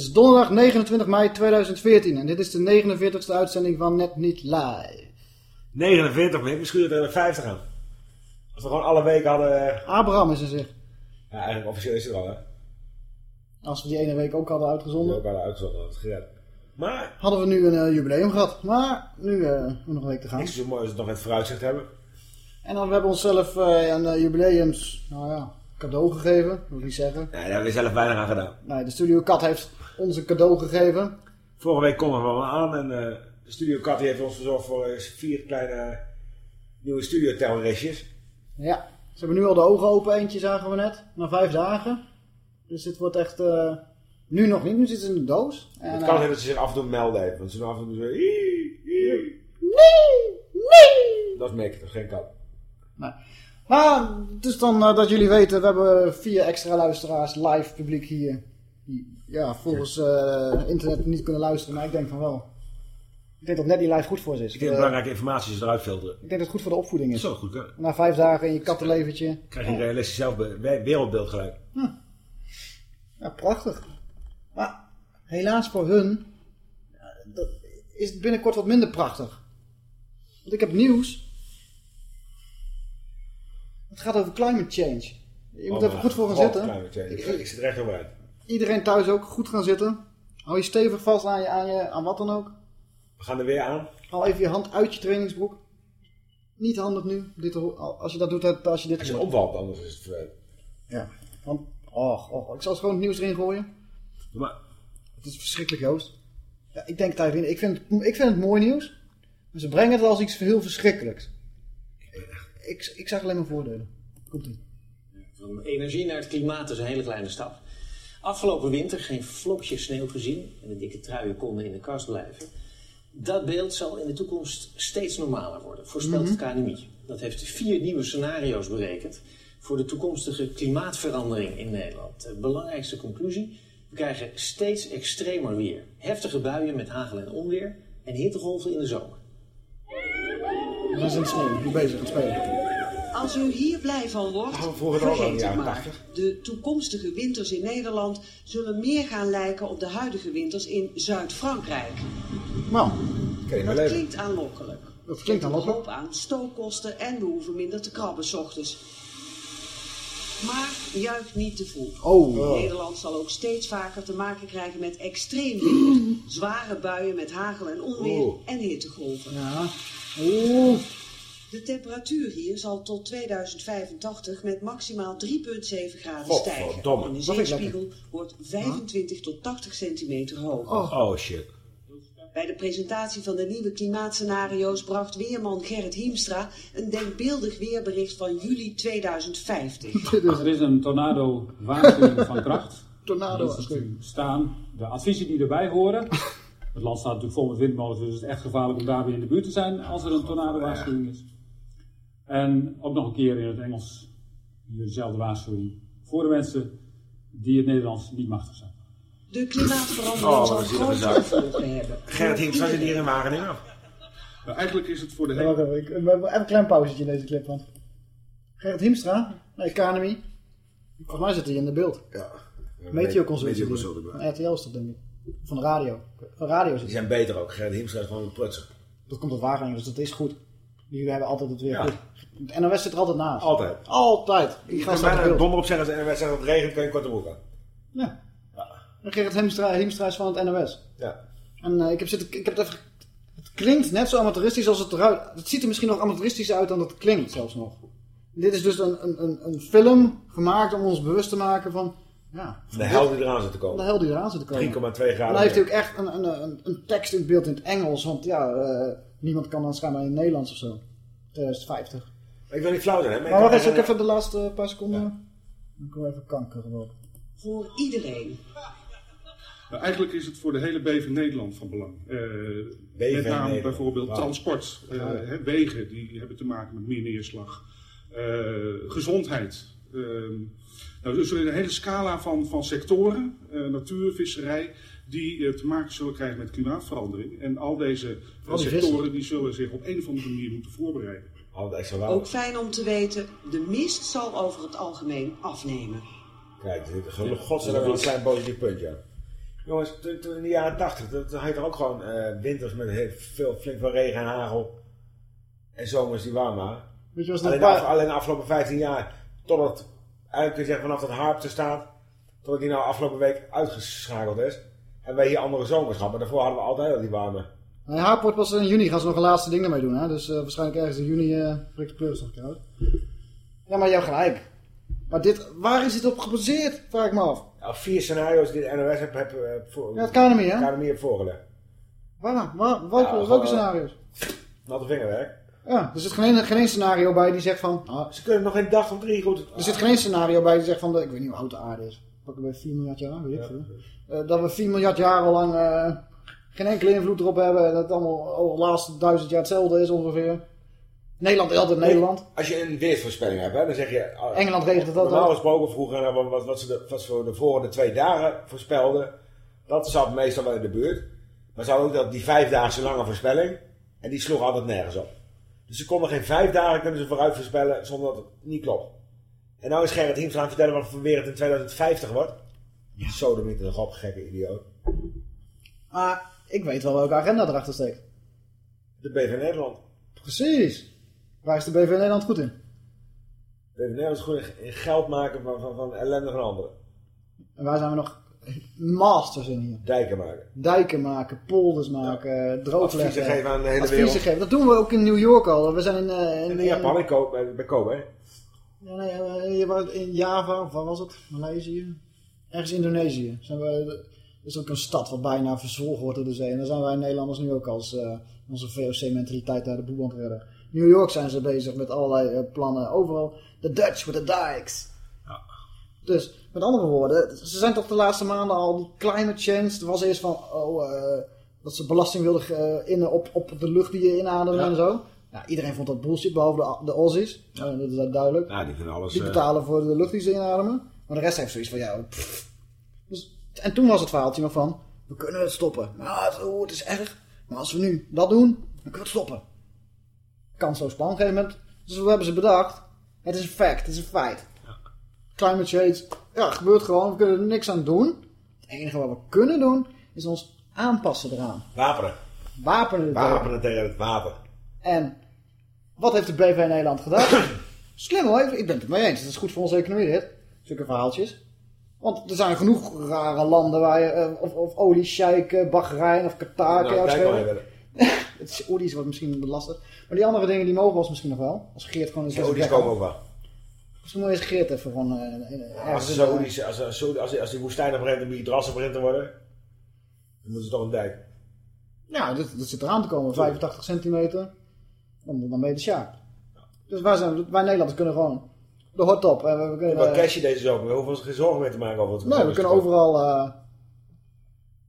Het is donderdag 29 mei 2014 en dit is de 49ste uitzending van Net Niet Live. 49 minuten, misschien dat er 50 aan. Als we gewoon alle weken hadden... eh, Abraham is er zich. Ja, eigenlijk officieel is het al, hè. Als we die ene week ook hadden uitgezonden, ook hadden uitgezonden, het gered. Maar, hadden we nu een eh, jubileum gehad. Maar nu eh, nog een week te gaan. niks zo mooi als het nog het vooruitzicht hebben. En dan hebben we onszelf eh, een jubileums nou ja, cadeau gegeven, wil ik niet zeggen. Ja, daar hebben we zelf weinig aan gedaan. Nee, de Studio Kat heeft ons een cadeau gegeven. Vorige week konden we wel aan en eh, de Studio Kat heeft ons verzorgd voor eh, vier kleine nieuwe studioterroristjes. Ja, ze hebben nu al de ogen open, eentje zagen we net, na vijf dagen. Dus dit wordt echt, eh, nu nog niet, nu zit ze in de doos. En, Het kan zijn dat ze zich af en toe melden want ze doen af en toe zo... Nee, nee. Dat is Mick, dat is geen kat. Nee. Maar, dus dan dat jullie weten, we hebben vier extra luisteraars, live publiek hier. Die ja, volgens eh, internet niet kunnen luisteren, maar ik denk van wel. Ik denk dat net die live goed voor ze is. Ik denk Eh, dat belangrijke informatie is eruit filteren. ik denk dat het goed voor de opvoeding is. Zo goed, hè? Na vijf dagen in je kattenleventje. krijg je een realistisch we- wereldbeeld gelijk. Ja, prachtig. Maar helaas voor hun dat is het binnenkort wat minder prachtig. Want ik heb nieuws. Het gaat over climate change. Je moet Oh, even goed voor gaan God, zitten. Ik, ik zit er echt over uit. Iedereen thuis ook goed gaan zitten. Hou je stevig vast aan, je, aan, je, aan wat dan ook. We gaan er weer aan. Haal even je hand uit je trainingsbroek. Niet handig nu. Dit, als je dat doet, als je dit Als je opvalt, anders is het vervelend. Ja. Want, och, och, ik zal het gewoon het nieuws erin gooien. Maar Het is verschrikkelijk, Joost. Ja, ik denk daarin, ik vind, het- ik vind het mooi nieuws. Maar ze brengen het als iets heel verschrikkelijks. Ik, ik zag alleen maar voordelen. Komt ie. Van energie naar het klimaat is een hele kleine stap. Afgelopen winter geen vlokje sneeuw gezien en de dikke truien konden in de kast blijven. Dat beeld zal in de toekomst steeds normaler worden, voorspelt het KNMI. Dat heeft vier nieuwe scenario's berekend voor de toekomstige klimaatverandering in Nederland. De belangrijkste conclusie, we krijgen steeds extremer weer. Heftige buien met hagel en onweer en hittegolven in de zomer. We zijn nu bezig met spelen. Als u hier blij van wordt, vergeet het maar. 80. De toekomstige winters in Nederland zullen meer gaan lijken op de huidige winters in Zuid-Frankrijk. Nou, Dat klinkt aanlokkelijk. dat klinkt ook hoop aan stookkosten en we hoeven minder te krabben 's ochtends. Maar juich niet te vroeg. Oh. Nederland zal ook steeds vaker te maken krijgen met extreem weer. Zware buien met hagel en onweer Oeh. en hittegolven. Ja. Oeh. De temperatuur hier zal tot 2085 met maximaal 3,7 graden stijgen. En de zeespiegel wordt 25 tot 80 centimeter hoog. Oh. Oh shit. Bij de presentatie van de nieuwe klimaatscenario's bracht weerman Gerrit Hiemstra een denkbeeldig weerbericht van juli 2050. Er is een tornado waarschuwing van kracht. Tornado waarschuwing. staan. De adviezen die erbij horen. Het land staat natuurlijk vol met windmolens, dus het is echt gevaarlijk om daar weer in de buurt te zijn als er een tornado waarschuwing is. En ook nog een keer in het Engels hier dezelfde waarschuwing voor de mensen die het Nederlands niet machtig zijn. De klimaatverandering Oh, zal grote gevolgen hebben. Gerrit Hiemstra zit hier in Wageningen. Nou, eigenlijk is het voor de hele... wacht even, ik- even een klein pauzetje in deze clip. Want Gerrit Hiemstra, nee, KNMI. Volgens mij zit hij in de beeld. Ja. Meteo Consult. Meteo zit hij. Consult. Van RTL is dat denk ik. Van de radio. Van radio zit Die zijn beter ook. Gerrit Hiemstra is gewoon een prutser. Dat komt uit Wageningen, dus dat is goed. Die hebben altijd het weer Ja. goed. De NOS zit er altijd naast. Altijd. Altijd. Die gaan bijna beeld. donder op zeggen als de NWS zegt dat het regent, kan je een korte broek aan. Ja. Gerrit Hiemstra, Hiemstra is van het NOS. Ja. En eh, ik, heb zitten, ik heb het even... Het klinkt net zo amateuristisch als het eruit... Het ziet er misschien nog amateuristischer uit dan dat het klinkt zelfs nog. Dit is dus een, een, een, een film gemaakt om ons bewust te maken van... Ja, De hel die eraan zit te de komen. hel die eraan zit te komen. 3,2 En graden. dan heeft hij ook echt een, een, een, een tekst in beeld in het Engels. Want ja, eh, niemand kan dan schijnbaar in het Nederlands of zo. 2050. Ik wil niet flauw zijn, hè? Maar ik wacht eens, ook even de laatste paar seconden. Dan kom even kanker gewoon. Voor iedereen. Nou, eigenlijk is het voor de hele BV Nederland van belang. Eh, BV met name Nederland. bijvoorbeeld transport, eh, hè, wegen, die hebben te maken met meer neerslag. Eh, gezondheid. Ehm, nou, dus er is een hele scala van, van sectoren, eh, natuur, visserij, die eh, te maken zullen krijgen met klimaatverandering. En al deze eh, die sectoren die zullen zich op een of andere manier moeten voorbereiden. Extra Ook fijn om te weten, de mist zal over het algemeen afnemen. Kijk, dit is godzijdank wel een klein positief punt, ja. Jongens, toen, toen in de jaren 80, toen toen had je toch ook gewoon eh, winters met heel veel, flink veel regen en hagel. En zomers die warm waren. Weet je, was dat Alleen de, paar... af- alleen de afgelopen 15 jaar, totdat, eigenlijk kun je zeggen vanaf dat harp er staat, totdat die nou afgelopen week uitgeschakeld is. En wij hier andere zomers gehad, maar daarvoor hadden we altijd al die warme. Nee, Haarpoort pas in juni gaan ze nog een laatste ding ermee doen. Hè? Dus eh, waarschijnlijk ergens in juni breekt de pleuris nog uit. Ja, maar hebt gelijk. Maar dit, waar is dit op gebaseerd? Vraag ik me af. Al vier scenario's die de NOS heb, heb, eh, voor, Ja, het KNMI, hè? KNMI heeft voorgelegd. Waar? waar welke, Ja, welke gewoon- scenario's? Natte vingerwerk. Ja, er zit geen, geen één scenario bij die zegt van... ah, Ze kunnen nog geen dag van drie goed. er zit geen scenario bij die zegt van... Ik weet niet hoe oud de aarde is. Pakken we 4 miljard jaar, weet ik veel. Eh, dat we 4 miljard jaar lang eh, geen enkele invloed erop hebben. En dat het allemaal over de laatste duizend jaar hetzelfde is ongeveer. Nederland is altijd Nederland. Als je een weersvoorspelling hebt, hè, dan zeg je... ah, Engeland regelt het altijd. Normaal gesproken vroeger, eh, wat, wat, wat, ze de, wat ze voor de volgende twee dagen voorspelden, dat zat meestal wel in de buurt. Maar ze hadden ook dat die vijfdaagse lange voorspelling, en die sloeg altijd nergens op. Dus ze konden geen vijf dagen kunnen ze vooruit voorspellen zonder dat het niet klopt. En nou is Gerrit Hiemstra aan het vertellen wat voor weer het in 2050 wordt. Ja. Zo de niet een gok, gekke idioot. Maar ik weet wel welke agenda erachter steekt. De BV Nederland. Precies. Waar is de BV Nederland goed in? De BV Nederland is goed in- in geld maken van, van, van ellende van anderen. En waar zijn we nog masters in hier? Dijken maken. Dijken maken, polders maken, droogleggen. Adviezen geven aan de hele Adviezen wereld. geven. Dat doen we ook in New York al. We zijn in... eh, En in Japan, in Kobe, bij, bij Kobe, hè. Ja, nee, eh, je was in Java, of waar was het? Maleisië? Ergens Indonesië. Zijn we, dat is ook een stad wat bijna verzwolgen wordt door de zee. En daar zijn wij Nederlanders nu ook als eh, onze VOC-mentaliteit naar de boel aan het redden. New York zijn ze bezig met allerlei eh, plannen. Overal. The Dutch with the dikes. Dus, met andere woorden, ze zijn toch de laatste maanden al die climate change. Er was eerst van, oh, eh, dat ze belasting wilden eh, innen op, op de lucht die je inademt Ja. en zo. Ja, iedereen vond dat bullshit, behalve de, de Aussies. Eh, dat is duidelijk. Nou, die vinden alles... Die eh, betalen voor de lucht die ze inademen. Maar de rest heeft zoiets van, ja. Dus, en toen was het verhaaltje nog van, we kunnen het stoppen. Maar het, oh, het is erg. Maar als we nu dat doen, dan kunnen we het stoppen. Kansloos plan op een gegeven moment. Dus wat hebben ze bedacht? Het is een fact, het is een feit. Climate change, ja, het gebeurt gewoon. We kunnen er niks aan doen. Het enige wat we kunnen doen, is ons aanpassen eraan. Wapenen. Wapenen. Wapenen tegen het wapen. En wat heeft de BV Nederland gedaan? Slim hoor, ik ben het mee eens. Het is goed voor onze economie dit. Zulke verhaaltjes. Want er zijn genoeg rare landen waar je, eh, of, of olie, sheik, eh, Bahrein of Qatar. Nou, kijk even. Het is Oedi's wordt misschien lastig. Maar die andere dingen die mogen ons misschien nog wel. Als Geert gewoon eens Ja, weg- komen ook wel. Misschien moet eens Geert even gewoon eh, in- in- Als, Saoedi's, als, als, als, als die woestijn op begint om die drassen begint te worden, dan moeten ze toch een dijk. Ja, dat, dat zit eraan te komen. 85 centimeter. Dan, dan ben je de sjaak. Dus wij, zijn, wij Nederlanders kunnen gewoon de hot top. En we, we kunnen, Wat cash je deze zomer? We hoeven ons geen zorgen meer te maken over het Nee, we kunnen overal eh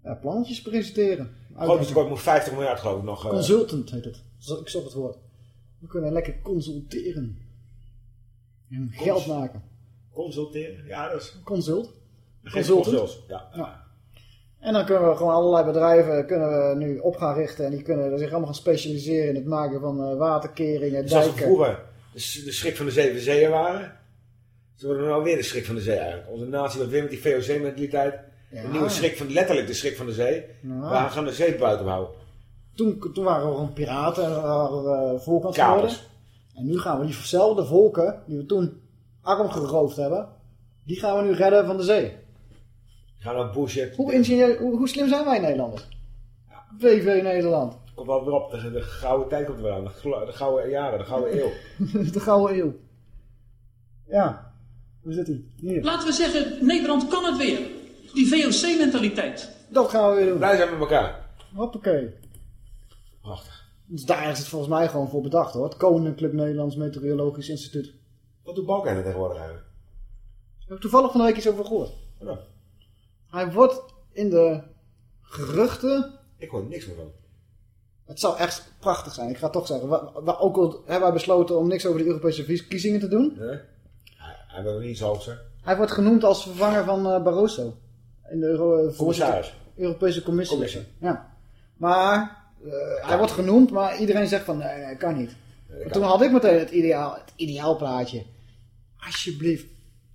ja, plannetjes presenteren. Groot tekort moet 50 miljard geloof ik nog. eh, Consultant heet het. Zo- Ik zocht het woord. We kunnen lekker consulteren. En geld maken. consulteren. Ja, dat is... Consult. Consults. Ja. En dan kunnen we gewoon allerlei bedrijven kunnen we nu op gaan richten. En die kunnen zich allemaal gaan specialiseren in het maken van eh, waterkeringen, we dijken. vroeger de, schrik van de zeven zeeën waren. Zo worden we nou weer de schrik van de zee eigenlijk. Onze natie wordt weer met die VOC-mentaliteit. Ja. De nieuwe schrik van, letterlijk de schrik van de zee. Ja. We gaan de zee buiten houden. Toen, toen waren we gewoon piraten en waren we uh, volk aan het worden. Kapers. En nu gaan we diezelfde volken, die we toen arm geroofd hebben, die gaan we nu redden van de zee. Gaan we bullshit. Hoe, ingenieur, hoe, hoe slim zijn wij Nederlanders? VV Nederland. Komt wel weer op. De, de gouden tijd komt er weer aan. De, gouden jaren, de gouden eeuw. de gouden eeuw. Ja, hoe zit hij? Hier. Laten we zeggen, Nederland kan het weer. Die VOC-mentaliteit. Dat gaan we weer doen. Blij zijn met elkaar. Hoppakee. Prachtig. Dus daar is het volgens mij gewoon voor bedacht hoor. Het Koninklijk Nederlands Meteorologisch Instituut. Wat doet Balkenende tegenwoordig eigenlijk? Ik heb toevallig van de week iets over gehoord. Ja. Hij wordt in de geruchten Ik hoor er niks meer van. Het zou echt prachtig zijn. Ik ga het toch zeggen. We, we- ook al hebben wij besloten om niks over de Europese verkiezingen te doen. Nee? Hij, wil niet iets hoogster. Hij wordt genoemd als vervanger van eh, Barroso. In de Euro Commissaris. Europese Commissie. Commissie. Ja. Maar hij wordt genoemd, maar iedereen zegt van nee, nee kan niet. En toen had ik meteen het ideaal, het ideaalplaatje. Alsjeblieft,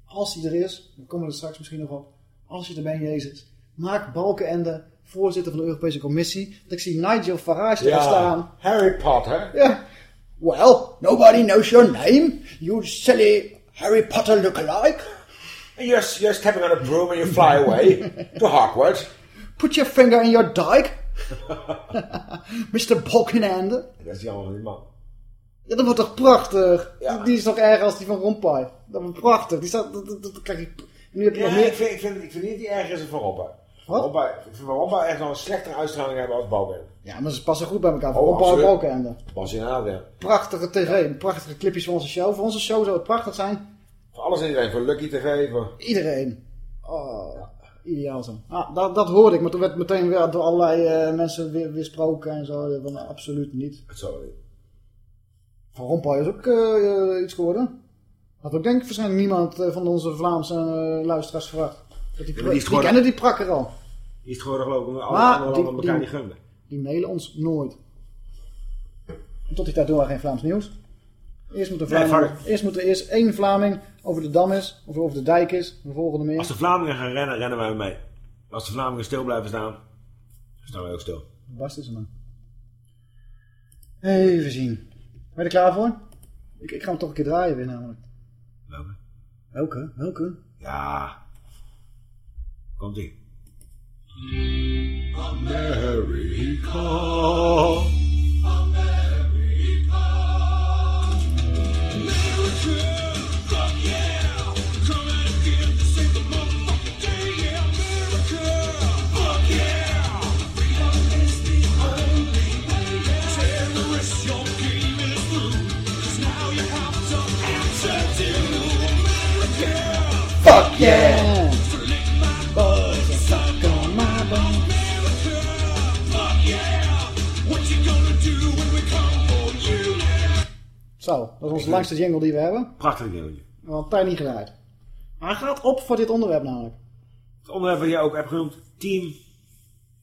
als hij er is, dan komen we er straks misschien nog op. Als je er bent, Jezus, Maak Balkenende voorzitter van de Europese Commissie. Dat ik zie Nigel Farage Ja, staan. Harry Potter. Ja. Well, nobody knows your name, you silly Harry Potter lookalike. And you're, you're stepping on a broom and you fly away to Hogwarts. Put your finger in your dike. Mr. Balkenende. Dat is jammer van die man. Ja, dat wordt toch prachtig? Ja. Die, die is toch erger als die van Rompuy? Dat wordt prachtig. Die staat, dat, dat, dat krijg je... Nu heb je Ja, nog meer... ik, vind, ik, vind, ik vind niet die erger is dan Van Rompuy. Wat? Rompuy- Ik vind Van Rompuy echt nog een slechtere uitstraling hebben als Balken. Ja, maar ze passen goed bij elkaar. Van Oh, Rompuy en. Balkenende. Bas in Adriaan. Prachtige tv. Prachtige clipjes van onze show. Voor onze show zou het prachtig zijn. Voor alles en iedereen. Voor Lucky TV. Voor... Iedereen. Oh, ideaal zo. Ah, dat, dat hoorde ik, maar toen werd meteen weer door allerlei eh, mensen weer weersproken en zo. Van, absoluut niet. Niet. Van Rompuy is ook eh, eh, iets geworden. Had ook denk ik waarschijnlijk niemand van onze Vlaamse luisteraars verwacht. Dat die, Ja, die die geworden- kennen die prakker al. Die is geworden geloof ik. Omdat alle Maar die- elkaar die- niet gunden. Die mailen ons nooit. En tot die tijd doen we geen Vlaams nieuws. Eerst moet, er Vlaming, eerst moet er eerst één Vlaming over de dam is, of over de dijk is, de volgende meer. Als de Vlamingen gaan rennen, rennen wij mee. Als de Vlamingen stil blijven staan, staan wij ook stil. Bast is er dan. Even zien. Ben je er klaar voor? Ik, ik ga hem toch een keer draaien weer namelijk. Welke? Welke? Welke? Ja. Komt ie. Fuck yeah! Boys, suck on my bone. Zo, dat is onze langste jingle die we hebben. Prachtig dingetje. We tijd niet gedraaid. Maar hij gaat op voor dit onderwerp namelijk. Het onderwerp wat jij ook hebt genoemd, Team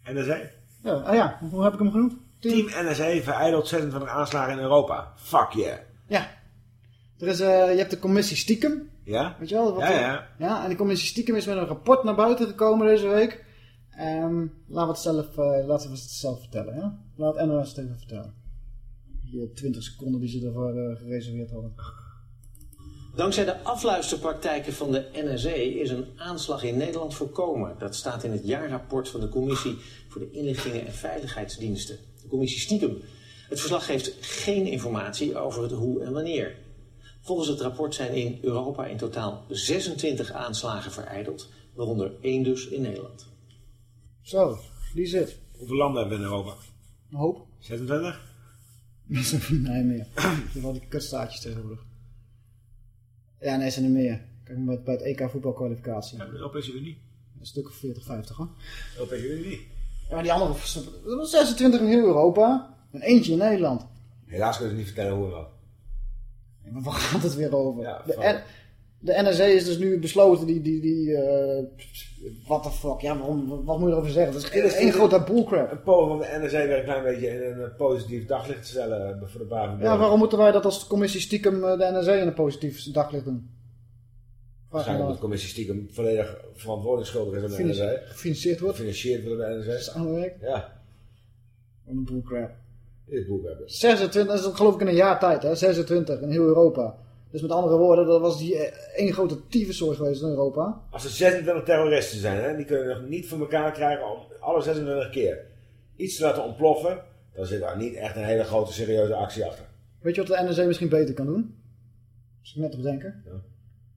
NSA. Ja, ah ja, hoe heb ik hem genoemd? Team NSA verijdeld 26 aanslagen in Europa. Fuck yeah. Ja. Er is, eh, je hebt de commissie stiekem. Ja? Weet je wel? Wat Ja, ja. ja. En die commissie stiekem is met een rapport naar buiten gekomen deze week. Ehm, laten, we het zelf, eh, laten we het zelf vertellen. Ja? Laat NOS het even vertellen. Die eh, 20 seconden die ze ervoor eh, gereserveerd hadden. Dankzij de afluisterpraktijken van de NSA is een aanslag in Nederland voorkomen. Dat staat in het jaarrapport van de Commissie voor de Inlichtingen en Veiligheidsdiensten. De commissie stiekem. Het verslag geeft geen informatie over het hoe en wanneer. Volgens het rapport zijn in Europa in totaal 26 aanslagen vereideld, waaronder één dus in Nederland. Zo, die zit. Hoeveel landen hebben we in Europa? Een hoop. 26? nee, meer. Al die kutstaatjes tegenwoordig. Ja, nee, zijn er meer. Kijk maar bij het EK voetbalkwalificatie. Ja, de Europese Unie. Een stuk of 40, 50 hoor. De Europese Unie niet. Ja, maar die andere, dat was 26 in heel Europa. En eentje in Nederland. Helaas kunnen ze niet vertellen hoe en wat. Waar gaat het weer over? Ja, de, van- de NSA is dus nu besloten, die, die, die, eh, what the fuck, ja, waarom, wat moet je erover zeggen? Dat is één grote bullcrap. Een poging om de NSA weer een klein beetje in een eh, positief daglicht te stellen eh, voor de baven. Ja, waarom moeten wij dat als commissie stiekem de NSA in een positief daglicht doen? Waarschijnlijk omdat de commissie stiekem volledig verantwoordelijk schuldig is aan de NSA. gefinancierd wordt. Gefinancierd door de Dat is NSA. aanwerk. Ja, een bullcrap. Dit is boekwerk. 26, dat is geloof ik in een jaar tijd, hè? 26 in heel Europa. Dus met andere woorden, dat was die eh, één grote tyfuszooi geweest in Europa. Als er 26 terroristen zijn, hè, die kunnen nog niet voor elkaar krijgen om alle 26 keer iets te laten ontploffen, dan zit daar niet echt een hele grote serieuze actie achter. Weet je wat de NSA misschien beter kan doen? Misschien net te bedenken. Ja.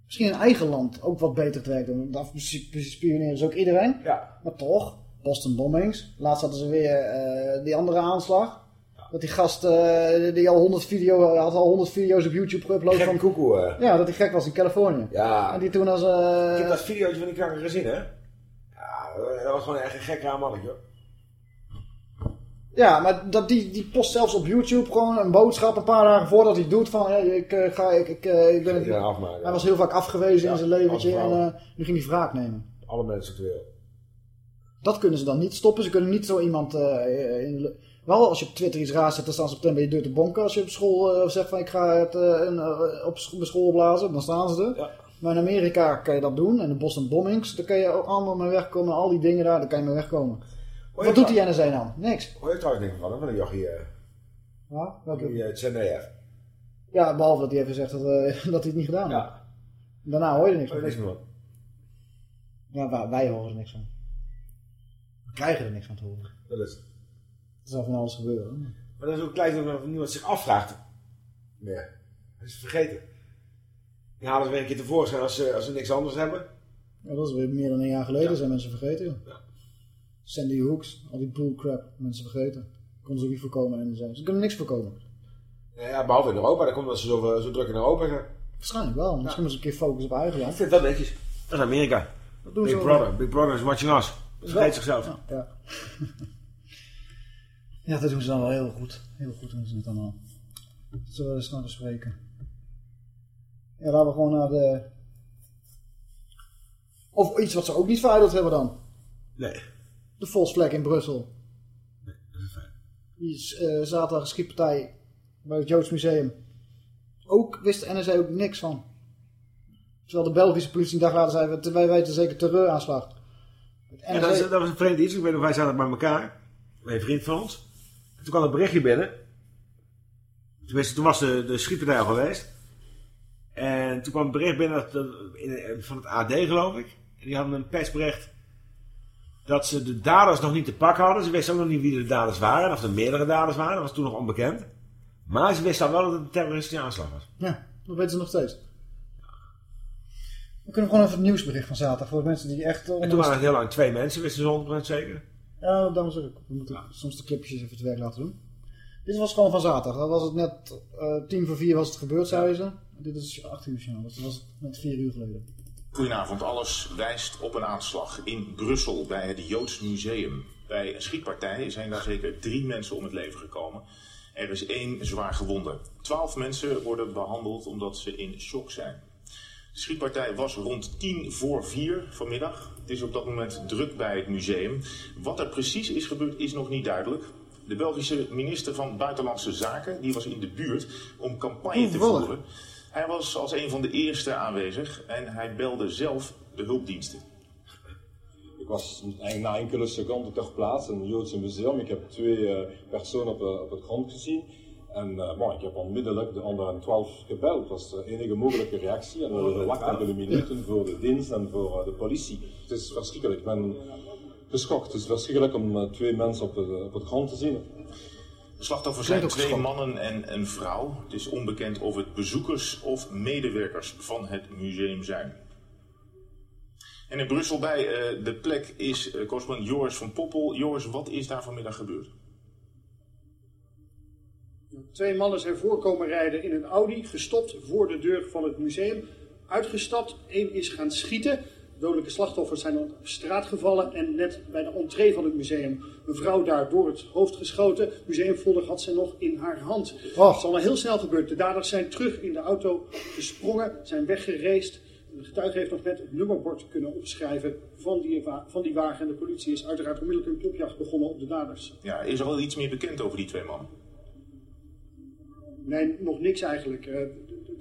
Misschien in eigen land ook wat beter te werk doen. Daar spioneren ze ook iedereen. Ja, Maar toch, Boston bombings. Laatst hadden ze weer eh, die andere aanslag. Dat die gast, eh, die al 100 video, had al 100 video's op YouTube geüpload van... koekoe. eh. Ja, dat hij gek was in Californië. Ja, En die toen als... ik eh heb dat videootje van die kanker gezien, hè. Ja, dat was gewoon echt een gek raar mannetje, hoor. Ja, maar dat die, die post zelfs op YouTube gewoon een boodschap een paar dagen voordat hij doet van... Ja, ik, ga, ik, ik, ik ben het... Afmaken. Hij was heel vaak afgewezen Ja, in zijn leventje en nu ging hij wraak nemen. Alle mensen de wereld. Dat kunnen ze dan niet stoppen. Ze kunnen niet zo iemand... in, wel, als je op Twitter iets raars zet, dan staan ze op meteen bij je deur te bonken. Als je op school eh, zegt van ik ga het eh, een, eh, op school blazen, dan staan ze er. Ja. Maar in Amerika kan je dat doen. En de Boston Bombings, daar kan je ook allemaal mee wegkomen. Al die dingen daar, daar kan je mee wegkomen. Wat doet die NSA dan? Niks. Hoor je trouwens niks van van die jochie, Ja, welke? die Tseneyev? ja, behalve dat hij heeft gezegd dat, dat hij het niet gedaan heeft. Ja, Daarna hoor je er niks van. niks meer. Ja, wij, wij horen er niks van. We krijgen er niks van te horen. Dat is het. Er zal van alles gebeuren. Maar dat is ook klein dat niemand zich afvraagt. meer. Dat is vergeten. Die halen ze weer een keer tevoorschijn als ze, als ze niks anders hebben. Ja, dat is weer meer dan een jaar geleden, Ja. zijn mensen vergeten. joh. Ja. Sandy Hooks, al die bullcrap, mensen vergeten. Konden ze ook niet voorkomen en zijn. Ze kunnen niks voorkomen. Ja, behalve in Europa. Dan komt dat ze zo, zo druk in Europa zijn. Waarschijnlijk wel. Misschien moeten ze een keer focussen op eigen Ik land. vind het wel netjes. Dat is Amerika. Dat doen Big ze Brother. Big Brother is watching us. Dat vergeet zichzelf. Ja, ja. dat doen ze dan wel heel goed. Heel goed doen ze het dan al. Zullen we eens gaan bespreken. Ja, laten we gewoon naar de... Of iets wat ze ook niet vereideld hebben dan. Nee. De Volksvlek in Brussel. Dat is fijn. Die is, eh, zaterdag schietpartij bij het Joods Museum. Ook wist de NSA ook niks van. Terwijl de Belgische politie een dag later zei, "We- wij weten zeker terreuraanslag. En dat, is, dat was een vreemd iets. Ik weet nog, wij zaten bij elkaar. Bij een vriend van ons. Toen kwam een berichtje binnen. Tenminste, toen was de, de schietpartij al geweest. En toen kwam een bericht binnen dat, in- van het AD, geloof ik. En die hadden een persbericht dat ze de daders nog niet te pakken hadden. Ze wisten ook nog niet wie de daders waren. Of er meerdere daders waren. Dat was toen nog onbekend. Maar ze wisten al wel dat het een terroristische aanslag was. Ja, dat weten ze nog steeds. We kunnen gewoon even het nieuwsbericht van zaterdag voor de mensen die echt... En toen waren het heel lang twee mensen, wisten ze 100% zeker. Ja, daarom zeg ik. We moeten soms de clipjes even het werk laten doen. Dit was gewoon van zaterdag. Dat was het net eh, tien voor vier was het gebeurd, ze. Dit is acht uur snel. Dat was het net vier uur geleden. Goedenavond, alles wijst op een aanslag in Brussel bij het Joods Museum. Bij een schietpartij zijn daar zeker drie mensen om het leven gekomen. Er is één zwaar gewonde. Twaalf mensen worden behandeld omdat ze in shock zijn. De schietpartij was rond tien voor vier vanmiddag. Het is op dat moment druk bij het museum. Wat er precies is gebeurd is nog niet duidelijk. De Belgische minister van Buitenlandse Zaken die was in de buurt om campagne te voeren. Hij was als een van de eerste aanwezig en hij belde zelf de hulpdiensten. Ik was eigenlijk na enkele seconden ter plaatse in het Joodse museum. Ik heb twee eh, personen op, eh, op het grond gezien. En eh, bon, ik heb onmiddellijk de 112 gebeld. Dat was de enige mogelijke reactie. En we wachten enkele minuten voor de dienst en voor eh, de politie. Het is verschrikkelijk. Ik ben geschokt. Het is verschrikkelijk om eh, twee mensen op, het- op het grond te zien. De slachtoffers zijn twee mannen en een vrouw. Het is onbekend of het bezoekers of medewerkers van het museum zijn. En in Brussel bij eh, de plek is uh, correspondent Joris van Poppel. Joris, wat is daar vanmiddag gebeurd? Twee mannen zijn voorkomen rijden in een Audi, gestopt voor de deur van het museum. Uitgestapt, één is gaan schieten. Dodelijke slachtoffers zijn op straat gevallen en net bij de entree van het museum een vrouw daar door het hoofd geschoten. Museumfolder had ze nog in haar hand. Oh. Het is allemaal heel snel gebeurd. De daders zijn terug in de auto gesprongen, zijn weggereisd. De getuige heeft nog net het nummerbord kunnen opschrijven van die, van die wagen. En de politie is uiteraard onmiddellijk een klopjacht begonnen op de daders. Ja, is er al iets meer bekend over die twee mannen? Nee, nog niks eigenlijk. Eh,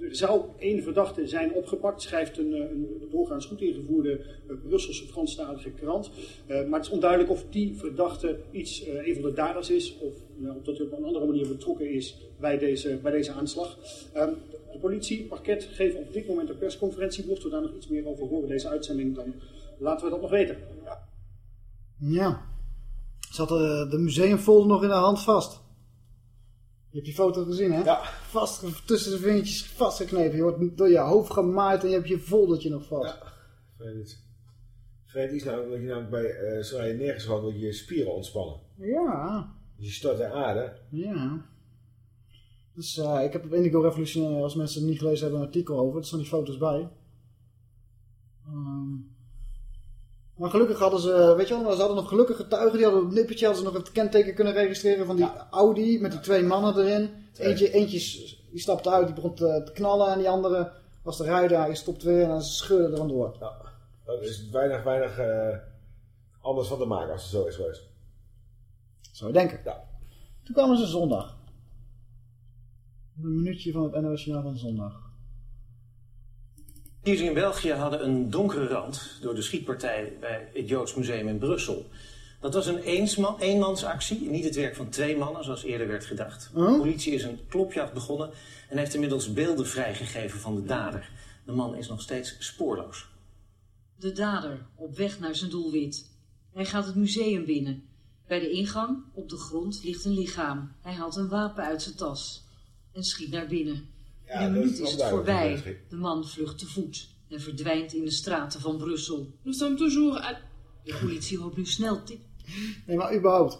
er zou één verdachte zijn opgepakt, schrijft een, eh, een doorgaans goed ingevoerde eh, Brusselse Franstalige krant. Maar het is onduidelijk of die verdachte iets, een van de daders is, of, nou, of dat hij op een andere manier betrokken is bij deze, bij deze aanslag. Ehm, de politie, parket, geven op dit moment een persconferentie. Mochten we daar nog iets meer over horen, deze uitzending, dan laten we dat nog weten. Ja. Zat de, de museumfolder nog in de hand vast. Je hebt die foto gezien, hè? Ja. Vast, tussen de vingertjes vastgeknepen. Je wordt door je hoofd gemaaid en je hebt je foldertje nog vast. Ja. Vreemd iets. Vreemd iets nou, dat je namelijk bij, zodra je neergeschoten wordt, je spieren ontspannen. Ja. Dus je stort in aarde. Ja. Dus eh, ik heb op Indigo Revolutionaire, als mensen het niet gelezen hebben, een artikel over. Er staan die foto's bij. Ehm, maar gelukkig hadden ze, weet je wel, ze hadden nog gelukkig getuigen. Die hadden op het nippertje hadden ze nog het kenteken kunnen registreren van die Audi met die twee mannen erin. Twee. Eentje, eentje die stapte uit, die begon te, te knallen. En die andere was de rijder, hij stopt weer en ze scheurden er vandoor. Ja. Er is weinig, weinig eh, anders van te maken als het zo is geweest. Zou je denken. Ja. Toen kwamen ze zondag. Een minuutje van het NOS Journaal van zondag. Hier in België hadden een donkere rand door de schietpartij bij het Joods Museum in Brussel. Dat was een eensman, eenmansactie, niet het werk van twee mannen zoals eerder werd gedacht. De politie is een klopjacht begonnen en heeft inmiddels beelden vrijgegeven van de dader. De man is nog steeds spoorloos. De dader op weg naar zijn doelwit. Hij gaat het museum binnen. Bij de ingang, op de grond, ligt een lichaam. Hij haalt een wapen uit zijn tas en schiet naar binnen. In een minuut is het voorbij. De man vlucht te voet en verdwijnt in de straten van Brussel. Nous sommes toujours à... De politie hoopt nu snel te... Nee, maar überhaupt.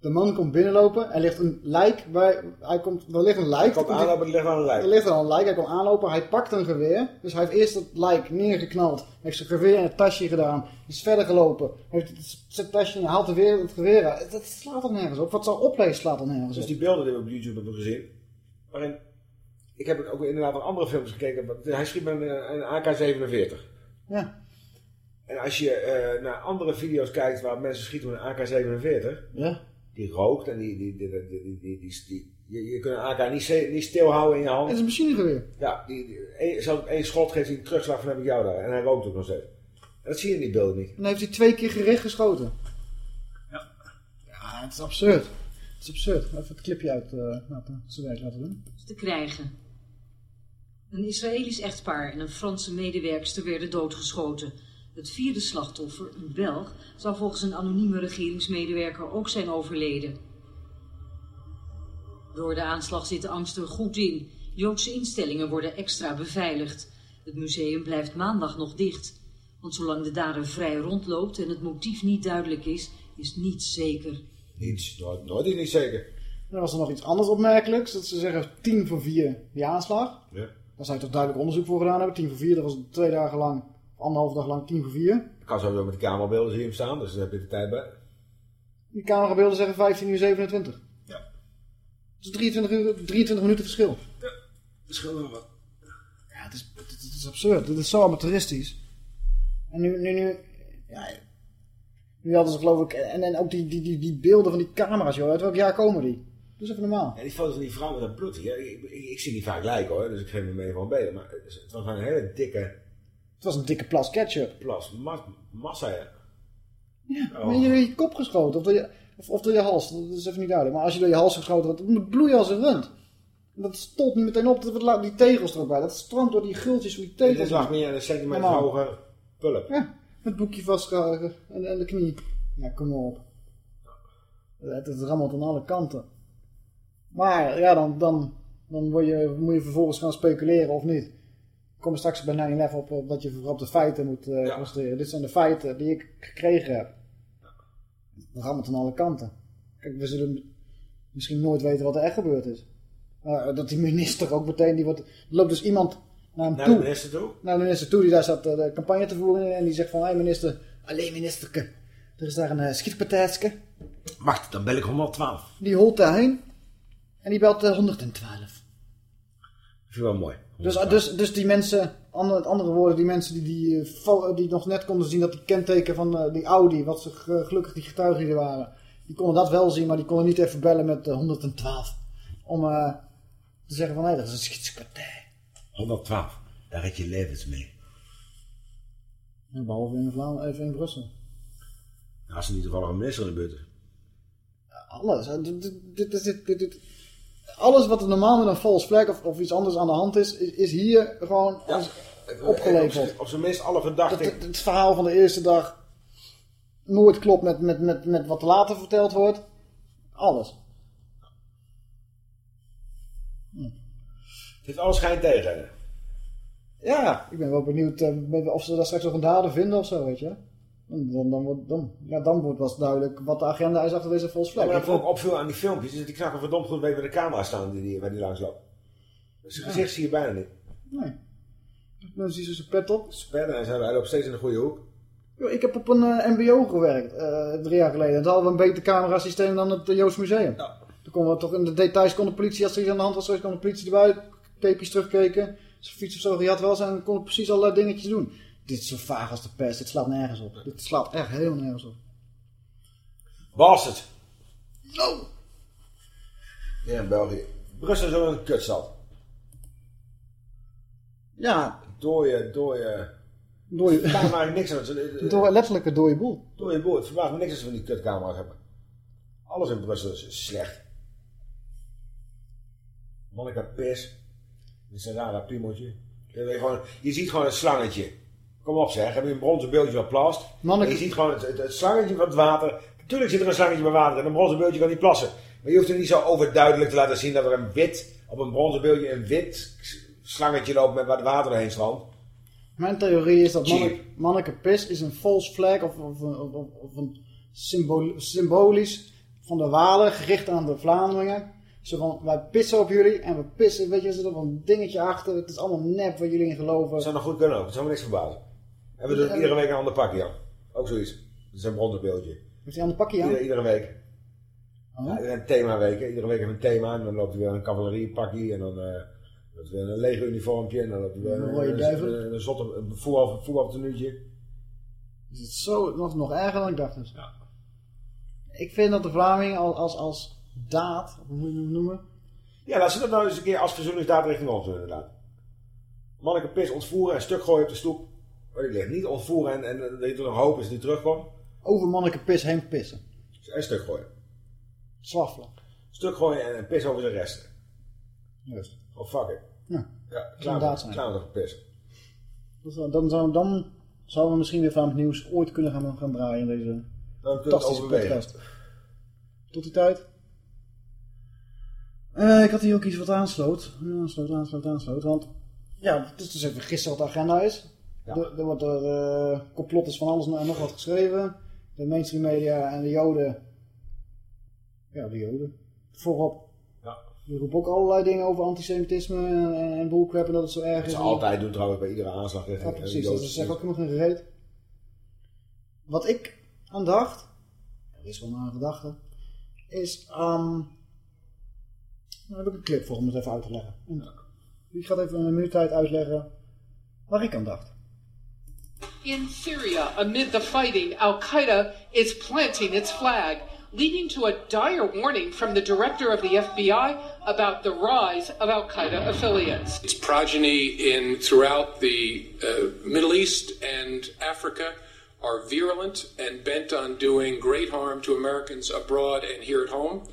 De man komt binnenlopen. Er ligt een lijk bij... Hij komt... Er ligt een lijk. Komt aanlopen, er ligt al een lijk. Er ligt al een lijk. Hij komt aanlopen. Hij pakt een geweer. Dus hij heeft eerst het lijk neergeknald. Heeft zijn geweer in het tasje gedaan. Is verder gelopen. Heeft het, zijn tasje en haalt er weer het geweer uit. Dat slaat er nergens op. Wat zou oplezen slaat er nergens Dus op. die beelden die we op YouTube hebben gezien. Waarin, ik heb ook inderdaad naar andere films gekeken. want Hij schiet met een, een AK-47. Ja. En als je eh, naar andere video's kijkt waar mensen schieten met een AK-47. Ja. Die rookt en die... die, die, die, die, die, die- die- je, je kunt een AK niet, niet stilhouden in je hand. Het is een machinegeweer. Ja, die, die, één- zelfs één schot geeft hij een terugslag van heb ik jou daar. En hij rookt ook nog steeds. En dat zie je in die beelden niet. En dan heeft hij twee keer gericht geschoten. Ja. Ja, het is absurd. Het is absurd. Even het clipje uit eh laten, laten doen. te krijgen. Een Israëlisch echtpaar en een Franse medewerkster werden doodgeschoten. Het vierde slachtoffer, een Belg, zou volgens een anonieme regeringsmedewerker ook zijn overleden. Door de aanslag zit de angst er goed in. Joodse instellingen worden extra beveiligd. Het museum blijft maandag nog dicht. Want zolang de dader vrij rondloopt en het motief niet duidelijk is, is niets zeker. Niets, nooit, nooit is niet zeker. Dan was er nog iets anders opmerkelijks. Dat ze zeggen 10 voor 4 die aanslag. Ja. Daar zou je toch duidelijk onderzoek voor gedaan hebben. 10 voor 4, dat was twee dagen lang, anderhalf dag lang 10 voor 4. Ik kan sowieso met de camerabeelden zien hem staan, dus daar heb je de tijd bij. Die camerabeelden zeggen 15 uur 27. Ja. Dat is 23, uur, 23 minuten verschil. Verschil nog wat. Ja, het is, het, het is absurd. Dit is zo amateuristisch. En nu, nu, nu, ja, nu hadden ze geloof ik, en, en ook die, die, die, die beelden van die camera's, joh. Uit welk jaar komen die? Eens even normaal. En die foto's van die vrouw met dat bloed. Ja, ik, ik, ik zie die vaak lijken hoor, dus ik geef me mee van beter. Maar het was een hele dikke Het was een dikke plas ketchup. plas. Ma massa ja. Ja, Oh. je door je kop geschoten of door je, of, of door je hals. Dat is even niet duidelijk. Maar als je door je hals geschoten wordt, dan bloeien als een rund. Dat stolt niet meteen op. Dat die tegels er ook bij. Dat stroomt door die gultjes van die tegels. Dit lag meer een centimeter hoge pulp. Ja, het boekje vastgehouden en, en de knie. Ja, kom maar op. Het, het rammelt aan alle kanten. Maar ja, dan, dan, dan word je, moet je vervolgens gaan speculeren of niet. Ik kom straks bij 9-11 op, op dat je vooral op de feiten moet eh, concentreren. Dit zijn de feiten die ik gekregen heb. Het rammelt aan alle kanten. Kijk, we zullen misschien nooit weten wat er echt gebeurd is. Maar dat die minister ook meteen, die wordt, er loopt dus iemand naar hem Naar toe de minister toe? naar de minister toe die daar zat eh, de campagne te voeren. En die zegt van, hé minister, alleen ministerke, er is daar een uh. Wacht, dan bel ik 112. Die holt daarheen en die belt eh, 112. Dat vind ik wel mooi. Dus, dus, dus die mensen, met andere woorden, die mensen die, die, eh, fo- die nog net konden zien dat die kenteken van eh, die Audi, wat ze ge- gelukkig die getuigen die waren, die konden dat wel zien, maar die konden niet even bellen met eh, 112. Om eh, te zeggen van, hé, dat is een schietspartij. 112. Daar red je levens mee. Ja, behalve in, Vlaanderen, even in Brussel. Nou, als er niet toevallig een minister in de buurt is. Alles. dit, dit, dit- dit- alles wat er normaal met een false flag of, of iets anders aan de hand is, is, is hier gewoon als opgeleverd. Op, zijn minst alle verdachten. Het, verhaal van de eerste dag nooit klopt met, met, met, met wat later verteld wordt. Alles. Het heeft alles schijn tegen. Ja, ik ben wel benieuwd eh, of ze daar straks nog een dader vinden of zo, weet je. Dan, dan, dan, wordt, dan, ja, dan wordt pas duidelijk wat de agenda is achter deze false Ja, flag. maar Ik ik ook opviel aan die filmpjes is dat die knakker verdomd goed waar de camera staan die, die, waar die langs loopt. Zijn gezicht zie je bijna niet. Nee. Dan zie je zijn pet op. Verder, hij, zei, hij loopt steeds in de goede hoek. Yo, Ik heb op een eh, mbo gewerkt, eh, drie jaar geleden. En toen hadden we een beter camerasysteem dan het eh, Joods Museum. Toen konden we toch in de details, kon de politie, als er iets aan de hand was, geweest, kon de politie erbij, tapejes terugkeken. Zijn fiets of zo gehad wel zijn, dan kon het precies allerlei dingetjes doen. Dit is zo vaag als de pers, dit slaat nergens op. Dit slaat echt heel nergens op. Bastard. No! Ja, in België. Brussel is ook een kutstad. Ja, dooie, dooie... Dooie- Het verbaast me eigenlijk niks aan. het- Door, letterlijk een dode boel. Dooie boel. Het verbaast me niks als ze van die kutcamera's hebben. Alles in Brussel is slecht. Monica Pis. Dit is een rare piemeltje. Je ziet gewoon een slangetje. Kom op zeg, heb je een bronzen beeldje van plast. Manneke- je ziet gewoon het, het, het slangetje van het water. Natuurlijk zit er een slangetje bij water en een bronzen beeldje kan niet plassen. Maar je hoeft er niet zo overduidelijk te laten zien dat er een wit, op een bronzen beeldje een wit slangetje loopt met waar het water doorheen stroomt. Mijn theorie is dat. Manneke, Manneke Pis is een false flag of, of, of, een symbool, symbolisch van de Walen gericht aan de Vlaanderen. Zo van, wij pissen op jullie en we pissen, weet je, er zit er een dingetje achter. Het is allemaal nep waar jullie in geloven. Dat zou nog goed kunnen ook, dat zou me niks verbazen. En we doen iedere week een ander pakje aan. Ook zoiets. Dat is een bronzen beeldje. Heeft hij aan de pakje aan? Iedere, iedere week. Oh. Ja, zijn themaweken. Iedere week hebben we een thema. En dan loopt er weer een cavalleriepakje. En dan eh loopt er weer een leger uniformpje. En dan loopt er weer Een een, rode een, duivel. een, een zotte een voetbal, voetbaltenuutje. Is het zo, nog, nog erger dan ik dacht dus. Ik vind dat de Vlamingen als, als, als daad, hoe moet je het noemen? Ja, laat ze dat nou eens een keer als verzoeningsdaad richting ons doen inderdaad. Manneke pis ontvoeren en stuk gooien op de stoep. Waar die ligt. Niet ontvoeren en, en dat je er nog hoop is dat die terugkomt. Over Manneke Pis heen pissen. En stuk gooien. Zwaffelen. Stuk gooien en, en pis over zijn resten. Juist. Oh fuck it. Ja. Ja, een daad zijn. Klaar met pissen. Dus dan, dan, dan zouden we misschien weer van het nieuws ooit kunnen gaan, gaan draaien in deze fantastische podcast. Tot die tijd. Eh, ik had hier ook iets wat aansloot. Aansloot, aansloot, aansloot. Want ja, het is dus even gisteren wat de agenda is. Ja. Er, er wordt er eh, complot is van alles en nog wat geschreven. De mainstream media en de joden. Ja, de joden. Voorop. Ja. Die roepen ook allerlei dingen over antisemitisme en, en bullcrap en dat het zo erg Dat is. ze altijd doen trouwens bij iedere aanslag. Ja, precies. Dat is ook nog een gereed. Wat ik aan dacht, er is wel naar een gedachte, is, ehm nou heb ik een clip voor om het even uit te leggen. En Wie gaat even een minuut tijd uitleggen waar ik aan dacht? In Syria, amid the fighting, Al Qaeda is planting its flag, leading to a dire warning from the director of the FBI about the rise of Al Qaeda affiliates. Its progeny in throughout the uh, Middle East and Africa are virulent and bent on doing great harm to Americans abroad and here at home.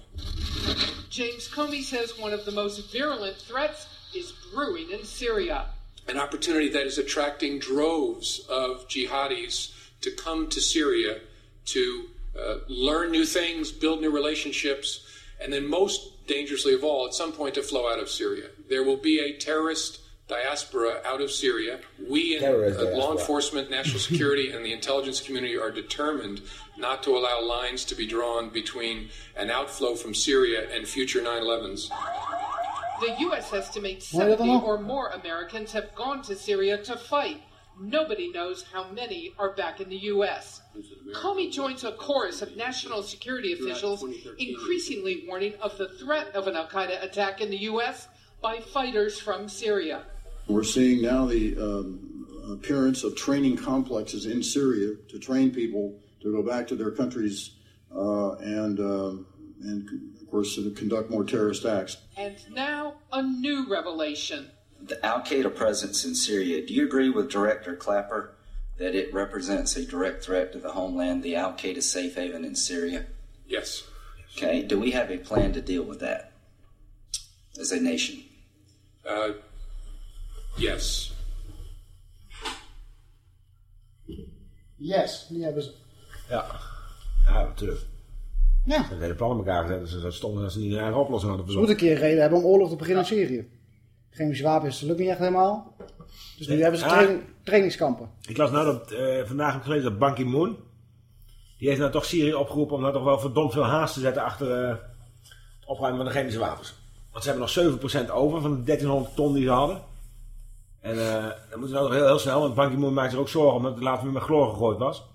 James Comey says one of the most virulent threats is brewing in Syria. An opportunity that is attracting droves of jihadis to come to Syria to uh, learn new things, build new relationships, and then most dangerously of all, at some point to flow out of Syria. There will be a terrorist diaspora out of Syria. We in uh, law enforcement, national security, and the intelligence community are determined not to allow lines to be drawn between an outflow from Syria and future 9 11s. The U.S. estimates Well, I don't 70 or more Americans have gone to Syria to fight. Nobody knows how many are back in the U.S. Comey joins a chorus of national security officials increasingly warning of the threat of an Al Qaeda attack in the U.S. by fighters from Syria. We're seeing now the um, appearance of training complexes in Syria to train people to go back to their countries uh, and, um and, of course, to conduct more terrorist acts. And now, a new revelation. The Al Qaeda presence in Syria, do you agree with Director Clapper that it represents a direct threat to the homeland, the Al Qaeda safe haven in Syria? Yes. Okay, do we have a plan to deal with that as a nation? Uh, yes. Yes, die hebben ze. Ja. Ja, natuurlijk. Ja. Ze plan in elkaar gezet. Dus ze stonden dat ze niet een eigen oplossing hadden Ze moeten een keer reden hebben om oorlog te beginnen in Syrië. Chemische wapens lukt niet echt helemaal. Dus nu hebben ze training- trainingskampen. Ik las nou dat, eh, vandaag heb ik gelezen dat Ban Ki-moon, die heeft nou toch Syrië opgeroepen om nou toch wel verdomd veel haast te zetten achter eh, het opruimen van de chemische wapens. Want ze hebben nog 7% over van de 1300 ton die ze hadden. En eh dat moeten ze nou toch heel, heel snel, want Ban Ki-moon maakt zich ook zorgen omdat het laatst weer met chloor gegooid was.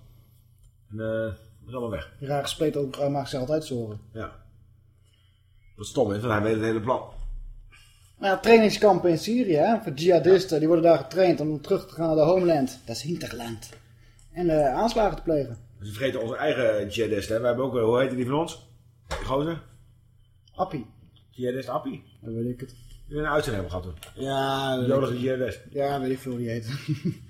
En is allemaal weg. Rare spleet ook uh, maakt zich altijd zorgen. Ja. Wat stom is, want hij weet het hele plan. Ja, trainingskampen in Syrië, hè, voor jihadisten, die worden daar getraind om terug te gaan naar de homeland. Dat is Hinterland. En eh, aanslagen te plegen. We vergeten onze eigen jihadisten. hè. We hebben ook, eh, hoe heette die van ons? Die gozer? Appie. Jihadist Appie. Dan weet ik het. Die een uitzending hebben gehad toen. Ja, dat Jodige jihadist. Ja, weet ik veel hoe die heet.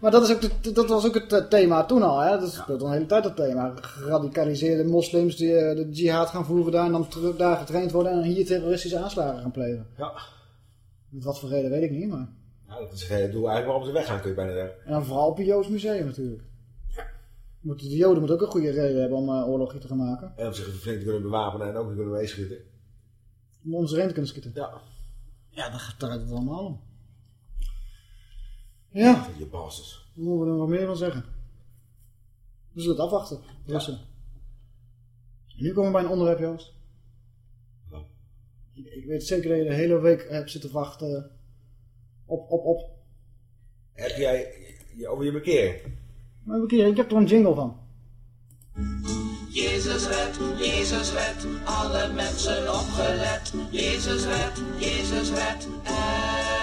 maar dat, is ook de- dat was ook het eh, thema toen al. Hè? Dat speelt al een hele tijd het thema. Geradicaliseerde moslims die eh, de jihad gaan voeren daar en dan terug daar getraind worden en hier terroristische aanslagen gaan plegen. Ja. Met wat voor reden weet ik niet, maar... Ja, dat is het doel eigenlijk waarom ze weggaan, kun je bijna zeggen. En dan vooral op het Joods museum natuurlijk. Moeten de Joden moeten ook een goede reden hebben om eh, oorlog hier te gaan maken. En om zich flink te kunnen bewapenen en ook te kunnen meeschieten. Om ons erin te kunnen schieten. Ja. Ja, daar gaat het allemaal om. Ja. Je basses. Wat moeten we er nog meer van zeggen? We zullen het afwachten. Russen. En nu komen we bij een onderwerp, Joost. Ik, ik weet zeker dat je de hele week hebt zitten wachten op, op, op. Heb jij je- over je bekering? Maar een keer, ik heb er een jingle van. Jezus red, Jezus red, alle mensen opgelet. Jezus red, Jezus red, enkel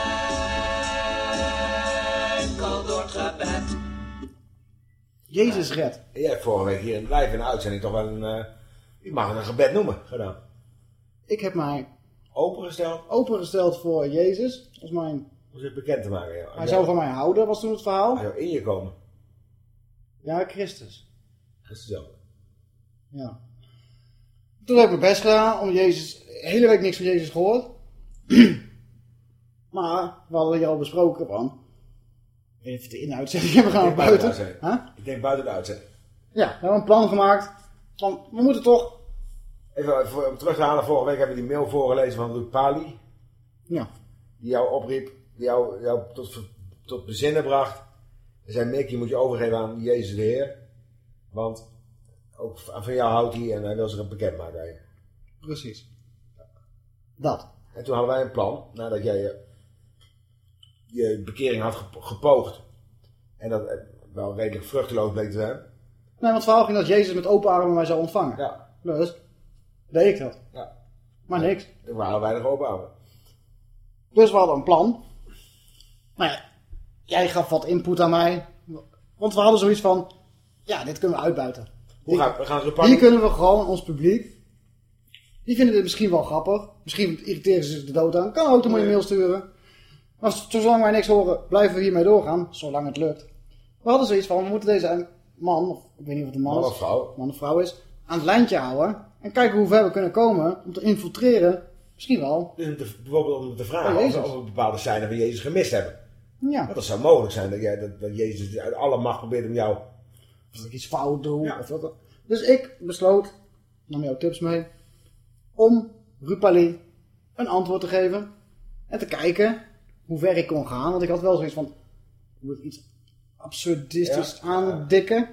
Jezus red. Jij hebt vorige week hier in live in de uitzending toch wel een, eh, ik mag het een gebed noemen, gedaan. Ik heb mij Opengesteld opengesteld voor Jezus. Als mijn, om zich bekend te maken. Ja. Als hij zou van mij houden, was toen het verhaal. Hij zou in je komen. Ja, Christus. Is zo. Ja. Toen heb ik mijn best gedaan om Jezus, de hele week niks van Jezus gehoord. maar we hadden hier al besproken van, even de inhoudzetting hebben we gaan denk buiten buiten. Denk buiten de uitzending. Ja, we hebben een plan gemaakt van, we moeten toch, Even voor- om terug te halen, vorige week hebben we die mail voorgelezen van Ruud Pali. ja, Die jou opriep, die jou, jou tot, tot bezinnen bracht. En zei, Mick, je moet je overgeven aan Jezus de Heer. Want ook van jou houdt hij en hij wil zich bekend maken aan je. precies. Dat. En toen hadden wij een plan, nadat jij je, je bekering had gep- gepoogd. En dat het wel redelijk vruchteloos bleek te zijn. Nee, want het verhaal ging dat Jezus met open armen mij zou ontvangen. Ja. Dus, deed ik dat. Ja. Maar niks. Er waren weinig open armen. Dus we hadden een plan. Maar ja, jij gaf wat input aan mij. Want we hadden zoiets van, ja, dit kunnen we uitbuiten. Hoe gaan, we gaan Ruud Hier kunnen we gewoon ons publiek. Die vinden dit misschien wel grappig. Misschien irriteren ze zich de dood aan. Kan ook, een mail sturen. Maar zolang wij niks horen, blijven we hiermee doorgaan. Zolang het lukt. We hadden zoiets van, we moeten deze man, of ik weet niet of het een man, Man of vrouw. man of vrouw is, aan het lijntje houden. En kijken hoe ver we kunnen komen om te infiltreren. Misschien wel. Dus te- bijvoorbeeld om te vragen of, of we bepaalde scènes van Jezus gemist hebben. Ja. Want dat zou mogelijk zijn dat, jij, dat, dat Jezus uit alle macht probeert om jou... Of ik iets fout doe. Of wat. Dus ik besloot, nam jouw tips mee, om Rupali een antwoord te geven. En te kijken hoe ver ik kon gaan. Want ik had wel zoiets van, ik moet iets absurdistisch aandikken.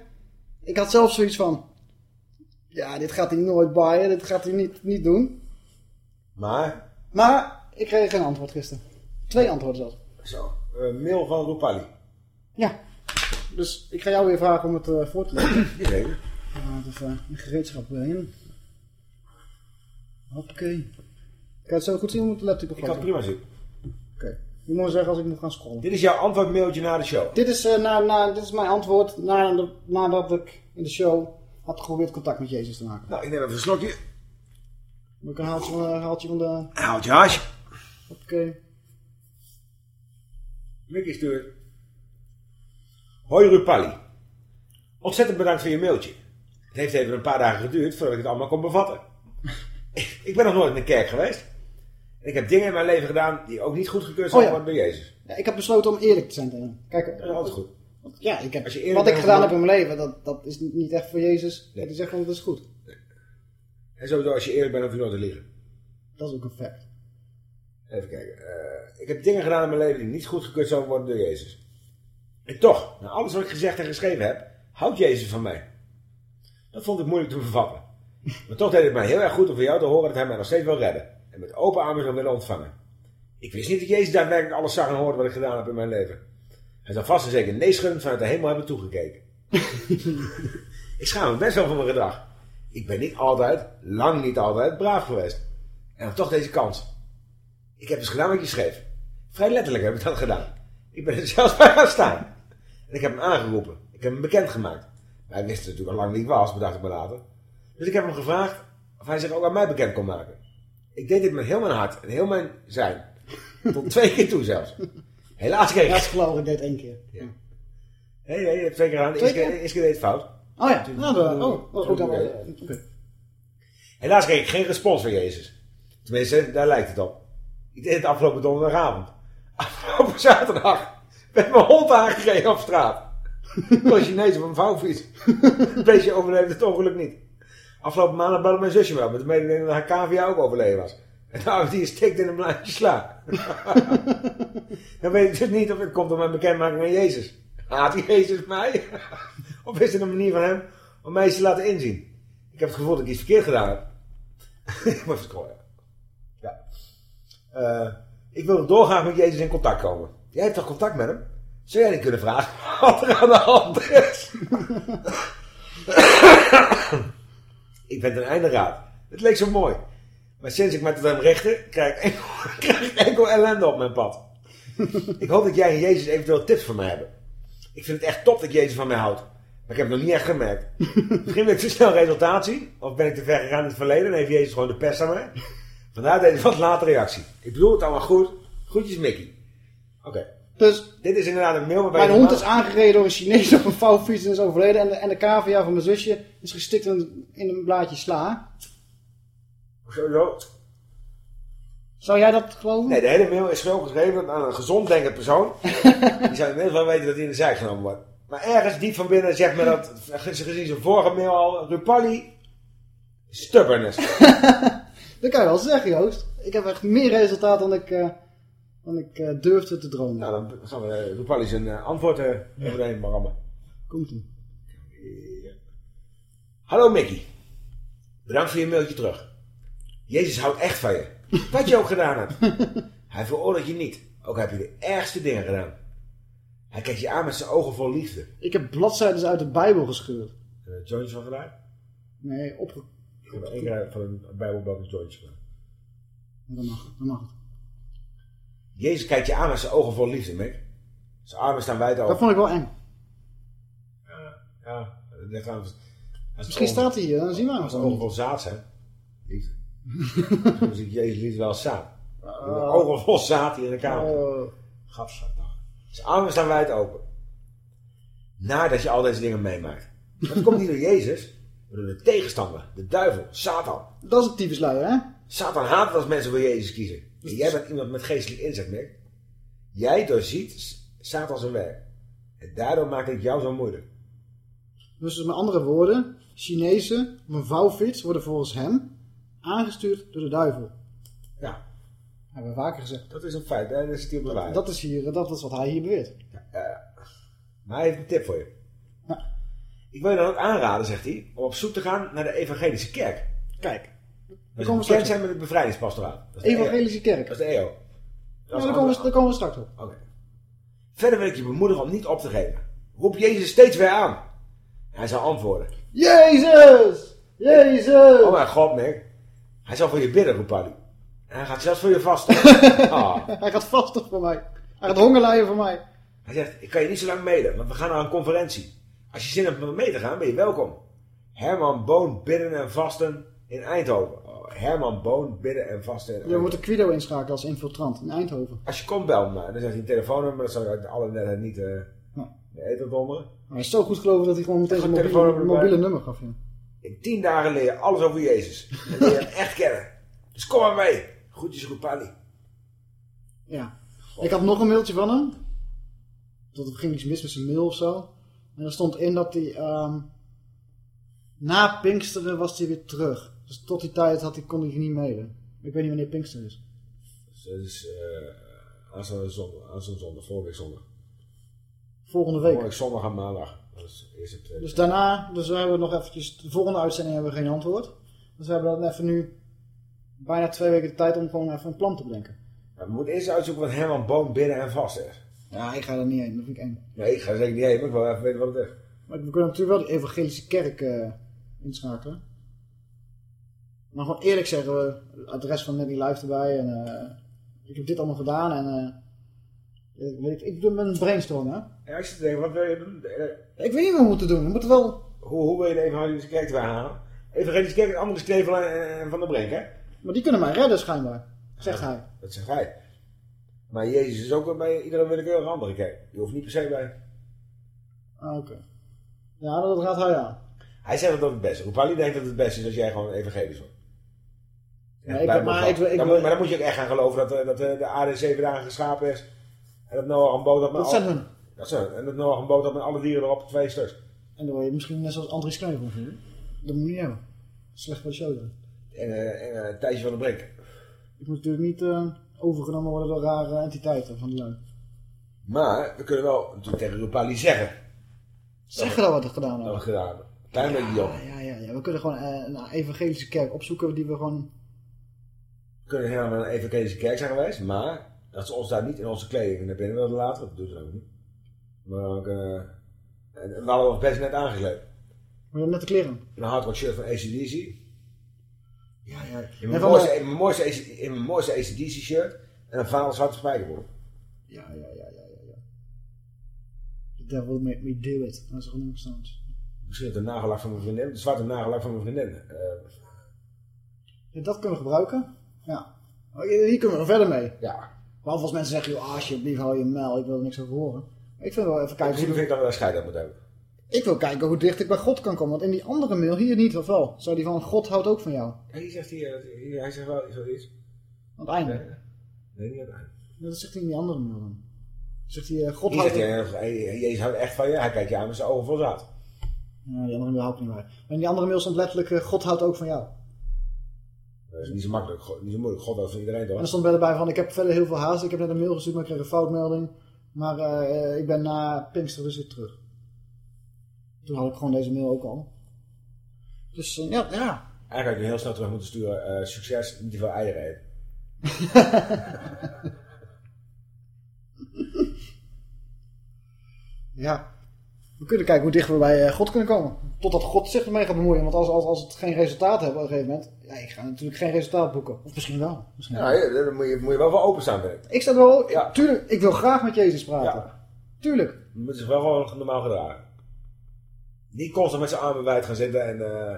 Ik had zelf zoiets van, ja, dit gaat hij nooit baaien. Dit gaat hij niet, niet doen. Maar, Maar ik kreeg geen antwoord gisteren. Twee antwoorden zelfs. zo, eh, mail van Rupali. Ja. Dus ik ga jou weer vragen om het eh, voor te lezen. Jazeker. Ja, het even een gereedschap in. Hoppakee. Kan je het zo goed zien met de laptop of Ik kan het prima zien. Je moet zeggen als ik moet gaan scrollen. Dit is jouw antwoordmailtje na de show. Dit is, eh, na, na, dit is mijn antwoord na de, nadat ik in de show had geprobeerd contact met Jezus te maken. Nou, ik neem even een slokje. Moet ik een haaltje van, een haaltje van de... Houd je haasje. Oké. Mickey stuurt. Hoi Rupali. Ontzettend bedankt voor je mailtje. Het heeft even een paar dagen geduurd voordat ik het allemaal kon bevatten. ik ben nog nooit in een kerk geweest. Ik heb dingen in mijn leven gedaan die ook niet goedgekeurd zijn Oh ja. door Jezus. Ja, ik heb besloten om eerlijk te zijn tegen hem. Kijk, Dat is altijd goed. ja, ik heb, Als je eerlijk wat ik gedaan heb in mijn leven, dat, dat is niet echt voor Jezus. Dat hij zegt van, dat is goed. En sowieso als je eerlijk bent, hoef je nooit te liegen. Dat is ook een fact. Even kijken. Eh, ik heb dingen gedaan in mijn leven die niet goedgekeurd zouden worden door Jezus. En toch, na alles wat ik gezegd en geschreven heb, houdt Jezus van mij. Dat vond ik moeilijk te bevatten. Maar toch deed het mij heel erg goed om van jou te horen dat hij mij nog steeds wil redden. En met open armen zou willen ontvangen. Ik wist niet dat Jezus daadwerkelijk alles zag en hoorde wat ik gedaan heb in mijn leven. Hij zou vast en zeker neeschuddend vanuit de hemel hebben toegekeken. ik schaam me best wel van mijn gedrag. Ik ben niet altijd, lang niet altijd, braaf geweest. En dan toch deze kans. Ik heb dus gedaan wat je schreef. Vrij letterlijk heb ik dat gedaan. Ik ben er zelfs bij gaan staan. En ik heb hem aangeroepen. Ik heb hem bekendgemaakt. Hij wist natuurlijk al lang wie ik was, bedacht ik me later. Dus ik heb hem gevraagd of hij zich ook aan mij bekend kon maken. Ik deed dit met heel mijn hart en heel mijn zijn. Tot twee keer toe zelfs. Helaas kreeg ik... is geloof ik, deed één keer. Je hebt twee keer. De Twee keer, deed het fout. Oh ja, nou, de, oh, oh, ook dan. Helaas kreeg ik geen respons van Jezus. Tenminste, daar lijkt het op. Ik deed het afgelopen donderdagavond. Afgelopen zaterdag werd mijn hond aangekregen op straat. Ik was Chinees op een vouwfiets. Het beestje overleefde het ongeluk niet. Afgelopen maandag belde mijn zusje wel met de mededeling dat haar cavia ook overleden was. En nou, die stikt in een blaadje sla. Dan weet ik dus niet of het komt door mijn bekendmaking aan Jezus. Haat die Jezus mij? of is het een manier van hem om mij eens te laten inzien? Ik heb het gevoel dat ik iets verkeerd gedaan heb. ik moet scrollen. Ja. Eh, ik wil doorgaan met Jezus in contact komen. Jij hebt toch contact met hem? Zou jij niet kunnen vragen wat er aan de hand is? Ik ben ten einde raad. Het leek zo mooi. Maar sinds ik me tot hem richtte, krijg ik enkel, enkel ellende op mijn pad. ik hoop dat jij en Jezus eventueel tips voor mij hebben. Ik vind het echt top dat Jezus van mij houdt. Maar ik heb het nog niet echt gemerkt. Misschien wil ik te snel resultaat. Of ben ik te ver gegaan in het verleden en heeft Jezus gewoon de pest aan mij. Vandaar deze wat late reactie. Ik bedoel het allemaal goed. Groetjes Mickey. Oké. Dus Dit is inderdaad een mail waarbij... mijn je hond normaal- is aangereden door een Chinees op een vouwfiets en is overleden. En de, en de cavia van mijn zusje is gestikt in, in een blaadje sla. Sowieso. Zou jij dat geloven? Nee, de hele mail is gewoon geschreven aan een gezond denkend persoon. Die zou inmiddels wel weten dat hij in de zijk genomen wordt. Maar ergens diep van binnen zegt me dat, gezien zijn vorige mail al, Rupalli, stubbornness. Dat kan je wel zeggen, Joost. Ik heb echt meer resultaat dan ik, eh, dan ik eh, durfde te dromen. Nou, dan gaan we uh, Rupalli zijn eh, antwoord uh, overheen rammen. Komt ie. Hallo Mickey. Bedankt voor je mailtje terug. Jezus houdt echt van je. Wat je ook gedaan hebt. Hij veroordeelt je niet. Ook heb je de ergste dingen gedaan. Hij kijkt je aan met zijn ogen vol liefde. Ik heb bladzijden uit de Bijbel gescheurd. Uh, van gedaan? Nee, opge... Ik heb één van een Bijbelblad een jointje gedaan. Dat mag, dat mag het. Jezus kijkt je aan met zijn ogen vol liefde, Mick. Zijn armen staan wijd open. Dat vond ik wel eng. Ja, ja. Dat. Misschien staat hij hier, dan zien we hem. Als ogen vol zaad zijn. Liefde. Misschien zie Jezus liefde wel zaad. Uh, ogen vol zaad hier in de kamer. Uh. Zijn armen staan wijd open. Nadat je al deze dingen meemaakt. Dat komt niet door Jezus, maar door de tegenstander, de duivel, Satan. Dat is een tyfusluier, hè? Satan haat het als mensen voor Jezus kiezen. En jij bent iemand met geestelijk inzicht, Mick. Jij doorziet Satan zijn werk. En daardoor maakt het jou zo moeilijk. Dus met andere woorden, Chinezen op een vouwfiets worden volgens hem aangestuurd door de duivel. Ja. Hebben we vaker gezegd. Dat is een feit, hè? dat is hier bewaard. Dat is, hier, dat is wat hij hier beweert. Ja, maar hij heeft een tip voor je. Ja. Ik wil je dan ook aanraden, zegt hij, om op zoek te gaan naar de evangelische kerk. Kijk. We komen bekend zijn met het bevrijdingspastoraat. Evangelische kerk. Dat is de EO. Dat ja, daar, komen we, daar komen we straks op. Oké. Okay. Verder wil ik je bemoedigen om niet op te geven. Roep Jezus steeds weer aan. Hij zal antwoorden. Jezus! Jezus! Oh mijn god, Nick. Hij zal voor je bidden, roept Paddy. En hij gaat zelfs voor je vasten. oh. Hij gaat vasten voor mij. Hij gaat hongerlijden voor mij. Hij zegt, ik kan je niet zo lang mailen, want we gaan naar een conferentie. Als je zin hebt om mee te gaan, ben je welkom. Herman Boon bidden en vasten in Eindhoven. Herman Boon bidden en in Eindhoven. Je moet de Quido inschakelen als infiltrant in Eindhoven. Als je komt, bel me. Dan zegt hij een telefoonnummer, dat zou ik alle net niet uh, ja. eten donderen. Hij is zo goed geloven dat hij gewoon meteen zijn mobiele, mobiele nummer gaf. Ja. In tien dagen leer je alles over Jezus. En leer je hem echt kennen. Dus kom maar mee. Groetjes, Roepali. Ja. God. Ik had nog een mailtje van hem. Dat er ging iets mis met zijn mail of zo. En daar stond in dat hij... Um, na Pinksteren was hij weer terug. Dus tot die tijd had hij, kon hij niet mailen. Ik weet niet wanneer Pinkster is. Dat is uh, aanstaande zondag, aanstaande zondag, volgende week zondag. Volgende week? Volgende week zondag en maandag. Dus, is het, uh, dus daarna, dus we hebben nog eventjes, de volgende uitzending hebben we geen antwoord. Dus we hebben dan even nu bijna twee weken de tijd om gewoon even een plan te bedenken. Ja, we moeten eerst uitzoeken wat Herman Boom binnen en vast is. Ja, ik ga er niet heen, dat vind ik eng. Nee, ik ga er zeker niet heen, maar ik wil even weten wat het is. Maar we kunnen natuurlijk wel de evangelische kerk uh, inschakelen. Maar gewoon eerlijk zeggen we, het adres van Netty Live erbij. En uh, ik heb dit allemaal gedaan en uh, ik, weet, ik doe met een brainstorm, hè. Ja, ik zit te denken, wat wil je doen? Ik weet niet wat we moeten doen. We moeten wel... Hoe, hoe wil je de evangelische kerk erbij halen? Evangelische kerk, andere Knevel en, en Van der Brink, hè? Maar die kunnen mij redden schijnbaar, zegt hij. Dat zegt hij. Maar Jezus is ook bij iedere willekeurige andere kerk. Je hoeft niet per se bij... Ah, Oké. Ja, dat gaat hij aan. Hij zegt dat dat het beste is. Rupali denkt dat het het beste is als jij gewoon evangelisch wordt. Ja, Ja, maar ik ik Dan moet- maar dan moet je ook echt gaan geloven dat, eh, dat eh, de aarde zeven dagen geschapen is. En dat Noach een boot had met Dat al- zijn hun. Dat zijn hun. En dat Noach een boot had met alle dieren erop, twee stuks. En dan word je misschien net zoals Andries Kneuvel van vinden. Dat moet je niet hebben. Slecht voor de show dan. En, eh, en eh, Thijsje van de Brink. Ik moet natuurlijk niet eh, overgenomen worden door rare entiteiten van die lui. Maar we kunnen wel natuurlijk tegen Rupali zeggen. Zeggen dat we het gedaan Dat we hebben. het gedaan hebben. Klein beetje jong. Ja, ja, ja. We kunnen gewoon eh, een evangelische kerk opzoeken die we gewoon... Kunnen helemaal naar een evangelische kerk zijn geweest. Maar dat ze ons daar niet in onze kleding naar binnen wilden laten. Dat doen ze ook niet. Maar ook... eh, en, we hadden ons best net aangekleed. We hebben net de kleren. Een hardrock shirt van ACDC. Ja, ja. In mijn mooiste, de- in mijn mooiste, in mijn mooiste ACDC shirt. En een vaal zwarte spijkerbroek. Ja, ja, ja, ja, ja, ja. The devil made me do it. Dat is gewoon onbestaand. Misschien de nagellak van mijn vriendin. De zwarte nagellak van mijn vriendin. Eh, Ja, dat kunnen we gebruiken. Ja. Oh, Hier kunnen we nog verder mee. Ja. Behalve als mensen zeggen, joh, alsjeblieft hou je mel, ik wil er niks over horen. Ik vind wel even kijken Misschien hoe... vind ik dat we daar scheid aan moeten hebben. Ik wil kijken hoe dicht ik bij God kan komen. Want in die andere mail hier niet, of wel? Zou die van God houdt ook van jou? Hier zegt hij, eh, hier- hij zegt wel zoiets. Aan het einde. Nee, niet aan het einde. Dat zegt hij in die andere mail dan. Zegt hij, eh, God houdt... zegt hij, eh, Jezus houdt echt van je. Hij kijkt je aan met zijn ogen vol zaad. Ja, die andere mail hou ik niet bij. Maar in die andere mail stond letterlijk, God houdt ook van jou. Dat is niet zo makkelijk, niet zo moeilijk. God houdt van iedereen En toch? er stond wel bij van, ik heb verder heel veel haast. Ik heb net een mail gestuurd, maar ik kreeg een foutmelding. Maar eh, ik ben na Pinkster dus weer terug. Toen had ik gewoon deze mail ook al. Dus eh, ja, ja. Eigenlijk had je heel snel terug moeten sturen. eh, succes, niet te veel eieren eten. Ja. We kunnen kijken hoe dicht we bij eh, God kunnen komen. Totdat God zich ermee gaat bemoeien. Want als, als, als het geen resultaat hebben op een gegeven moment. Ja, ik ga natuurlijk geen resultaat boeken. Of misschien wel. Misschien Ja, ja, daar moet je, moet je wel voor openstaan, vind ik. Sta wel... Tuurlijk, ik wil graag met Jezus praten. Tuurlijk. Je moet zich wel gewoon normaal gedragen. Niet constant met zijn armen wijd gaan zitten en eh,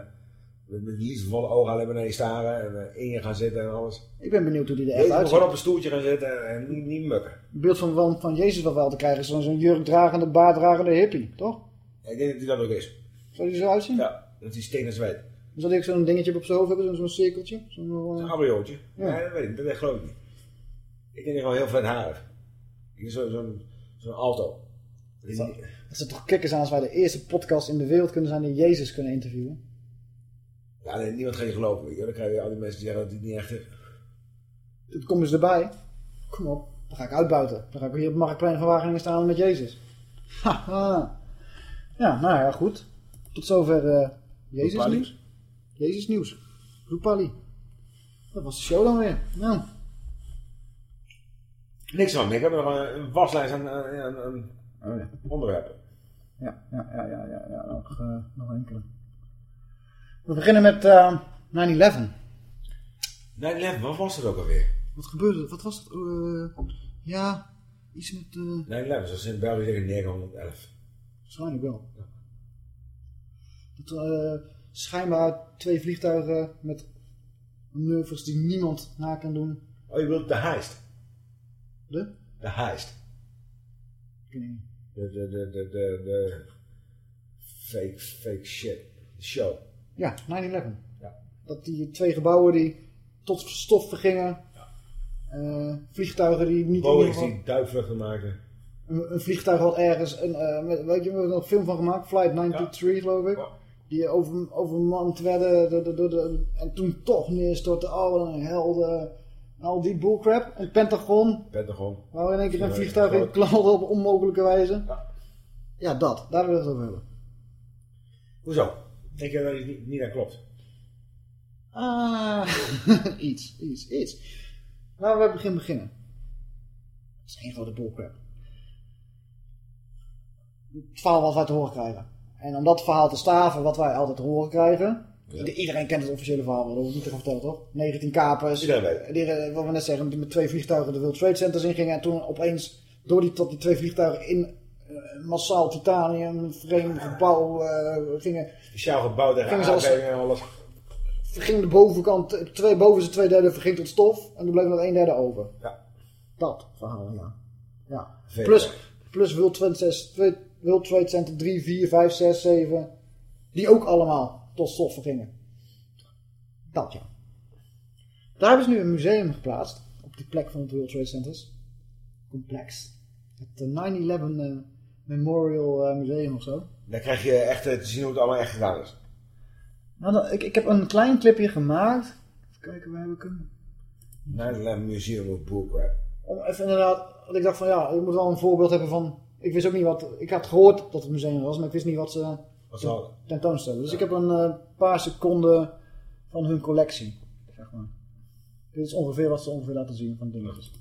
met, liefdevolle ogen alleen maar naar je staren en eh, in je gaan zitten en alles. Ik ben benieuwd hoe die er echt uitziet. gewoon op een stoeltje gaan zitten en niet, niet mukken. Het beeld van, van, van Jezus wat wel te krijgen is zo'n zo'n jurkdragende, baarddragende hippie, toch? Ik denk dat hij dat ook is. Zou die er zo uitzien? Ja, dat hij steen en zweet. Zal die ook zo'n dingetje op zijn hoofd hebben, zo'n cirkeltje? Zo'n, abriootje. Ja. Nee, dat weet ik niet. Dat geloof ik niet. Ik denk gewoon heel vet haar. Ik Zo'n zo'n zo'n alto. Dat ze toch kikkers aan als wij de eerste podcast in de wereld kunnen zijn die Jezus kunnen interviewen. Ja, nee, niemand gaat je geloven. weet je. Dan krijg je al die mensen die zeggen dat hij het niet echt is. Het komt dus erbij. Kom op, dan ga ik uitbuiten. Dan ga ik hier op het Marktplein van Wageningen staan met Jezus. Haha. Ja, nou ja, goed. Tot zover eh Jezus Roepali. nieuws. Jezus nieuws. Roepali. Dat was de show dan weer. Nou, Niks van. Ik heb nog een, een waslijst aan, aan, aan- aan Oh, ja. onderwerpen. ja, ja, ja, ja, ja, ja nog, eh, nog enkele. We beginnen met eh 9-11. 9-11, wat was het ook alweer? Wat gebeurde er? Wat was het? Eh, ja, iets met... eh 9-11, zoals in België zeggen 911. Waarschijnlijk wel. Dat, schijnbaar twee vliegtuigen met manoeuvres die niemand na kan doen. Oh, je bedoelt de heist? De? De heist. Ik weet niet. De, de, de, de, de, de fake, fake shit. De show. Ja, 9-11. Ja. Dat die twee gebouwen die tot stof vergingen. Eh, vliegtuigen die niet... geval- die duikvluchten maken. Een, een vliegtuig had ergens, een, eh, weet je, we hebben er een film van gemaakt, Flight 93 geloof ik. Die over, overmand werden de, de, en toen toch neerstortte. Oh, een helden. Al die bullcrap. En het Pentagon, Pentagon. waar in één keer een Ja, vliegtuig in knalde op onmogelijke wijze. Ja. dat. Daar willen we het over hebben. Hoezo? Denk je dat het niet, niet aan klopt? Ah, iets, iets, iets. Laten we beginnen beginnen. Dat is één grote bullcrap. Het verhaal wat wij te horen krijgen. En om dat verhaal te staven wat wij altijd te horen krijgen. Iedereen kent het officiële verhaal, dat hoef ik niet te gaan vertellen toch? 19 kapers. Iedereen weet Die, eh, wat we net zeggen, die met twee vliegtuigen de World Trade Centers ingingen. En toen opeens, door die, tot die twee vliegtuigen in massaal titanium, vreemd gebouw eh, gingen. Speciaal gebouwd tegen aardbevingen en alles. verging de bovenkant, eh, twee, bovenste twee derde verging tot stof. En er bleef nog één derde over. Ja. Dat verhaal, ja. ja. Plus, plus World Trade, Center- twee- World Trade Center 3, 4, 5, 6, 7. Die ook allemaal tot stof vergingen. Dat ja. Daar hebben ze nu een museum geplaatst. Op die plek van het World Trade Centers. Complex. Het eh, 9-11 eh, Memorial eh, Museum of zo. Dan krijg je echt eh, te zien hoe het allemaal echt gedaan is. Nou, dan- ik, ik heb een klein clipje gemaakt. Even kijken, waar heb ik hem? 9-11 Museum of Bullcrap. Om even inderdaad, ik dacht van ja, je moet wel een voorbeeld hebben van... Ik wist ook niet wat, ik had gehoord dat het museum was, maar ik wist niet wat ze Wat tentoonstellen. Dus ik heb een eh, paar seconden van hun collectie, zeg maar. Dit is ongeveer wat ze ongeveer laten zien van dingetjes.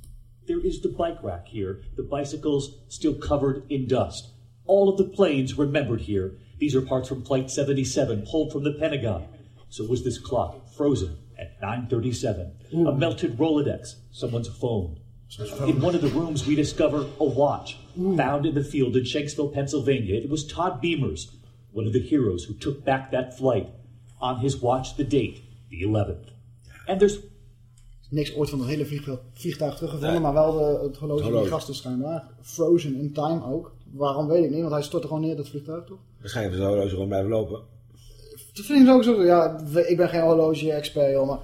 There is the bike rack here, the bicycles still covered in dust. All of the planes remembered here. These are parts from Flight 77, pulled from the Pentagon. So was this clock, frozen at 9.37. A hmm. melted Rolodex, someone's phone. In one of the rooms, we discover a watch hmm. found in the field in Shanksville, Pennsylvania. It was Todd Beamers, one of the heroes who took back that flight. On his watch, the date, the 11th. And there's Niks ooit van het hele vliegtuig, vliegtuig teruggevonden, maar wel de, het horloge van die gasten schijnbaar. Frozen in time ook. Waarom weet ik niet, want hij stortte gewoon neer dat vliegtuig toch? Waarschijnlijk is het horloge gewoon blijven lopen. Dat vind ik ook zo. Ja, ik ben geen horloge-expert, joh, maar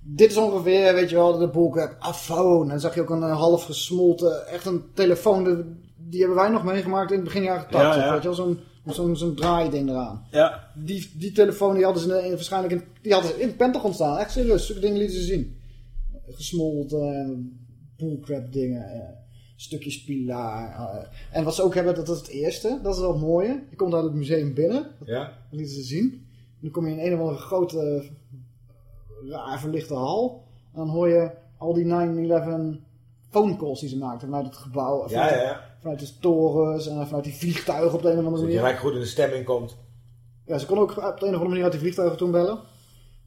dit is ongeveer, weet je wel, de bullcrap. iPhone. En dan zag je ook een eh, half gesmolten, echt een telefoon. die hebben wij nog meegemaakt in het begin jaren 80. Ja, ja. Weet je wel, zo'n zo'n zo'n draaiding eraan. Ja. Die, die telefoon die hadden ze in- in- waarschijnlijk in, die hadden ze in het Pentagon staan. Echt serieus, zulke dingen lieten ze zien. Gesmolten, en bullcrap dingen, eh, stukjes pilaar. eh. En wat ze ook hebben, dat is het eerste. Dat is wel het mooie. Je komt uit het museum binnen. Ja. Dat lieten ze zien. En dan kom je in een of andere grote, eh, raar verlichte hal. En dan hoor je al die 9-11 phone calls die ze maakten vanuit het gebouw. Ja, vanuit, ja, ja. vanuit de torens en vanuit die vliegtuigen op de een of andere Dat je manier. gelijk goed in de stemming komt. Ja, ze kon ook op de een of andere manier uit die vliegtuigen toen bellen.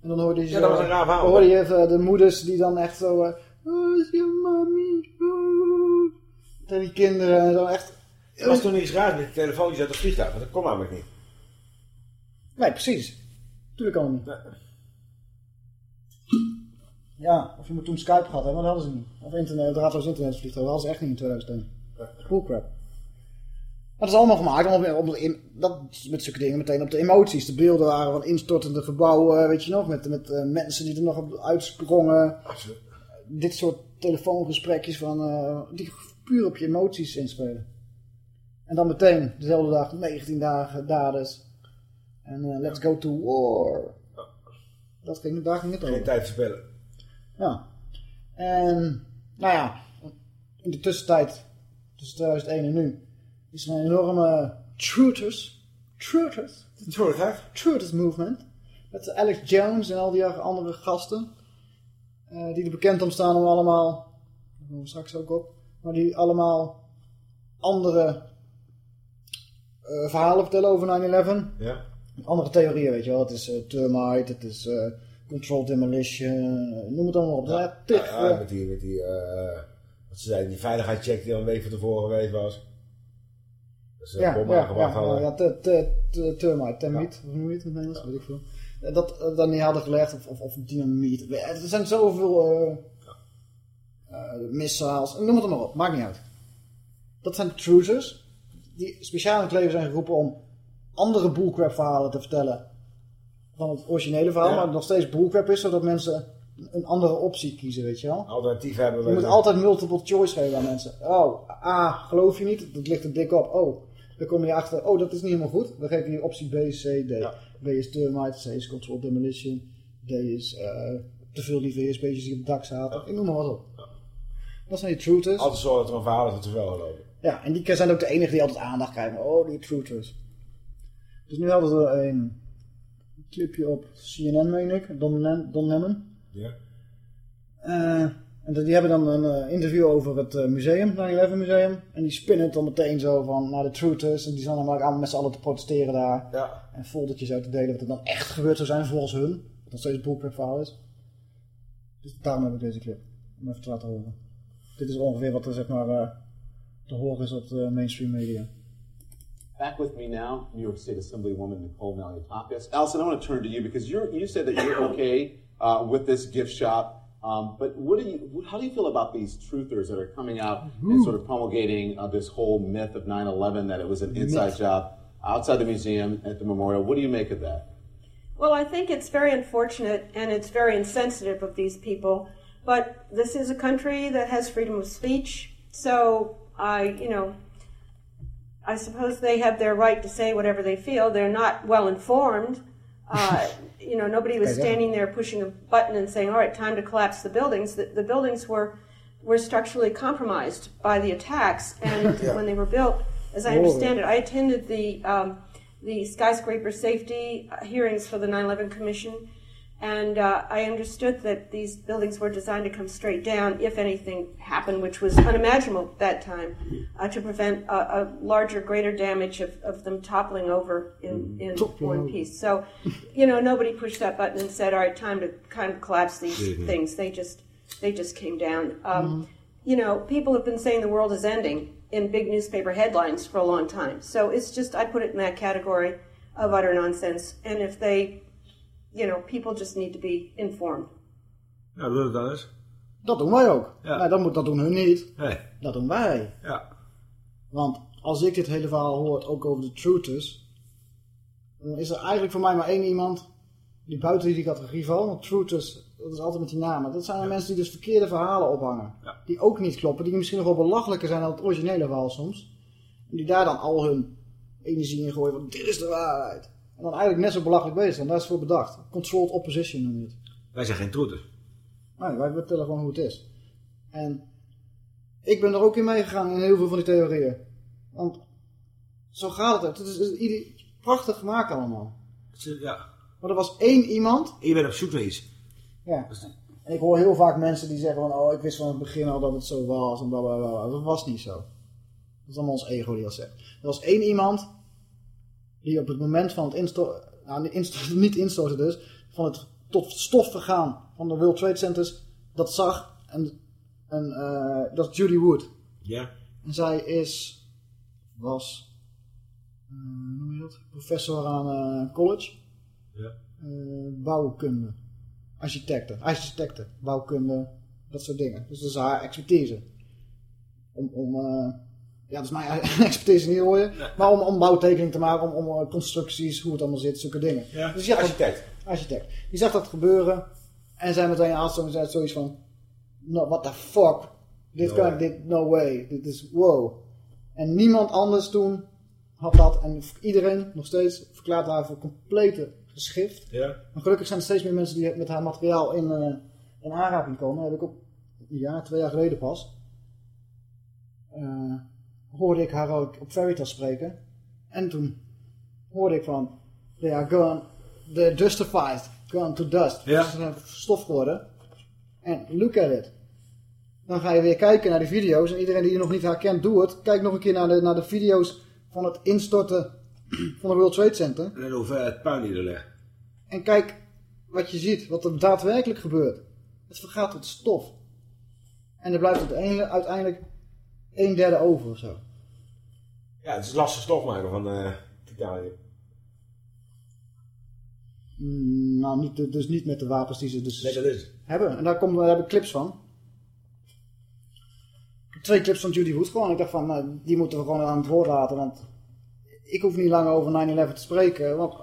En dan hoorde je, Ja, dat was een raar verhaal. dan hoorde je even de moeders die dan echt zo... eh, oh, is mommy? Oh. Tegen die kinderen en zo echt... Er was toen niets raars met die telefoontjes uit het vliegtuig. Want dat kon namelijk niet. Nee, precies. Tuurlijk allemaal niet. Ja, of je moet toen Skype gehad hebben, maar dat hadden ze niet. Of internet, draadloos internetvliegtuig, dat hadden ze echt niet in 2001. Bullcrap. Maar dat is allemaal gemaakt om, op, op, in, dat, met zulke dingen meteen op de emoties. De beelden waren van instortende gebouwen, weet je nog, met, met eh, mensen die er nog op uitsprongen. Dit soort telefoongesprekjes van, eh, die puur op je emoties inspelen. En dan meteen, dezelfde dag, 19 dagen daders. En eh, let's go to war. Dat ging, daar ging het over. Geen tijd te spelen. Ja. En, nou ja, in de tussentijd, tussen 2001 en nu, is er een enorme Truthers, Truthers, Truthers movement. Met Alex Jones en al die andere gasten. eh, die er bekend om staan om allemaal, daar komen we straks ook op, maar die allemaal andere eh, verhalen vertellen over 9-11. Ja. Andere theorieën, weet je wel. Het is eh, termite, het is eh, controlled demolition, noem het allemaal op. Ja, Ja, tig, ja, eh, met die, met die wat ze zeiden, die veiligheidscheck die al een week van tevoren geweest was. Dat ze ja, bom ja, ja, hadden. ja, te- te- te- termite, termiet, hoe noem je het in het Nederlands, weet ik veel. Eh, Dat eh, dan niet hadden gelegd, of, of, of dynamiet. Eh, Er zijn zoveel eh eh, missiles, noem het maar op, maakt niet uit. Dat zijn truthers, die speciaal in het leven zijn geroepen om andere bullcrap verhalen te vertellen van het originele verhaal, Ja. maar het nog steeds bullcrap is, zodat mensen een andere optie kiezen, weet je wel. Alternatief hebben we. Je moet altijd multiple choice geven aan mensen. Oh, A, geloof je niet, dat ligt er dik op. Oh, dan kom je achter, oh, dat is niet helemaal goed. Dan geef je optie B, C, D. B is termite, C is control demolition, D is eh, te veel lieveheersbeestjes die op het dak zaten. Ik noem maar wat op. Dat zijn die truthers. Altijd zorgen dat er een verhaal is dat te veel geloven. Ja, en die zijn ook de enige die altijd aandacht krijgen. Oh, die truthers. Dus nu hadden we een clipje op CNN, meen ik. Don, Lem- Don Lemon. Ja. Eh, en die hebben dan een eh, interview over het eh, museum, 9-11 museum. En die spinnen het dan meteen zo van naar de truthers. En die zijn dan maar aan met z'n allen te protesteren daar. Ja. En foldertjes uit te delen wat er dan echt gebeurd zou zijn volgens hun. Wat nog steeds bullcrap verhaal is. Dus daarom heb ik deze clip. Om even te laten horen. Dit is ongeveer wat er zeg maar eh, te horen is op de mainstream media. Back with me now, New York State Assemblywoman Nicole Maliotakis. Allison, I want to turn to you because you're, you said that you're okay uh, with this gift shop. Um, but what do you, how do you feel about these truthers that are coming out and sort of promulgating uh, this whole myth of 9/11 that it was an inside Myth. job outside the museum at the memorial? What do you make of that? Well, I think it's very unfortunate and it's very insensitive of these people. But this is a country that has freedom of speech. So I, you know, I suppose they have their right to say whatever they feel. They're not well informed. Uh, you know, nobody was standing there pushing a button and saying, "All right, time to collapse the buildings." The, the buildings were were structurally compromised by the attacks, and Yeah. when they were built, as I Whoa. understand it, I attended the um, the skyscraper safety hearings for the 9/11 Commission, and uh, I understood that these buildings were designed to come straight down if anything happened, which was unimaginable at that time, uh, to prevent a, a larger, greater damage of, of them toppling over in, in Toppling one over. piece. So, you know, nobody pushed that button and said, "All right, time to kind of collapse these Mhm. things." They just they just came down. Um, Mhm. You know, people have been saying the world is ending in big newspaper headlines for a long time. So it's just I put it in that category of utter nonsense. And if they, you know, people just need to be informed. Doe het dan eens. Dat doen wij ook. Ja. Nee, dat, moet, dat doen hun niet. Nee. Dat doen wij. Ja. Want als ik dit hele verhaal hoor, ook over de truthers, dan is er eigenlijk voor mij maar één iemand die buiten die categorie valt. Want truthers, dat is altijd met die namen. Dat zijn de mensen die dus verkeerde verhalen ophangen. Die ook niet kloppen, die misschien nog wel belachelijker zijn dan het originele verhaal soms. En die daar dan al hun energie in gooien, van dit is de waarheid. En dan eigenlijk net zo belachelijk bezig zijn. Daar is voor bedacht. Controlled opposition noem je het. Wij zijn geen troeters. Nee, wij vertellen gewoon hoe het is. En ik ben er ook in meegegaan in heel veel van die theorieën. Want zo gaat het. Het is, het is ieder- prachtig gemaakt allemaal. Ja. Maar er was één iemand. Je bent op zoek naar iets. Ja. En ik hoor heel vaak mensen die zeggen van, oh, ik wist van het begin al dat het zo was en bla bla bla. Dat was niet zo. Dat is allemaal ons ego die dat zegt. Er was één iemand die op het moment van het instorten, nou, niet instorten, niet instorten dus, van het tot stof vergaan van de World Trade Centers, dat zag. En, en eh, dat is Judy Wood. Ja. En zij is, was, eh, hoe noem je dat? Professor aan eh, college. Ja. Bouwkunde. Architecten. Architecten. Bouwkunde. Dat soort dingen. Dus dat is haar expertise. Om, om ja, dat is mijn expertise niet hoor je. Maar om, om bouwtekening te maken, om, om eh, constructies, hoe het allemaal zit, zulke dingen. Ja, Dus dat- architect. architect. Die zag dat gebeuren. En zei meteen en zei zoiets van, no, what the fuck. Dit No kan ik, dit, no way. Dit is, wow. En niemand anders toen had dat. En iedereen nog steeds verklaart haar voor complete geschift. Ja. Maar gelukkig zijn er steeds meer mensen die met haar materiaal in, eh, in aanraking komen. Dat heb ik ook een jaar, twee jaar geleden pas. eh, hoorde ik haar ook op Veritas spreken. En toen hoorde ik van, they are gone, they're justified, gone to dust. Ja. Ze zijn stof geworden. En look at it. Dan ga je weer kijken naar die video's. En iedereen die nog niet haar kent, doe het. Kijk nog een keer naar de, naar de video's van het instorten van de World Trade Center. En hoe ver het puin ligt. En kijk wat je ziet, wat er daadwerkelijk gebeurt. Het vergaat tot stof. En er blijft uiteindelijk een derde over of zo. Ja, het is lastig stof maken van eh titanium. Mm, nou, niet, dus niet met de wapens die ze dus Nee, dat is hebben. En daar, komen, daar heb ik clips van. Twee clips van Judy Wood gewoon. Ik dacht van, nou, die moeten we gewoon aan het woord laten. Want ik hoef niet lang over 9-11 te spreken. Want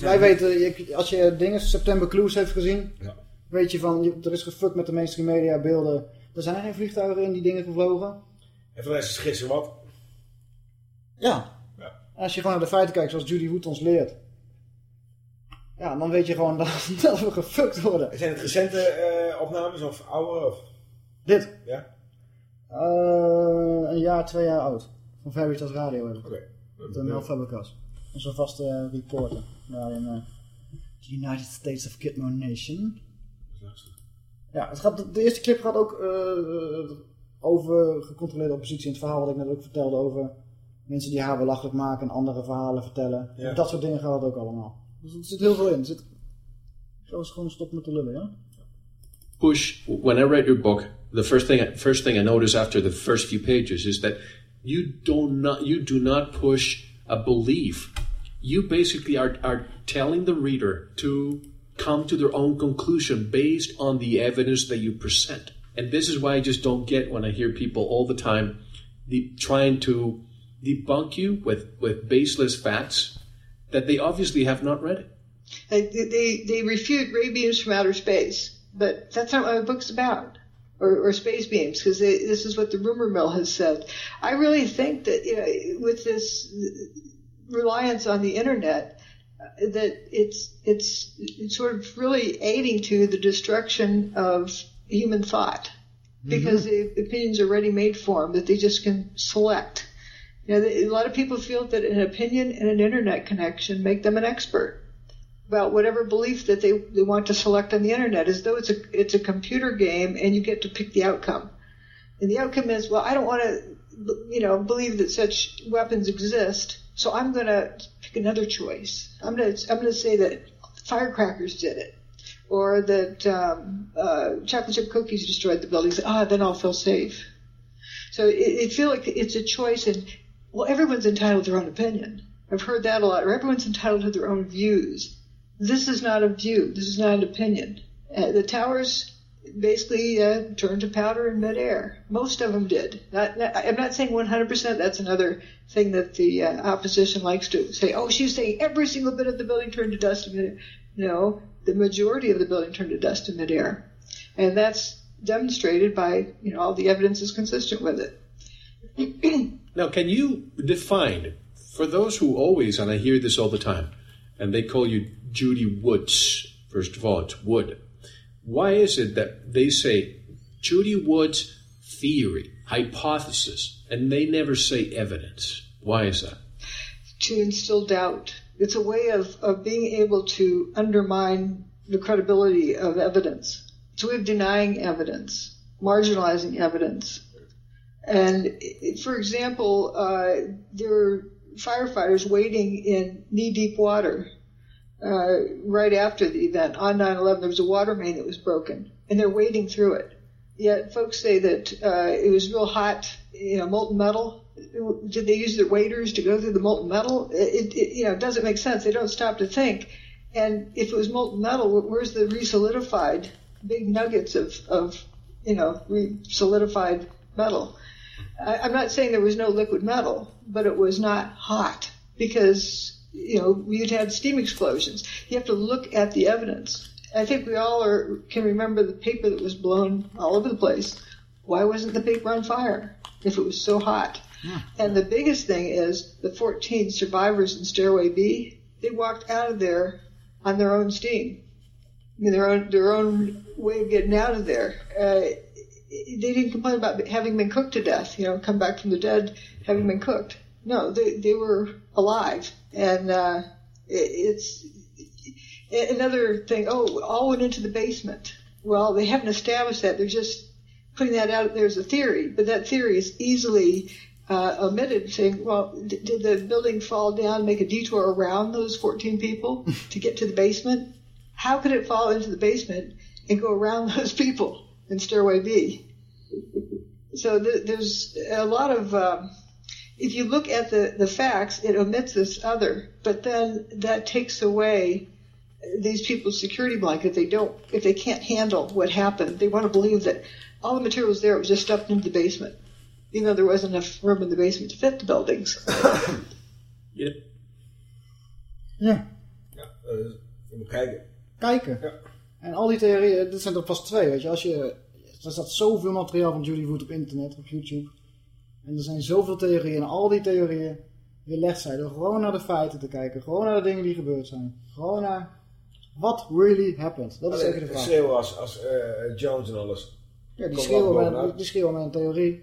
wij weten, als je dingen, September Clues heeft gezien. Ja. Weet je van, je- er is gefuckt met de mainstream media beelden. Er zijn geen vliegtuigen in die dingen gevlogen. En voor de rest is gisteren wat. Ja. En als je gewoon naar de feiten kijkt, zoals Judy Wood ons leert. Ja, dan weet je gewoon dat, dat we gefuckt worden. Zijn het recente eh, opnames of oude? Of? Dit? Ja. Eh, een jaar, twee jaar oud. Van Veritas Radio heb ik. Oké. De Mel Fabregas. Onze vaste eh, reporter. Daar in eh, the United States of Kidmo Nation. Ja, het gaat, de eerste clip gaat ook eh, over gecontroleerde oppositie. In het verhaal wat ik net ook vertelde over mensen die haar belachelijk maken en andere verhalen vertellen. Ja. Dat soort dingen gaat het ook allemaal. Dus er zit heel veel in. Er zit... Zo is gewoon stop met de lullen, ja? push when I read your book the first thing first thing I noticed after the first few pages is that you do not you do not push a belief, you basically are, are telling the reader to come to their own conclusion based on the evidence that you present. And this is why I just don't get when I hear people all the time de- trying to debunk you with, with baseless facts that they obviously have not read it. They, they, they refute ray beams from outer space, but that's not what my book's about. Or, or space beams, because this is what the rumor mill has said. I really think that you know, with this reliance on the internet, that it's, it's it's sort of really aiding to the destruction of human thought, mm-hmm. because the opinions are ready-made for them that they just can select. You know, a lot of people feel that an opinion and an internet connection make them an expert about whatever belief that they, they want to select on the internet as though it's a it's a computer game and you get to pick the outcome. And the outcome is, well, I don't want to, you know, believe that such weapons exist, so I'm going to pick another choice. I'm going to I'm going to say that firecrackers did it, or that um, uh, chocolate chip cookies destroyed the buildings. Ah, then I'll feel safe. So it, it feel like it's a choice, and well, everyone's entitled to their own opinion. I've heard that a lot. Or everyone's entitled to their own views. This is not a view. This is not an opinion. Uh, the towers basically uh, turned to powder in midair. Most of them did. Not, not, I'm not saying 100%. That's another thing that the uh, opposition likes to say. Oh, she's saying every single bit of the building turned to dust in midair. No, the majority of the building turned to dust in midair, and that's demonstrated by you know all the evidence is consistent with it. Now, can you define, for those who always, and I hear this all the time, and they call you Judy Woods, first of all, it's Wood. Why is it that they say Judy Woods theory, hypothesis, and they never say evidence? Why is that? to instill doubt. It's a way of, of being able to undermine the credibility of evidence. It's a way of denying evidence, marginalizing evidence. And for example, uh, there were firefighters waiting in knee deep water uh, right after the event. On 9 11, there was a water main that was broken, and they're wading through it. Yet folks say that uh, it was real hot, you know, molten metal. Did they use their waders to go through the molten metal? It, it you know, doesn't make sense. They don't stop to think. And if it was molten metal, where's the resolidified big nuggets of, of you know, re-solidified metal? I, I'm not saying there was no liquid metal, but it was not hot because, you know, you'd had steam explosions. You have to look at the evidence. I think we all are, can remember the paper that was blown all over the place. Why wasn't the paper on fire if it was so hot? And the biggest thing is the 14 survivors in Stairway B, they walked out of there on their own steam. I mean, their own, their own way of getting out of there. Uh, they didn't complain about having been cooked to death, you know, come back from the dead having been cooked. No, they, they were alive. And, uh, it, it's, another thing, oh, all went into the basement. Well, they haven't established that. They're just putting that out there as a theory, but that theory is easily uh, omitted, saying, well, d- did the building fall down, make a detour around those 14 people to get to the basement? How could it fall into the basement and go around those people in Stairway B? So th- there's a lot of, um, if you look at the, the facts, it omits this other, but then that takes away these people's security blanket. They don't, if they can't handle what happened, they want to believe that all the material was there, it was just stuffed into the basement, even though there wasn't enough room in the basement to fit the buildings. Yeah. Ja, Ja, je moet kijken. kijken. En al die theorieën, dit zijn er pas twee, weet je. Als je, er staat zoveel materiaal van Julie Wood op internet, op YouTube. En er zijn zoveel theorieën. En al die theorieën weerlegt zij door gewoon naar de feiten te kijken. Gewoon naar de dingen die gebeurd zijn. Gewoon naar what really happened. Dat is zeker de vraag. schreeuwen als, als eh, Jones en alles. Ja, die schreeuwen, met, bovenuit. die schreeuwen met een theorie.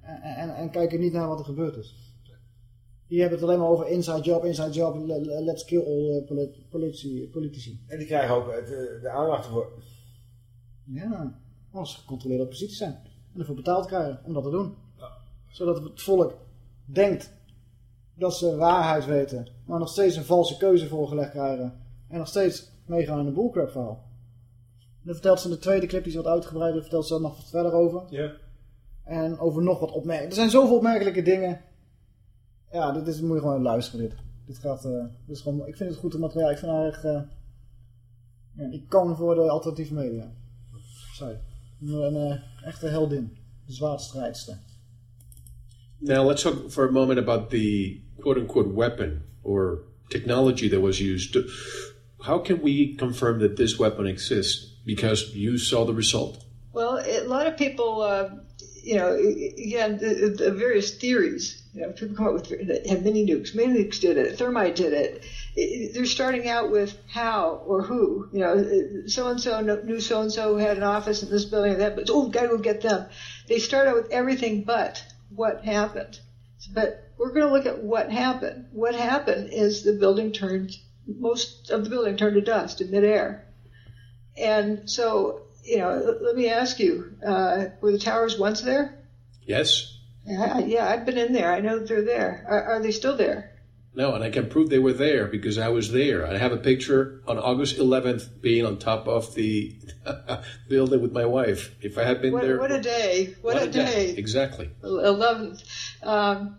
En, en, en kijken niet naar wat er gebeurd is. Die hebben het alleen maar over inside job, inside job, le- le- let's kill all eh, polit- politie, politici. En die krijgen ook eh, de aandacht ervoor. Ja, als ze gecontroleerd op positie zijn. En ervoor betaald krijgen om dat te doen. Zodat het volk denkt dat ze waarheid weten, maar nog steeds een valse keuze voorgelegd krijgen. En nog steeds meegaan in een bullcrap verhaal. Dan vertelt ze in de tweede clip, die is wat uitgebreider, vertelt ze daar nog wat verder over. Ja. En over nog wat opmerkingen. Er zijn zoveel opmerkelijke dingen. Ja, dit is, moet je gewoon luisteren dit. Dit gaat, dit is gewoon, ik vind het goed materiaal. Ik vind haar echt, uh, ja, ik kan voor de alternatieve media. Sorry. Een, een uh, echte heldin. De zwaardstrijdster. Now let's talk for a moment about the quote-unquote weapon or technology that was used. How can we confirm that this weapon exists? Because you saw the result. Well, a lot of people, uh, you know, again, the, the, various theories. You know, people come up with have mini nukes. Mini nukes did it. Thermite did it. They're starting out with how or who. You know, so and so knew so and so had an office in this building or that, but oh, gotta go get them. They start out with everything but what happened. But we're going to look at what happened. What happened is the building turned, most of the building turned to dust in midair. And so, you know, let me ask you, uh, were the towers once there? Yes. Yeah, yeah, I've been in there. I know they're there. Are, are they still there? No, and I can prove they were there because I was there. I have a picture on August 11th being on top of the building with my wife. If I had been what, there. What a day. What, what a, day. day. Exactly. 11th. Um,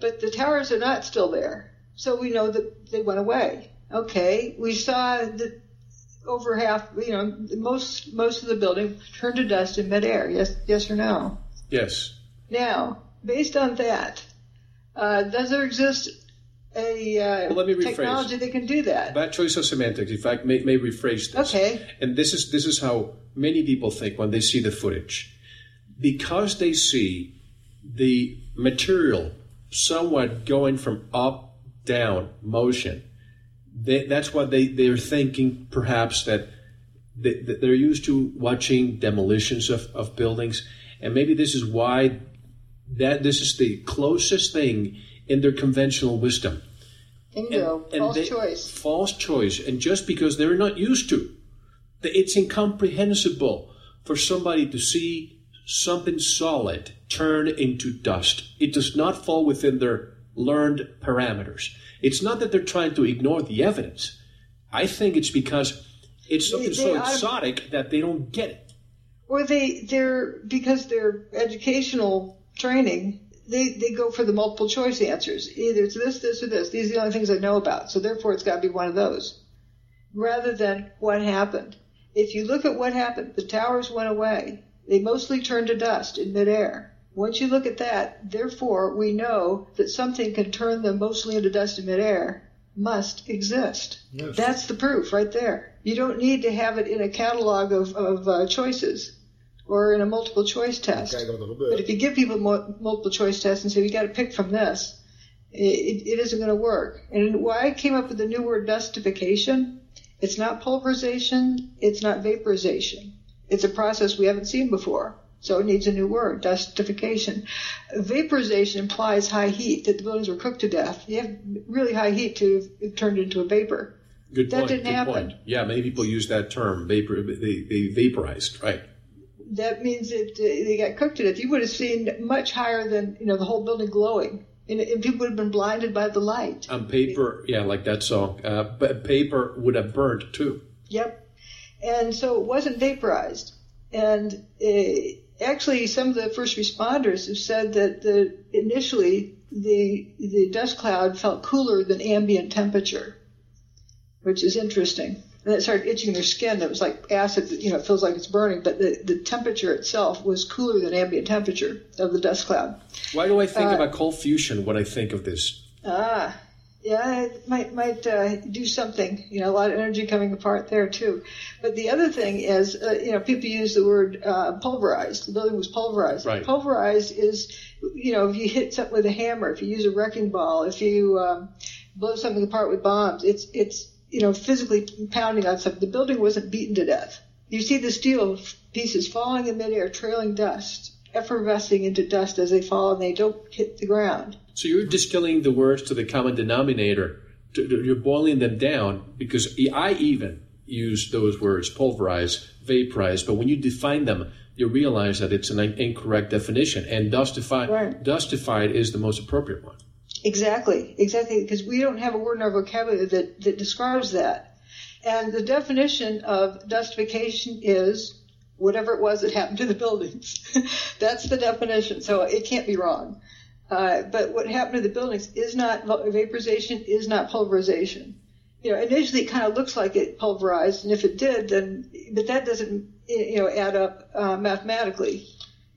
but the towers are not still there. So we know that they went away. Okay. We saw that over half, you know, most, most of the building turned to dust in midair. Yes, yes or no? Yes. Now, based on that, uh, does there exist a uh, well, let me rephrase. technology that can do that. Bad choice of semantics. If I may, may rephrase this. Okay. And this is this is how many people think when they see the footage, because they see the material somewhat going from up down motion. They, that's what they they're thinking. Perhaps that they, that they're used to watching demolitions of, of buildings, and maybe this is why that this is the closest thing in their conventional wisdom. Bingo. And, and false they, choice. False choice. And just because they're not used to, it's incomprehensible for somebody to see something solid turn into dust. It does not fall within their learned parameters. It's not that they're trying to ignore the evidence. I think it's because it's something they, they so exotic that they don't get it. Or they, they're, because their educational training they, they go for the multiple choice answers. Either it's this, this, or this. These are the only things I know about. So therefore it's got to be one of those. Rather than what happened. If you look at what happened, the towers went away. They mostly turned to dust in midair. Once you look at that, therefore we know that something can turn them mostly into dust in midair must exist. Yes. That's the proof right there. You don't need to have it in a catalog of, of uh, choices or in a multiple choice test. But if you give people multiple choice tests and say, you got to pick from this, it, it isn't going to work. And why I came up with the new word dustification, it's not pulverization, it's not vaporization. It's a process we haven't seen before. So it needs a new word, dustification. Vaporization implies high heat, that the buildings were cooked to death. You have really high heat to have turned into a vapor. Good that point. didn't good happen. Point. Yeah, many people use that term, vapor. They, they vaporized, right? That means that they got cooked to death. You would have seen much higher than you know the whole building glowing, and, and people would have been blinded by the light. On paper, yeah, like that song. Uh, but paper would have burned too. Yep, and so it wasn't vaporized. And uh, actually, some of the first responders have said that the, initially the the dust cloud felt cooler than ambient temperature, which is interesting and it started itching their skin. It was like acid, you know, it feels like it's burning, but the, the temperature itself was cooler than ambient temperature of the dust cloud. Why do I think uh, about cold fusion when I think of this? Ah, yeah, it might might uh, do something. You know, a lot of energy coming apart there too. But the other thing is, uh, you know, people use the word uh, pulverized. The building was pulverized. Right. Pulverized is, you know, if you hit something with a hammer, if you use a wrecking ball, if you um, blow something apart with bombs, it's it's you know, physically pounding on something. The building wasn't beaten to death. You see the steel pieces falling in midair, trailing dust, effervescing into dust as they fall and they don't hit the ground. So you're distilling the words to the common denominator. You're boiling them down because I even use those words, pulverize, vaporize, but when you define them, you realize that it's an incorrect definition and dustified, right. dustified is the most appropriate one. Exactly, exactly, because we don't have a word in our vocabulary that, that describes that. And the definition of dustification is whatever it was that happened to the buildings. That's the definition, so it can't be wrong. Uh, but what happened to the buildings is not vaporization, is not pulverization. You know, initially it kind of looks like it pulverized, and if it did, then but that doesn't you know add up uh, mathematically.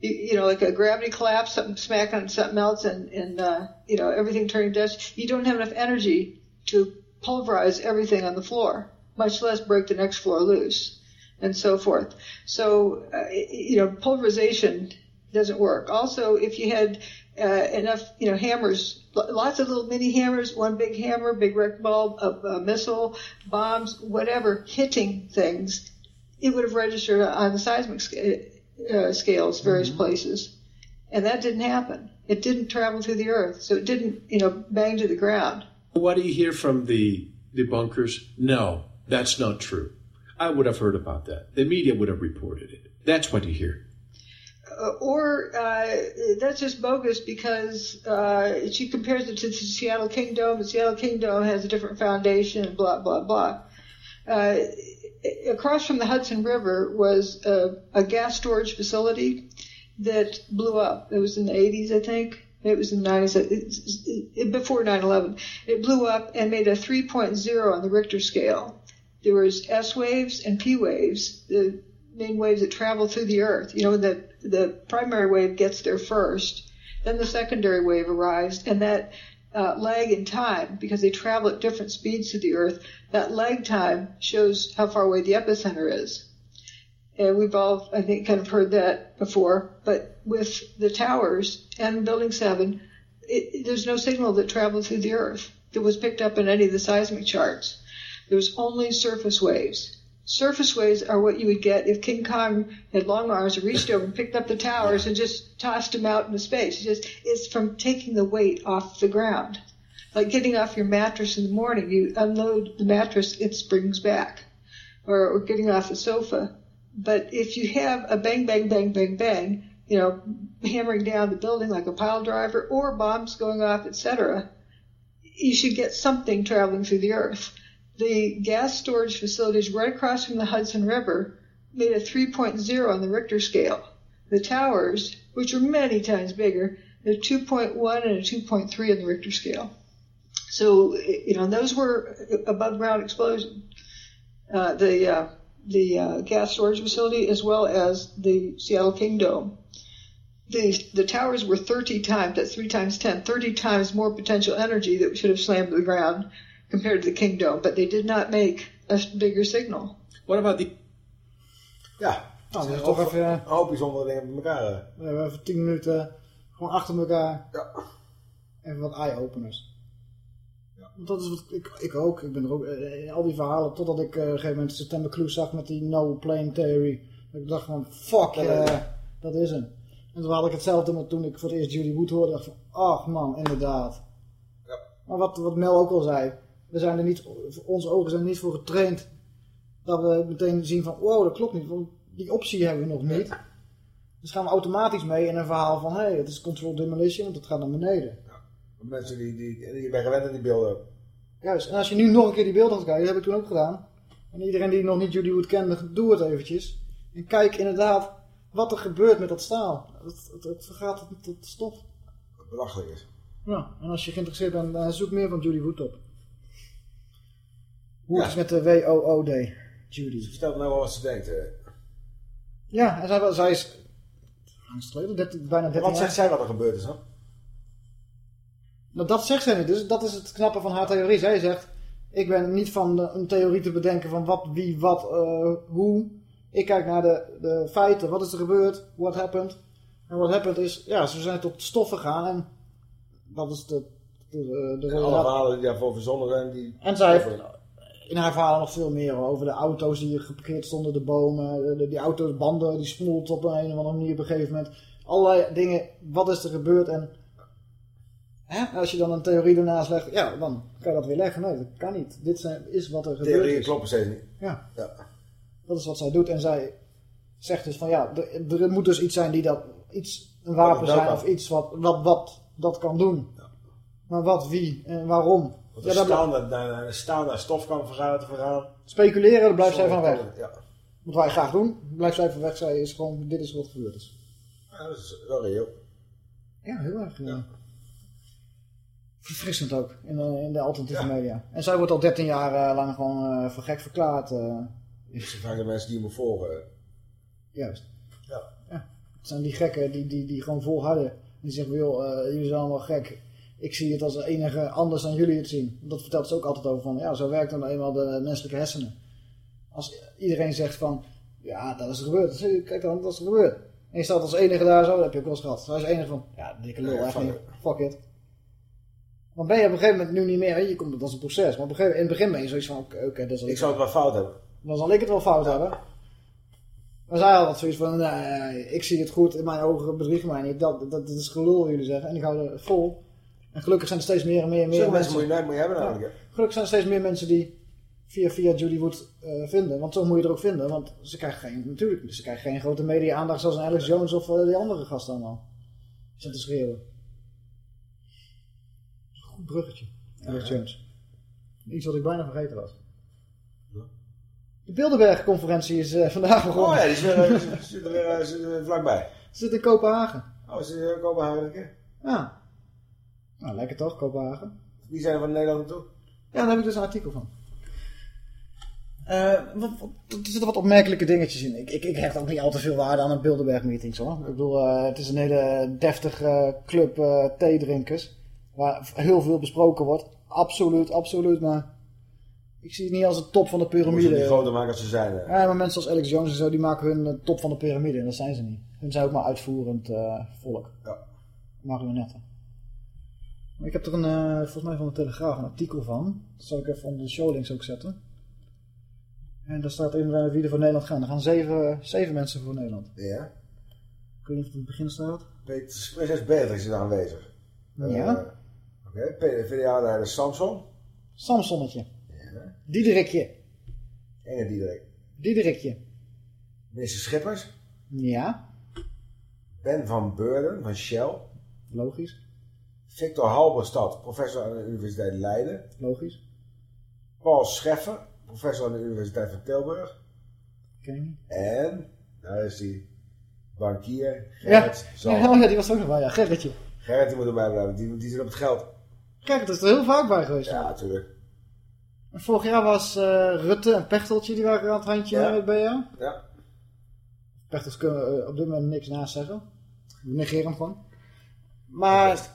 You, you know, like a gravity collapse, something smack on something else, and and uh, you know everything turning dust. You don't have enough energy to pulverize everything on the floor, much less break the next floor loose, and so forth. So uh, you know, pulverization doesn't work. Also, if you had uh, enough, you know, hammers, lots of little mini hammers, one big hammer, big ball, a, a missile, bombs, whatever, hitting things, it would have registered on the seismic sca- uh, scales, various Mm-hmm. places. And that didn't happen. It didn't travel through the earth, so it didn't, you know, bang to the ground. What do you hear from the debunkers? No, that's not true. I would have heard about that. The media would have reported it. That's what you hear. Uh, or uh, that's just bogus because uh, she compares it to the Seattle Kingdom. The Seattle Kingdom has a different foundation, blah blah blah. Across from the Hudson River was a, a gas storage facility that blew up. It was in the 80s, I think. It was in the 90s, it, it, before 9/11. It blew up and made a 3.0 on the Richter scale. There was S waves and P waves, the main waves that travel through the Earth. You know, the the primary wave gets there first, then the secondary wave arrives, and that uh, lag in time, because they travel at different speeds through the Earth, that lag time shows how far away the epicenter is. And we've all, I think, kind of heard that before. But with the towers and Building 7, it, there's no signal that traveled through the Earth that was picked up in any of the seismic charts. There's only surface waves. Surface waves are what you would get if King Kong had long arms and reached over and picked up the towers and just tossed them out into space. It's just it's from taking the weight off the ground. Like getting off your mattress in the morning, you unload the mattress, it springs back. Or, or getting off the sofa. But if you have a bang, bang, bang, bang, bang, you know, hammering down the building like a pile driver or bombs going off, etc., you should get something traveling through the earth. The gas storage facilities right across from the Hudson River made a 3.0 on the Richter scale. The towers, which are many times bigger, they're 2.1 and a 2.3 on the Richter scale. So, you know, those were above ground explosions. Uh, the uh, the uh, gas storage facility as well as the Seattle King Dome. The, the towers were 30 times, that's 3 times 10, 30 times more potential energy that should have slammed the ground compared to the King Dome, but they did not make a bigger signal. What about the... Ja, Nou, dat is toch even, een hoop bijzondere dingen bij elkaar. eh. we hebben even 10 minuten gewoon achter elkaar. Ja. Even wat eye-openers. Want dat is wat ik, ik ook. Ik ben er ook eh, in al die verhalen. Totdat ik eh, op een gegeven moment September Clue zag met die no plane theory. Dat ik dacht van fuck, Dat eh, is het. dat is hem. En toen had ik hetzelfde met toen ik voor het eerst Judy Wood hoorde. dacht van, ach man, inderdaad. Maar wat, wat Mel ook al zei. We zijn er niet, onze ogen zijn er niet voor getraind. Dat we meteen zien van, wow, dat klopt niet. Want die optie hebben we nog niet. Dus gaan we automatisch mee in een verhaal van, hé, hey, het is controlled demolition, want het gaat naar beneden. Mensen die, die, die ben gewend aan die beelden. Juist, en als je nu nog een keer die beelden gaat kijken, dat heb ik toen ook gedaan. En iedereen die nog niet Judy Wood kende, doe het eventjes. En kijk inderdaad wat er gebeurt met dat staal. Het, het, het vergaat tot, stof. Belachelijk is. Ja, en als je geïnteresseerd bent, zoek meer van Judy Wood op. Hoe het is met de W-O-O-D. Judy. Vertel nou wel wat ze denkt. eh. Ja, en zij, zij is... Geleden? 13, bijna 13 Wat zegt zij wat er gebeurd is dan? Nou, dat zegt zij niet. Dus dat is het knappe van haar theorie. Zij zegt, ik ben niet van de- een theorie te bedenken van wat, wie, wat, eh, hoe. Ik kijk naar de, de feiten. Wat is er gebeurd? What happened? En what happened is, ja, ze zijn tot stoffen gegaan. En dat is de... de, de, de En alle verhalen die daarvoor verzonnen zijn, die... En zij heeft in haar verhaal nog veel meer over de auto's die geparkeerd stonden, de bomen, de, die auto's, banden, die smolten op een, of andere manier op een gegeven moment. Allerlei dingen, wat is er gebeurd en hè, als je dan een theorie ernaast legt, ja, dan kan je dat weer leggen. Nee, dat kan niet. Dit zijn, is wat er gebeurd Theorieën is. kloppen steeds niet. Ja. ja. Dat is wat zij doet en zij zegt dus van ja, er, er moet dus iets zijn die dat, iets, een wapen zijn of iets wat, wat, wat dat kan doen. Maar wat, wie en waarom? Want Ja, er daar staan naar, naar, staan kan vergaan. Speculeren, daar blijft zij van weg. Ja. Wat wij graag doen, blijft zij van weg. Zij is gewoon, dit is wat gebeurd is. ja, dat is wel reëel. Ja, heel erg. Ja. verfrissend ook in de, in de alternatieve media. En zij wordt al 13 jaar eh, lang gewoon eh, voor gek verklaard. eh. Het zijn vaak de mensen die me volgen. juist. Ja. Het zijn die gekken die, die, die gewoon volhouden. Die zeggen, joh, eh, jullie zijn allemaal gek. Ik zie het als enige anders dan jullie het zien. Dat vertelt ze ook altijd over van, ja, zo werkt dan eenmaal de menselijke hersenen. Als iedereen zegt van, ja, dat is er gebeurd. Dan Kijk dan, dat is er gebeurd. En je staat als enige daar zo, dat heb je ook wel eens gehad. Hij is enige van, ja, dikke lul, echt fuck niet. it. Fuck it. Dan ben je op een gegeven moment nu niet meer, je komt het als een proces. Maar op een gegeven, in het begin ben je zoiets van, oké, dat zal Ik zou het wel fout hebben. dan zal ik het wel fout hebben. Maar zij had zoiets van, nee, ik zie het goed, in mijn ogen bedriegen mij niet. Dat, dat, dat is gelul, jullie zeggen. En ik hou er vol. En gelukkig zijn er steeds meer en meer en meer Zulke mensen. mensen moet je hebben Ja. namelijk. Gelukkig zijn er steeds meer mensen die via, via Judy Wood eh, vinden. Want zo moet je er ook vinden. Want ze krijgen geen, natuurlijk, ze krijgen geen grote media-aandacht zoals een Alex Jones of eh, die andere gasten allemaal. Die zitten te schreeuwen. Goed bruggetje, Alex Jones. Iets wat ik bijna vergeten was. De Bilderberg-conferentie is eh, vandaag begonnen. Oh ja, die zit er weer, zit vlakbij. Ze zit in Kopenhagen. Oh, is het Kopenhagen een keer? Ja. Nou, lekker toch, Kopenhagen. Wie zijn er van Nederland naartoe? Ja, daar heb ik dus een artikel van. Eh, wat, wat- er zitten wat opmerkelijke dingetjes in. Ik, ik, ik hecht ook niet al te veel waarde aan een Bilderberg-meetings hoor. Ik bedoel, eh, het is een hele deftige club eh theedrinkers. Waar heel veel besproken wordt. Absoluut, absoluut. Maar ik zie het niet als de top van de piramide. die groter maken als ze zijn. hè. Ja, maar mensen als Alex Jones en zo, die maken hun eh, top van de piramide. En dat zijn ze niet. Hun zijn ook maar uitvoerend eh, volk. Ja. Marionetten. Ik heb er een, eh, volgens mij van de Telegraaf, een artikel van. Dat zal ik even onder de showlinks ook zetten. En daar staat in eh, wie er voor Nederland gaan. Er gaan zeven, zeven mensen voor Nederland. Ja. Ik weet niet of het in het begin staat. Peter- Prinses Beatrix is aanwezig. Ja. Eh, Oké, PvdA-leider Samson. Samsonnetje. Diederikje. Enge Diederik. Diederikje. Minister Schippers. Ja. Ben van Beurden van Shell. Logisch. Victor Halberstad, professor aan de Universiteit Leiden. Logisch. Paul Scheffer, professor aan de Universiteit van Tilburg. Ken je? En, daar is die bankier Ja. Gerrit ja, ja, die was ook nog wel. Ja, Gerritje. Gerrit die moet erbij blijven, die, die zit op het geld. Kijk, dat is er heel vaak bij geweest. Ja, natuurlijk. Vorig jaar was eh, Rutte en Pechteltje, die waren aan het handje Ja. met BA. Ja. Pechtels kunnen eh, op dit moment niks naast zeggen. We negeren hem gewoon. Maar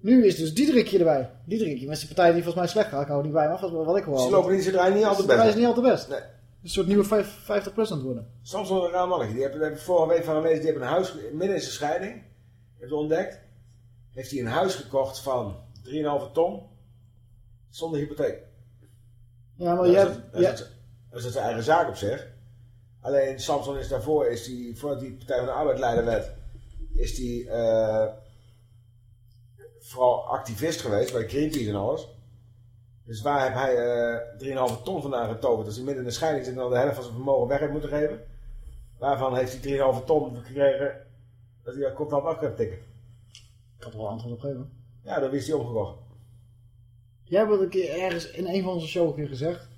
nu is dus Diederikje erbij. Diederikje met zijn partij die volgens mij slecht gaat. Ik hou er niet bij, maar wat ik hoor. Ze lopen niet, ze draaien niet altijd Ze best. draaien niet altijd best. Nee. Een soort nieuwe vijf- 50 plus aan het worden. Samson een raar mannetje. Die heb, daar heb ik vorige week van gelezen. Die heeft een huis, midden in zijn scheiding, heeft ontdekt. Heeft hij een huis gekocht van 3,5 ton. Zonder hypotheek. Ja, maar jij... is, het- dat, ja, is, dat is zijn eigen zaak op zich. Alleen Samson is daarvoor, is die, voordat hij Partij van de Arbeid leider werd, is hij eh, vooral activist geweest bij Greenpeace en alles. Dus waar heb hij eh 3,5 ton vandaan getoverd? Als hij midden in de scheiding zit en al de helft van zijn vermogen weg heeft moeten geven. Waarvan heeft hij 3,5 ton gekregen dat hij dat contant af kan tikken? ik kan er wel antwoord op geven. Ja, dan is hij omgekocht. Jij hebt het een keer ergens in een van onze shows gezegd.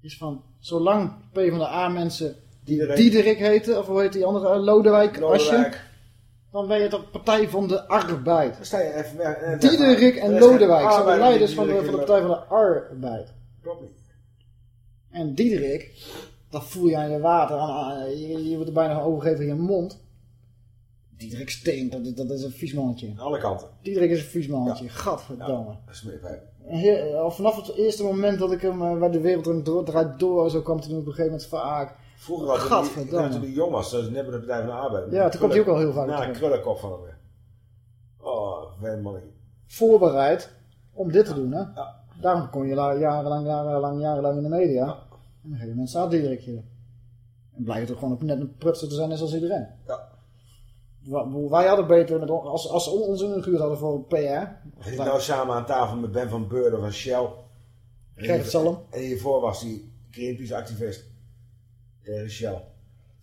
Is van, zolang PvdA mensen Diederik. Diederik heten, of hoe heet die andere, Lodewijk, Lodewijk. Asje. Dan ben je toch Partij van de Arbeid. Sta je even weg. en- Diederik Er en Lodewijk zijn de leiders van de, van de Partij van de Arbeid. Klopt niet. En Diederik, dat voel je aan je water. Aan, aan- je, je wordt er bijna van overgeven in je mond. Diederik stinkt, dat, is- dat is een vies mannetje. Aan alle kanten. Diederik is een vies mannetje, gadverdamme. Dat is meer al vanaf het eerste moment dat ik hem eh, bij de wereld Draait door, draait door, zo kwam toen op een gegeven moment vaak. Vroeger had hij, toen hij jong was, net bij de Partij van de Arbeid. Ja, toen komt hij ook al heel vaak Na een krullenkop van hem weer. Oh, mannetje. Voorbereid om dit te doen, hè. Daarom kon je la- jarenlang, jarenlang, jarenlang in de media. En een gegeven moment staat Diederik hier. En blijkt toch gewoon net een prutser te zijn net als iedereen. Ja. Wij hadden beter, met, als, als ze ons ingehuurd hadden voor PR. Zit nou samen aan tafel met Ben van Beurden van Shell. Gerrit Salm. En hiervoor was hij Greenpeace-activist. Tegen Shell.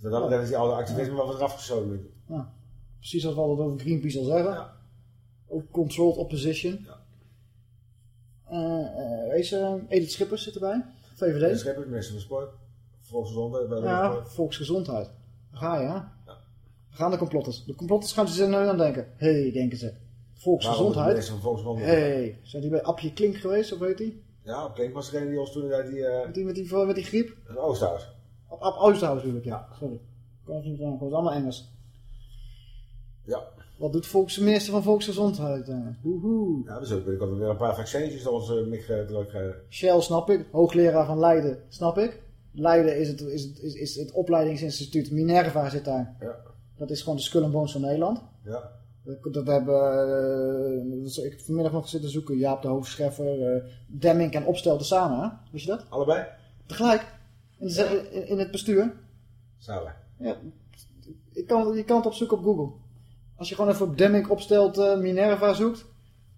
Dus dat betreft is hij al de activisme wel wat eraf geschoten. Ja, precies als we altijd over Greenpeace al zeggen. Ook controlled opposition. Eh, eh, wees, eh, Edith Schippers zit erbij. VVD. De Schepper, minister van Sport. Volksgezondheid. bij Ja, sport. volksgezondheid. Daar ga je, hè? Daar gaan de complotters. De complotters gaan ze nu aan denken. Hé, hey, denken ze. Volksgezondheid. van Volksgezondheid. hey, zijn die bij Appje Klink geweest, of weet die? Ja, ik was degene die ons toen die... eh Met die, met die, met die griep? een Oosthuis. Op, op Oosthuis natuurlijk, ja. Sorry. Ik kan het niet aan, het was allemaal Engels. Ja. Wat doet volks, minister van Volksgezondheid? eh? Woehoe. Ja, dus ook ben ik altijd weer een paar vaccins door onze krijgen. Shell snap ik, hoogleraar van Leiden snap ik. Leiden is het, is het, is, is het opleidingsinstituut, Minerva zit daar. Ja. Dat is gewoon de Skull and Bones van Nederland. Ja. Dat, dat hebben, eh, dat ik heb vanmiddag nog zitten zoeken, Jaap de Hoofdscheffer, eh Demming en Opstelten samen, hè? Wist je dat? Allebei? Tegelijk, in, in, het bestuur. Samen. Ja, je kan, je kan het opzoeken op Google. Als je gewoon even op Demming opstelt eh, Minerva zoekt,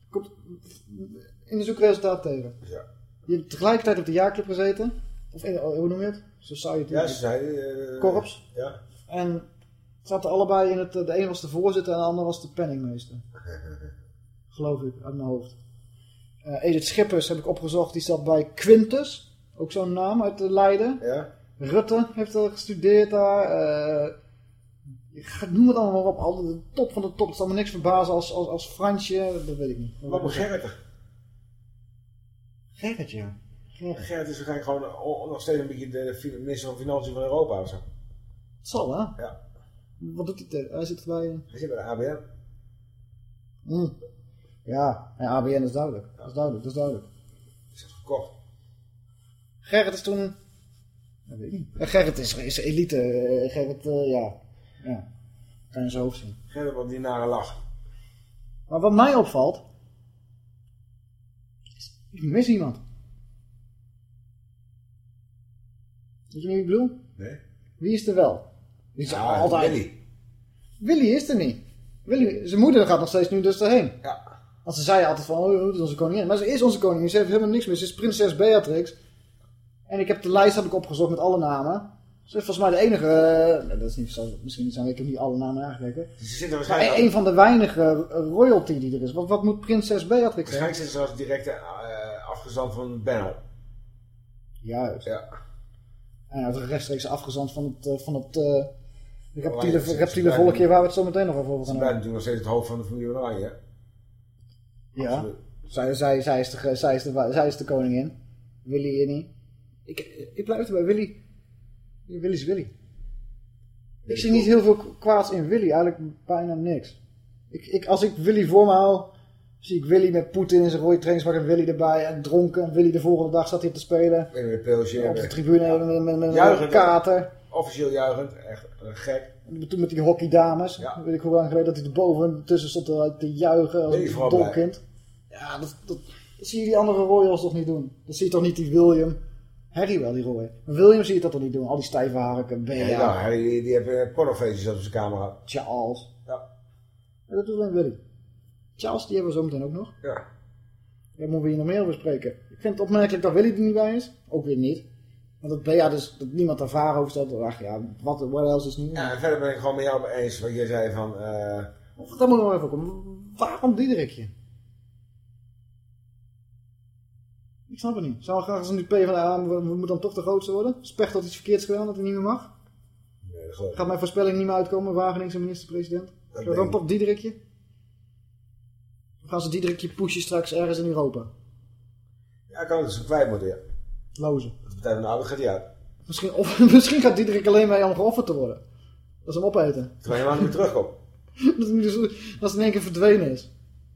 komt in de zoekresultaat tegen. Ja. Je hebt tegelijkertijd op de jaarclub gezeten. Of in, hoe noem je het? Society. Ja, zei... eh, Korps. Ja. En zaten allebei in het... De een was de voorzitter en de ander was de penningmeester. Geloof ik, uit mijn hoofd. Eh, Edith Schippers heb ik opgezocht. Die zat bij Quintus. Ook zo'n naam uit Leiden. Ja. Rutte heeft er gestudeerd daar. eh, je gaat- noem het allemaal maar op. Al de top van de top. Het zal me niks verbazen als, als, als Fransje. Dat weet ik niet. Wat moet Gerrit er? Gerrit, ja. Gerrit. Gerrit is waarschijnlijk gewoon o- nog steeds een beetje de minister van Financiën van Europa of zo. Het zal, hè? Ja. Wat doet hij tegen? Hij zit bij... Hij zit bij de ABN. Hm. Ja, en ABN is duidelijk. Dat is duidelijk, dat is duidelijk. Is dat verkocht? Gerrit is toen... Dat weet ik niet. Eh, Gerrit is, is elite. eh, Gerrit, eh, ja. Ja. Kan je zijn hoofd zien. Gerrit wat die nare lach. Maar wat mij opvalt... is, Ik mis iemand. Weet je wie ik bedoel? Nee. Wie is er wel? Die is altijd. Willy. Willy is er niet. Willy, zijn moeder gaat nog steeds nu dus erheen. Ja. Want ze zei altijd van, oh, het is onze koningin. Maar ze is onze koningin. Ze heeft helemaal niks meer. Ze is prinses Beatrix. En ik heb de lijst heb ik opgezocht met alle namen. Ze is volgens mij de enige... eh, dat is niet zo, misschien zijn ik heb niet alle namen aangekeken. Ze zitten Maar waarschijnlijk... een van de weinige eh, royalty die er is. Wat, wat moet prinses Beatrix? Waarschijnlijk zitten ze als directe eh, afgezant van Benno. Juist. Ja. En uit rechtstreeks afgezand van het, van het Oranje, reptiele, ze- ze reptiele volkje waar we het zo meteen nog over Ze gaan hebben. natuurlijk nog steeds het hoofd van de familie Oranje. Ja. Zij, zij, zij, is de, zij, is de, zij is de koningin. Willy niet. Ik, ik blijf erbij. Willy. Willy is Willy. Ik zie niet heel veel kwaads in Willy. Eigenlijk bijna niks. Ik, ik, als ik Willy voor me hou, zie ik Willy met Poetin in zijn rode trainingspak en Willy erbij. En dronken. En Willy de volgende dag zat hier te spelen. Met een pilsje. Op de met- tribune met, met, met, met een Juichend, kater. Officieel juichend. Echt eh, gek. En Toen met die hockeydames. Weet ik hoe lang geleden dat hij erboven tussen stond te, juichen als een dolkind. Ja, dat, dat, dat zie je die andere Royals toch niet doen. Dat zie je toch niet die William. Harry wel, die. Maar William zie je dat toch niet doen. Al die stijve harken, Bea, Ja, nou, die, die heeft uh, pornofeestjes op zijn camera. Charles. Ja. Ja, dat doet alleen Willy. Charles, die hebben we zo meteen ook nog. Ja. Daar moeten we hier nog meer over spreken. Ik vind het opmerkelijk dat Willy er niet bij is. Ook weer niet. Want dat Bea dus, dat niemand daar vragen over stelt. Ach ja, wat what else is niet. Ja, en verder ben ik gewoon met jou eens wat je zei van... eh Of dat moet nog even komen. Waarom Diederikje? Ik snap het niet. Zou we graag als nu PvdA, we, we moeten dan toch de grootste worden? Specht had iets verkeerds gedaan dat hij niet meer mag? nee, dat geloof ik Gaat mijn voorspelling niet meer uitkomen, Wageningse minister-president? Zullen we dan toch Diederikje? Of gaan ze Diederikje pushen straks ergens in Europa? Ja, kan het zo kwijt moeten, ja. Lozen. De Partij van de Arbeid gaat die uit. Misschien, of, misschien gaat Diederik alleen bij om geofferd te worden. Dat ze hem opeten. Terwijl je maar niet meer terugkomt. dat, hij dus- dat het in één keer verdwenen is.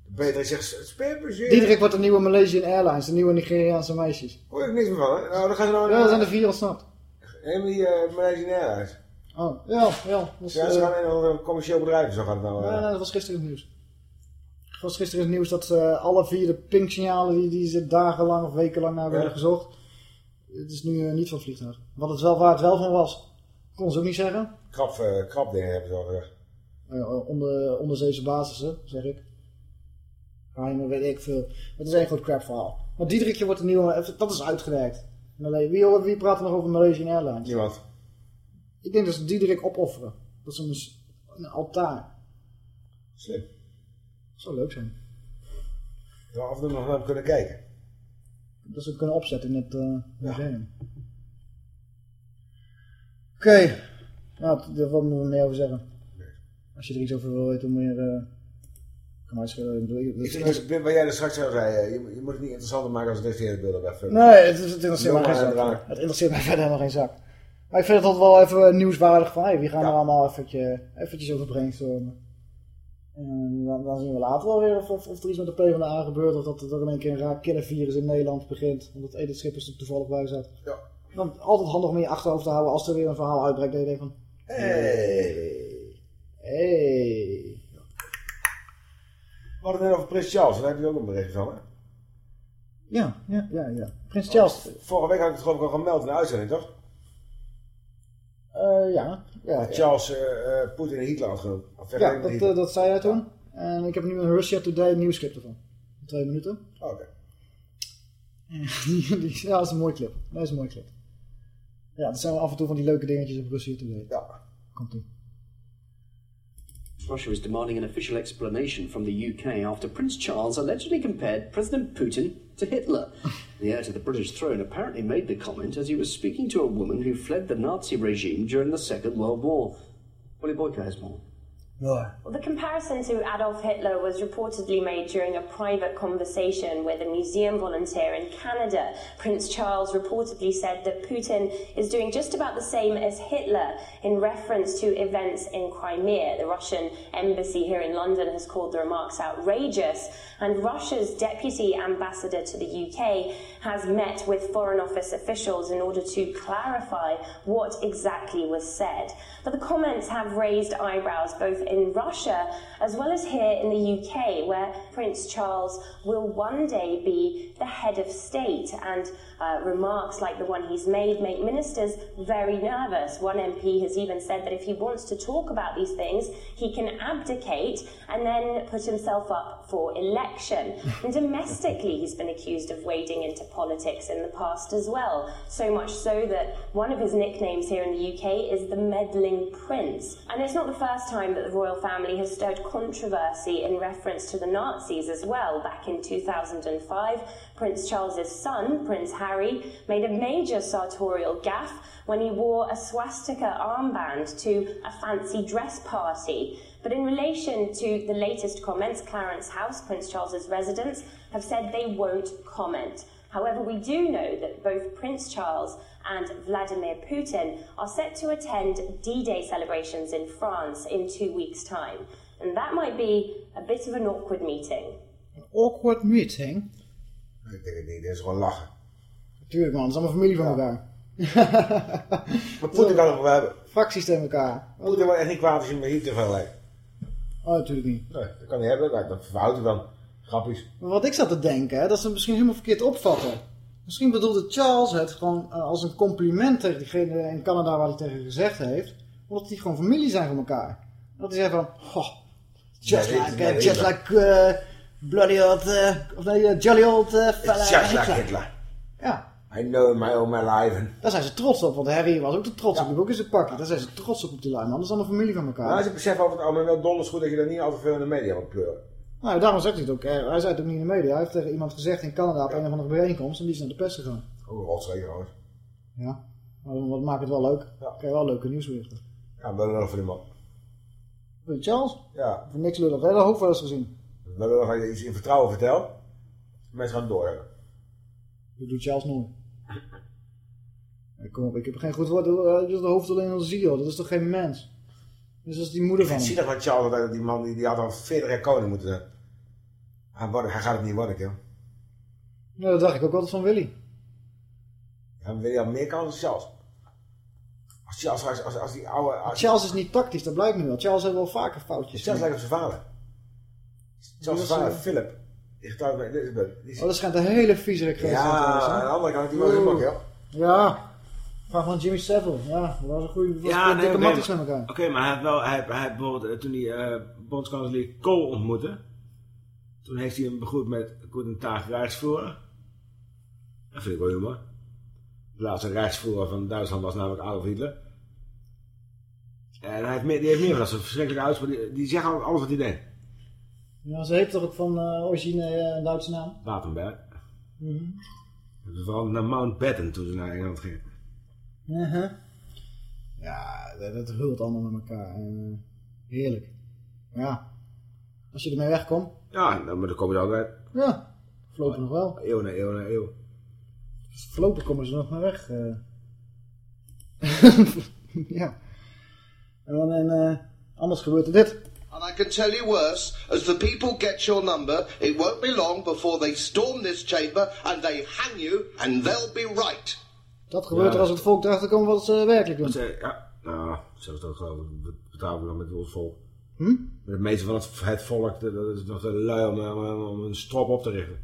Beter zegt, speerplezier. Diederik wordt de nieuwe Malaysian Airlines, de nieuwe Nigeriaanse meisjes. Hoor ik niks meer van, hè? Nou, dan gaan ze nou... Ja, dat zijn er vier ontsnapt. Helemaal die uh, Malaysian Airlines. Oh, ja, ja. Ja, ze eh, gaan in een commercieel bedrijf, zo gaat het nou. Nee, eh. nee, dat was gisteren het nieuws. Het was gisteren het nieuws dat eh, alle vier de pinksignalen die, die ze dagenlang of wekenlang naar werden Ja. gezocht. Het is nu niet van vliegtuig. Wat het wel, waar het wel van was, kon ze ook niet zeggen. Krap, eh, krapdingen hebben ze al gezegd. Onder, onderzeese basissen, zeg ik. Geheimen, weet ik veel. Het is één groot crap verhaal. Maar Diederikje wordt een nieuwe, dat is uitgewerkt. Wie, wie praat er nog over Malaysian Airlines? Niemand. Ik denk dat ze Diederik opofferen. Dat is een, een altaar. Slim. Zou leuk zijn. We af en toe nog naar hem kunnen kijken. Dat ze het kunnen opzetten in het eh, museum. Oké. Nou, daar wat moeten we meer over zeggen. Als je er iets over wil weten, moet je... Ik wat jij er straks al zei, je, moet- je moet het niet interessanter maken als het deze beelden weg. Nee, het, het interesseert mij geen zak. Het interesseert mij verder helemaal geen zak. Maar ik vind het altijd wel even nieuwswaardig van, hey, wie gaan er allemaal eventjes, eventjes over brainstormen. En dan, dan zien we later wel weer of, of, of er iets met de PvdA gebeurt, of dat er in één keer een raar killervirus in Nederland begint, omdat Edith Schippers er toevallig bij zat. Ja. Dan altijd handig om in je achterhoofd te houden als er weer een verhaal uitbreekt, dat je denkt van, Hey. hey. We hadden het net over Prins Charles, daar heb je ook een bericht van, hè? Ja, ja, ja, ja. Prins Charles. Vorige week had ik het geloof ik al gemeld in de uitzending, toch? Eh, ja, ja. Charles eh, eh, Poetin en Hitler had genoemd. Ja, dat, dat zei jij toen. En ik heb nu een Russia Today nieuwscript ervan. Twee minuten. Oké. Die- die- ja, dat is een mooi clip. Dat is een mooi clip. Ja, dat zijn af en toe van die leuke dingetjes op Russia Today. Ja. Komt ie. Russia is demanding an official explanation from the UK after Prince Charles allegedly compared President Putin to Hitler. the heir to the British throne apparently made the comment as he was speaking to a woman who fled the Nazi regime during the Second World War. Willy Boyka has more. Well, the comparison to Adolf Hitler was reportedly made during a private conversation with a museum volunteer in Canada. Prince Charles reportedly said that Putin is doing just about the same as Hitler in reference to events in Crimea. The Russian embassy here in London has called the remarks outrageous, and Russia's deputy ambassador to the UK has met with Foreign Office officials in order to clarify what exactly was said. But the comments have raised eyebrows both in Russia as well as here in the UK, where Prince Charles will one day be the head of state, and uh, remarks like the one he's made make ministers very nervous. One MP has even said that if he wants to talk about these things, he can abdicate and then put himself up for election. And domestically, he's been accused of wading into politics in the past as well. So much so that one of his nicknames here in the UK is the meddling prince. And it's not the first time that the royal family has stirred controversy in reference to the Nazis as well. Back in 2005, Prince Charles's son, Prince Harry, made a major sartorial gaffe when he wore a swastika armband to a fancy dress party. But in relation to the latest comments, Clarence House, Prince Charles's residence, have said they won't comment. However, we do know that both Prince Charles and Vladimir Putin are set to attend D Day celebrations in France in two weeks' time. And that might be a bit of an awkward meeting. Awkward meeting. Ik denk het niet, dit is gewoon lachen. Tuurlijk man, het is allemaal familie van elkaar. Maar Poetin kan het wel hebben. Fracties tegen elkaar. Poetin wordt echt niet kwaad als je met Hitler vergelijkt. Oh, natuurlijk niet. Nee, dat kan hij hebben. Dat, dat verhoudt hij dan. Grappies. Maar wat ik zat te denken, hè, dat ze het misschien helemaal verkeerd opvatten. Misschien bedoelde Charles het gewoon eh, als een compliment tegen diegene in Canada waar hij tegen gezegd heeft. Omdat die gewoon familie zijn van elkaar. Dat hij zei van, goh, just Nee, like, nee, just nee. like eh, bloody old, of nee, jolly old fella just like Hitler. Hitler. Ja. I know him my life. And... Daar zijn ze trots op, want Harry was ook te trots op. Die ook in zijn pakje. Daar zijn ze trots op op die man. Dat is allemaal familie van elkaar. Maar als je beseft over het allemaal wel donders goed dat je dat niet altijd veel in de media moet pleuren. Nou, daarom zegt hij het ook. Eh, Hij zei het ook niet in de media. Hij heeft tegen iemand gezegd in Canada op een of andere bijeenkomst. En die is naar de pers gegaan. Ook een rotstreek trouwens. Ja. Maar dat maakt het wel leuk. Dan krijg je wel leuke nieuwsberichten. Ja, wel lullig voor die man. Je Charles? Ja. Voor niks lullig. Hele hoop wel eens gezien. Wel lullig als je iets in vertrouwen vertelt. Mensen gaan door. Dat doet Charles nooit. Ja, kom op, ik heb geen goed woord. Dat is de hoofd alleen al zie, joh. Dat is toch geen mens? Dus dat is die moeder van Ik zie hem. nog van Charles, dat die man die, die had al 40 jaar koning moeten zijn. Hij, wordt- hij gaat het niet worden, joh. Ja, dat dacht ik ook altijd van Willy. Ja, dan wil je al meer kans dan Charles. Als Charles straks, als, als die oude... Als, Charles is niet tactisch, dat blijkt nu wel. Charles heeft wel vaker foutjes. Charles lijkt op zijn vader. Charles' vader, eh, Philip. Die getrouwd met Elizabeth. Die is- Oh, dat schijnt een hele viezerik geweest te zijn, ja, aan de andere kant, die was ook joh. Ja. Vraag van Jimmy Savile. Ja, dat was een goede... was Ja, een nee, dikke oké, matties maar, met elkaar. oké, maar hij heeft wel, hij, hij bijvoorbeeld, eh, toen hij eh bondskanselier Kool ontmoette, toen heeft hij hem begroet met Guten Tag Rijksvoerder. Dat vind ik wel humor. De laatste Rijksvoerder van Duitsland was namelijk Adolf Hitler. En hij heeft meer, die heeft meer van dat soort verschrikkelijke uitspraken. Die, die zeggen ook alles wat hij denkt. Ja, ze heeft toch ook van eh, origine eh, een Duitse naam? Wapenberg. Mhm. Ze veranderd naar Mountbatten toen ze naar Engeland gingen. Uh-huh. Ja, dat, dat hult allemaal met elkaar. En, eh, heerlijk. Ja. Als je ermee wegkomt. Ja, nou, maar dan kom je altijd. Ja, voorlopig nog wel. Eeuw na eeuw na eeuw. Dus voorlopig komen ze nog maar weg. eh. ja. En dan en, eh, anders gebeurt er dit. And I can tell you worse, as the people get your number, it won't be long before they storm this chamber and they hang you and they'll be right. Dat gebeurt Ja. er als het volk erachter komt wat ze werkelijk doen. Ze- ja, nou, zelfs dat geloof ik. Betalen we dan met ons volk? Hm? Het meeste van het, het volk, dat is nog te lui om, om, om een strop op te richten.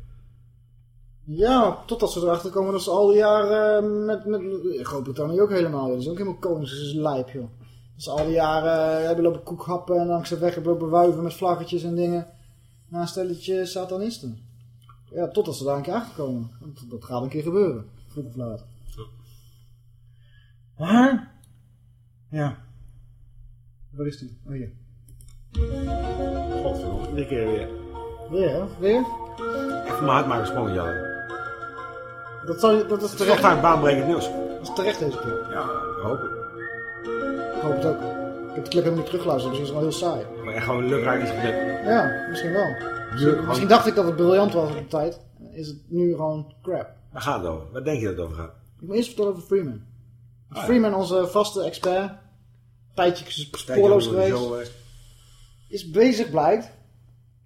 Ja, totdat ze erachter komen dat ze al die jaren eh, met, met Groot-Brittannië ook helemaal. Dat is ook helemaal koningslijp, joh. Dat ze al die jaren eh, hebben lopen koekhappen en langs de weg hebben lopen wuiven met vlaggetjes en dingen. Na een stelletje satanisten. Ja, totdat ze daar een keer achter komen. Dat gaat een keer gebeuren. Vroeg of laat. Maar, ja. Waar is die? Oh hier. Godverdomme, iedere keer weer. Weer, hè? Weer? Even mijn hart maar gesprongen, Jan. Dat, zou, dat is terecht. vaak baanbrekend nieuws. Dat is terecht deze keer. Ja, ik hoop het. Ik hoop het ook. Ik heb de clip helemaal niet teruggeluisterd, misschien is het wel heel saai. Maar echt gewoon lukraak is geknipt. Ja, misschien wel. Misschien, dacht ik dat het briljant was op de tijd. Is het nu gewoon crap. Waar gaat het over? Waar denk je dat het over gaat? Ik moet eerst vertellen over Freeman. Ah, ja. Freeman, onze vaste expert, tijdje spoorloos geweest. Is bezig blijkt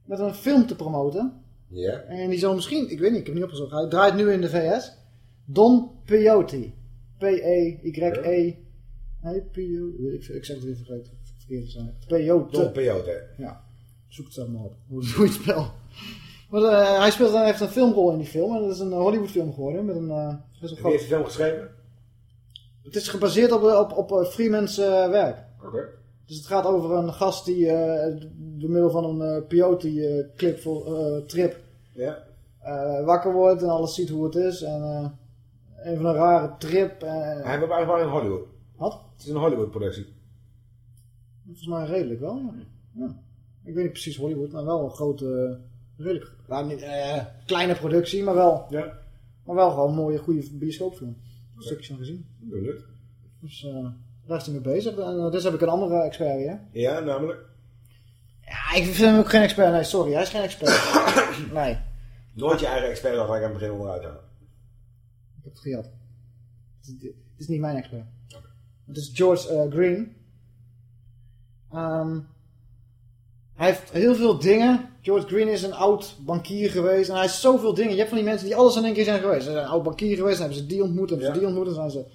met een film te promoten. Ja. En die zal misschien, ik weet niet, ik heb niet opgezocht, hij draait nu in de VS. Don Peyote. P-E-Y-E. Nee, Peyote. Ik, ik zeg het weer vergeten. Verkeerd zijn. Peyote. Don Peyote. Ja. Zoek het zelf maar op. Hoe, hoe je het spelt. Maar eh, hij speelt, hij heeft een filmrol in die film. En dat is een Hollywood film geworden. Met een uh, best wel Wie heeft de film geschreven? Het is gebaseerd op, op, op eh, Freeman's eh, werk. Oké. Dus het gaat over een gast die eh, door middel van een uh, peyote eh, clip voor, eh, trip Ja. eh, wakker wordt en alles ziet hoe het is. En eh, een rare trip. eh, Hij heeft eigenlijk wel in Hollywood. Wat? Het is een Hollywood productie. Volgens mij redelijk wel, ja. ja. Ik weet niet precies Hollywood, maar wel een grote, redelijk, nou, niet, eh, kleine productie, maar wel, Ja. maar wel gewoon een mooie, goede bioscoopfilm. Een stukje van gezien. Leuk. Dus eh, daar is hij mee bezig. En uh, dus heb ik een andere expert weer. Ja, namelijk? Ja, ik vind hem ook geen expert. Nee, sorry, hij is geen expert. nee. Nooit je eigen expert al gelijk aan het begin onderuit halen. Ik heb het gejat. Het is, het is niet mijn expert. Het is George uh, Green. Um, hij heeft heel veel dingen. George Green is een oud bankier geweest. En hij is zoveel dingen. Je hebt van die mensen die alles in één keer zijn geweest. Ze zijn een oud bankier geweest. Dan hebben ze die ontmoet. Hebben ze die ontmoet. Dan zijn ze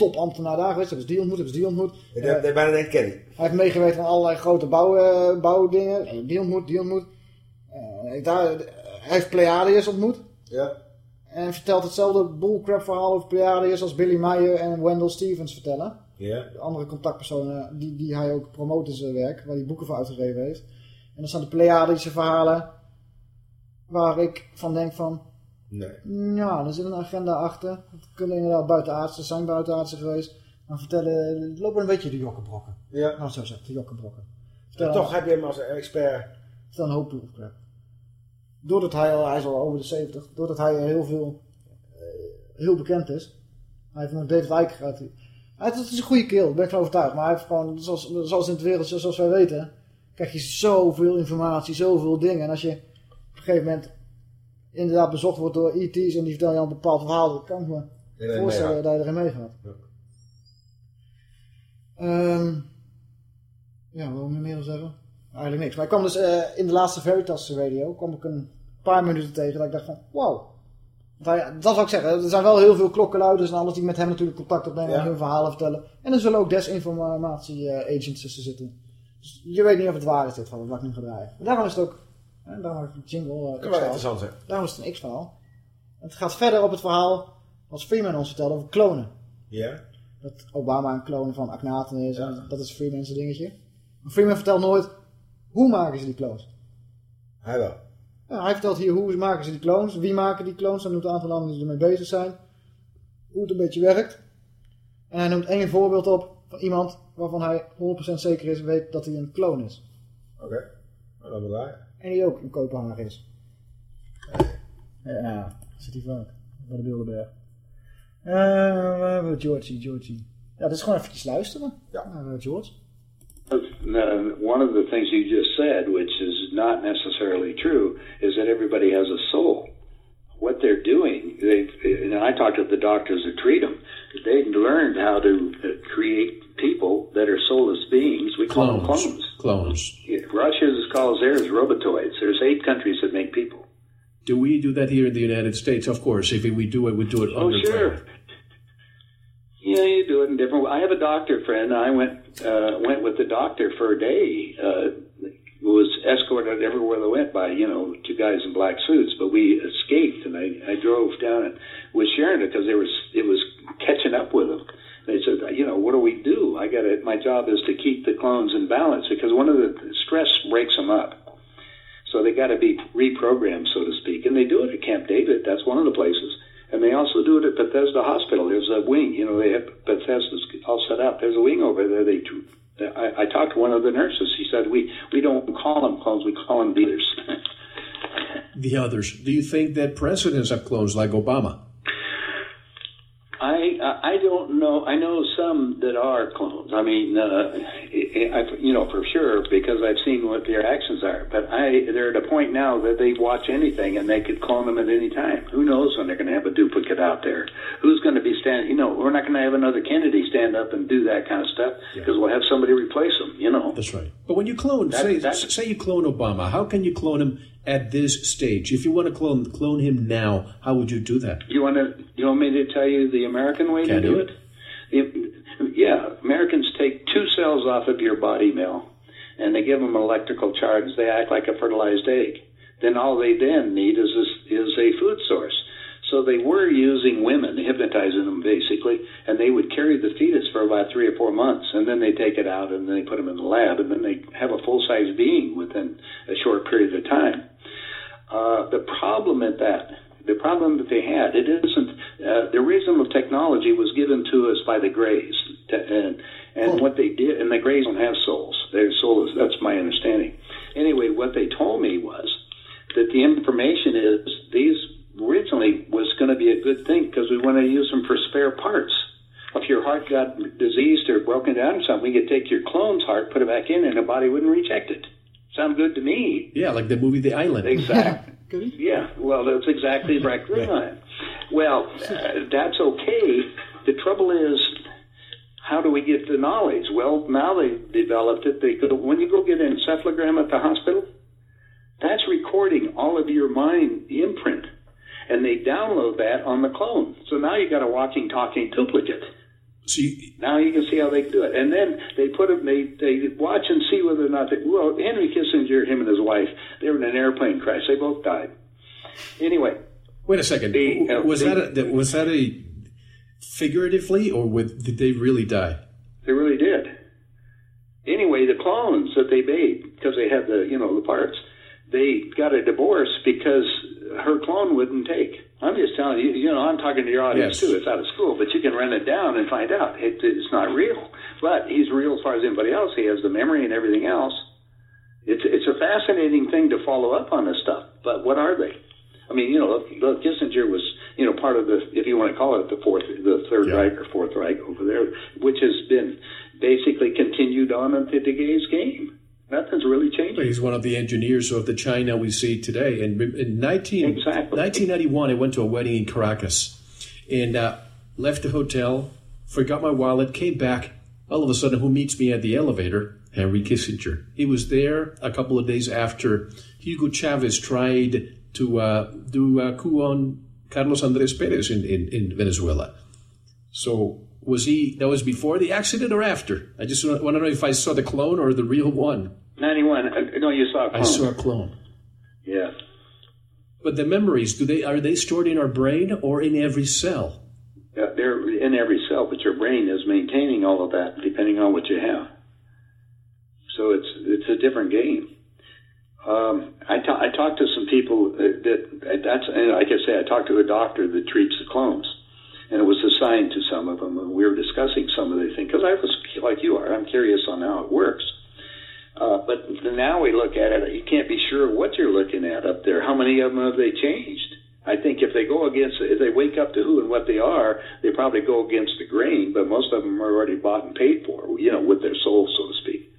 topambtenaar daar geweest. Hebben ze die ontmoet. Hebben ze die ontmoet. Ik heb uh, bijna denk Kenny. Hij heeft meegewerkt aan allerlei grote bouw, uh, bouwdingen. Die ontmoet, die ontmoet. Uh, daar, hij heeft Pleiadiërs ontmoet. Ja. En vertelt hetzelfde bullcrap verhaal over Pleiadiërs als Billy Meyer en Wendell Stevens vertellen. Ja. De andere contactpersonen die, die hij ook promoot in zijn werk. Waar hij boeken voor uitgegeven heeft. En dat zijn de Pleiadische verhalen. Waar ik van denk van... Nee. Ja, er zit een agenda achter. Het kunnen inderdaad buitenaardsen zijn buitenaardsen geweest. Maar vertellen, lopen een beetje de jokkenbrokken. Ja. Nou, zo zeg de jokkenbrokken. En toch heb je hem als expert... Vertel een hoop bullcrap. Doordat hij al, hij is al over de 70, doordat hij heel veel, uh, heel bekend is. Hij heeft nog David Icke gehad. Hij, het is een goede keel, daar ben ik van overtuigd. Maar hij heeft gewoon, zoals, zoals in het wereld, zoals wij weten, krijg je zoveel informatie, zoveel dingen. En als je op een gegeven moment inderdaad bezocht wordt door ET's en die vertellen je een bepaald verhaal, dan kan ik me voorstellen dat je erin meegaat. Ja. Um, ja, wat wil ik meer zeggen? Eigenlijk niks. Maar ik kwam dus uh, in de laatste Veritas radio, kwam ik een paar minuten tegen dat ik dacht van, wow. Hij, dat zou ik zeggen, er zijn wel heel veel klokkenluiders en alles die met hem natuurlijk contact opnemen Ja. en hun verhalen vertellen. En er zullen ook desinformatie-agents tussen zitten. Dus je weet niet of het waar is dit van wat ik nu ga draaien. Maar daarom is het ook, hè, daarom heb ik jingle uh, Kan wel interessant zijn. Daarom is het een X-verhaal. Het gaat verder op het verhaal, wat Freeman ons vertelde, over klonen. Ja. Dat Obama een kloon van Akhenaten is, en dat is Freeman's dingetje. Maar Freeman vertelt nooit, hoe maken ze die clones? Hij wel. Ja, hij vertelt hier hoe maken ze die clones, wie maken die clones, hij noemt een aantal landen die ermee bezig zijn, hoe het een beetje werkt. En hij noemt één voorbeeld op van iemand waarvan hij 100% zeker is, weet dat hij een kloon is. Oké, okay. nou, dat wel En die ook in Kopenhagen is. Ja, zit hij vaak. Bij de Bilderberg. Uh, we hebben Georgie, Georgie. Ja, dat is gewoon eventjes luisteren. Ja. Naar uh, George. one of the things you just said, which is not necessarily true, is that everybody has a soul. What they're doing, they and I talked to the doctors that treat them. They learned how to uh, create people that are soulless beings. We call them Clones. clones. Clones. Yeah, Russia calls theirs robotoids. There's eight countries that make people. Do we do that here in the United States? Of course. If we do it, we do it Oh, sure. Yeah, you do it in different. I have a doctor friend. I went uh, went with the doctor for a day. Uh, was escorted everywhere they went by you know two guys in black suits, but we escaped, and I, I drove down sharing it because there was it was catching up with them. They said, you know, what do we do? I got to. My job is to keep the clones in balance because one of the stress breaks them up. So they got to be reprogrammed, so to speak, and they do it at Camp David. That's one of the places, and they also do it at Bethesda Hospital. There's a wing, you know, they have Bethesda's all set up. There's a wing over there. They, I, I talked to one of the nurses. She said, we we don't call them clones, we call them dealers. The others. Do you think that presidents have clones like Obama? I I don't know. I know some that are clones. I mean, uh, I, you know for sure because I've seen what their actions are. But I they're at a point now that they watch anything and they could clone them at any time. Who knows when they're going to have a duplicate out there? Who's going to be standing? You know, we're not going to have another Kennedy stand up and do that kind of stuff because we'll have somebody replace them. You know. That's right. But when you clone, say, say you clone Obama, how can you clone him at this stage? If you want to clone clone him now, how would you do that? You want to? You want me to tell you the American way to do you? it? Yeah, Americans take two cells off of your body, Mel, and they give them an electrical charge. They act like a fertilized egg. Then all they then need is a, is a food source. So they were using women, hypnotizing them basically, and they would carry the fetus for about three or four months, and then they take it out and they put them in the lab, and then they have a full size being within a short period of time. Uh, the problem at that, the problem that they had, it isn't, uh, the original technology was given to us by the Greys. And, and what they did, and the Greys don't have souls. Their soul is, that's my understanding. Anyway, what they told me was that the information is, these originally was going to be a good thing because we want to use them for spare parts. If your heart got diseased or broken down or something, we could take your clone's heart, put it back in, and the body wouldn't reject it. Sound good to me. Yeah, like the movie The Island. Exactly. yeah, well, that's exactly right. Right. Well, uh, that's okay. The trouble is, how do we get the knowledge? Well, now they've developed it. They go, when you go get an encephalogram at the hospital, that's recording all of your mind imprint, and they download that on the clone. So now you got a walking, talking duplicate. So you, now you can see how they do it, and then they put them. They they watch and see whether or not they. Well, Henry Kissinger, him and his wife, they were in an airplane crash. They both died. Anyway, Wait a second. uh, was the- that a, was that a figuratively, or with, did they really die? They really did. Anyway, the clones that they made because they had the you know the parts, they got a divorce because her clone wouldn't take. I'm just telling you, you know, I'm talking to your audience Yes. too. It's out of school, but you can run it down and find out it, it's not real. But he's real as far as anybody else. He has the memory and everything else. It's it's a fascinating thing to follow up on this stuff. But what are they? I mean, you know, look, look, Kissinger was, you know, part of the, if you want to call it the fourth, the third Reich or fourth Reich over there, which has been basically continued on into today's game. Nothing's really changed. He's one of the engineers of the China we see today. And in 19, 1991, I went to a wedding in Caracas and uh, left the hotel, forgot my wallet, came back. All of a sudden, who meets me at the elevator? Henry Kissinger. He was there a couple of days after Hugo Chavez tried to uh, do a coup on Carlos Andres Perez in, in, in Venezuela. So was he? That was before the accident or after? I just want to know if I saw the clone or the real one. 91, uh, no, you saw a clone. I saw a clone. Yeah. But the memories, do they are they stored in our brain or in every cell? Uh, they're in every cell, but your brain is maintaining all of that depending on what you have. So it's it's a different game. Um, I, ta- I talked to some people that, that that's and like I say, I talked to a doctor that treats the clones, and it was assigned to some of them, and we were discussing some of the things because I was like you are. I'm curious on how it works. Uh, but now we look at it, you can't be sure what you're looking at up there. How many of them have they changed? I think if they go against, if they wake up to who and what they are, they probably go against the grain. But most of them are already bought and paid for, you know, with their soul, so to speak.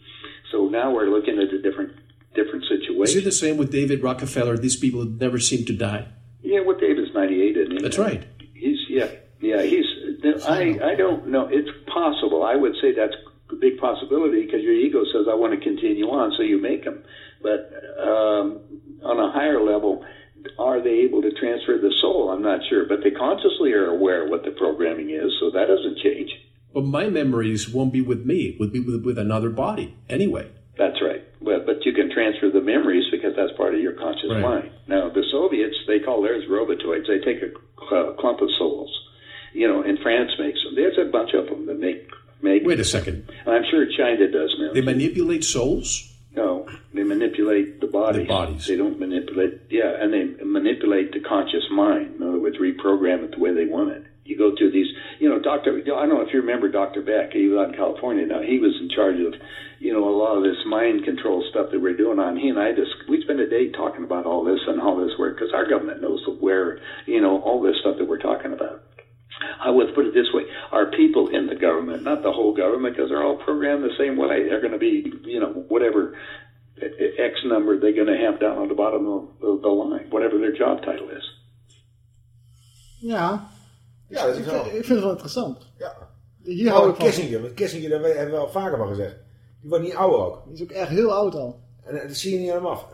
So now we're looking at a different different situation. Is it the same with David Rockefeller? These people never seem to die. Yeah, what David's 98, isn't he? That's right. He's yeah, yeah. He's. I I don't know. It's possible. I would say that's a big possibility because your ego says I want to continue on, so you make them. But um, on a higher level, are they able to transfer the soul? I'm not sure, but they consciously are aware what the programming is, so that doesn't change. But my memories won't be with me. It would be with, with another body anyway. That's right. But, but you can transfer the memories because that's part of your conscious Right. mind. Now, the Soviets, they call theirs robotoids. They take a cl- clump of souls. You know, and France makes them. There's a bunch of them that make. make Wait a second. I'm sure China does now. They manipulate souls? No, they manipulate the bodies. The bodies. They don't manipulate, yeah, and they manipulate the conscious mind. In other words, reprogram it the way they want it. You go to these, you know, Doctor. I don't know if you remember Doctor Beck. He was out in California now. He was in charge of, you know, a lot of this mind control stuff that we're doing on. He and I just we spent a day talking about all this and all this work because our government knows where, you know, all this stuff that we're talking about. I would put it this way: our people in the government, not the whole government, because they're all programmed the same way. They're going to be, you know, whatever X number they're going to have down on the bottom of the, the line, whatever their job title is. Ja. Ja, dat is ik, wel. vind- ik vind het wel interessant. Ja. Hier hou oh, ik. Kissinger, want Kissinger, daar hebben we al vaker van gezegd. Die wordt niet ouder ook. Die is ook echt heel oud al. En eh, dat zie je niet hem af.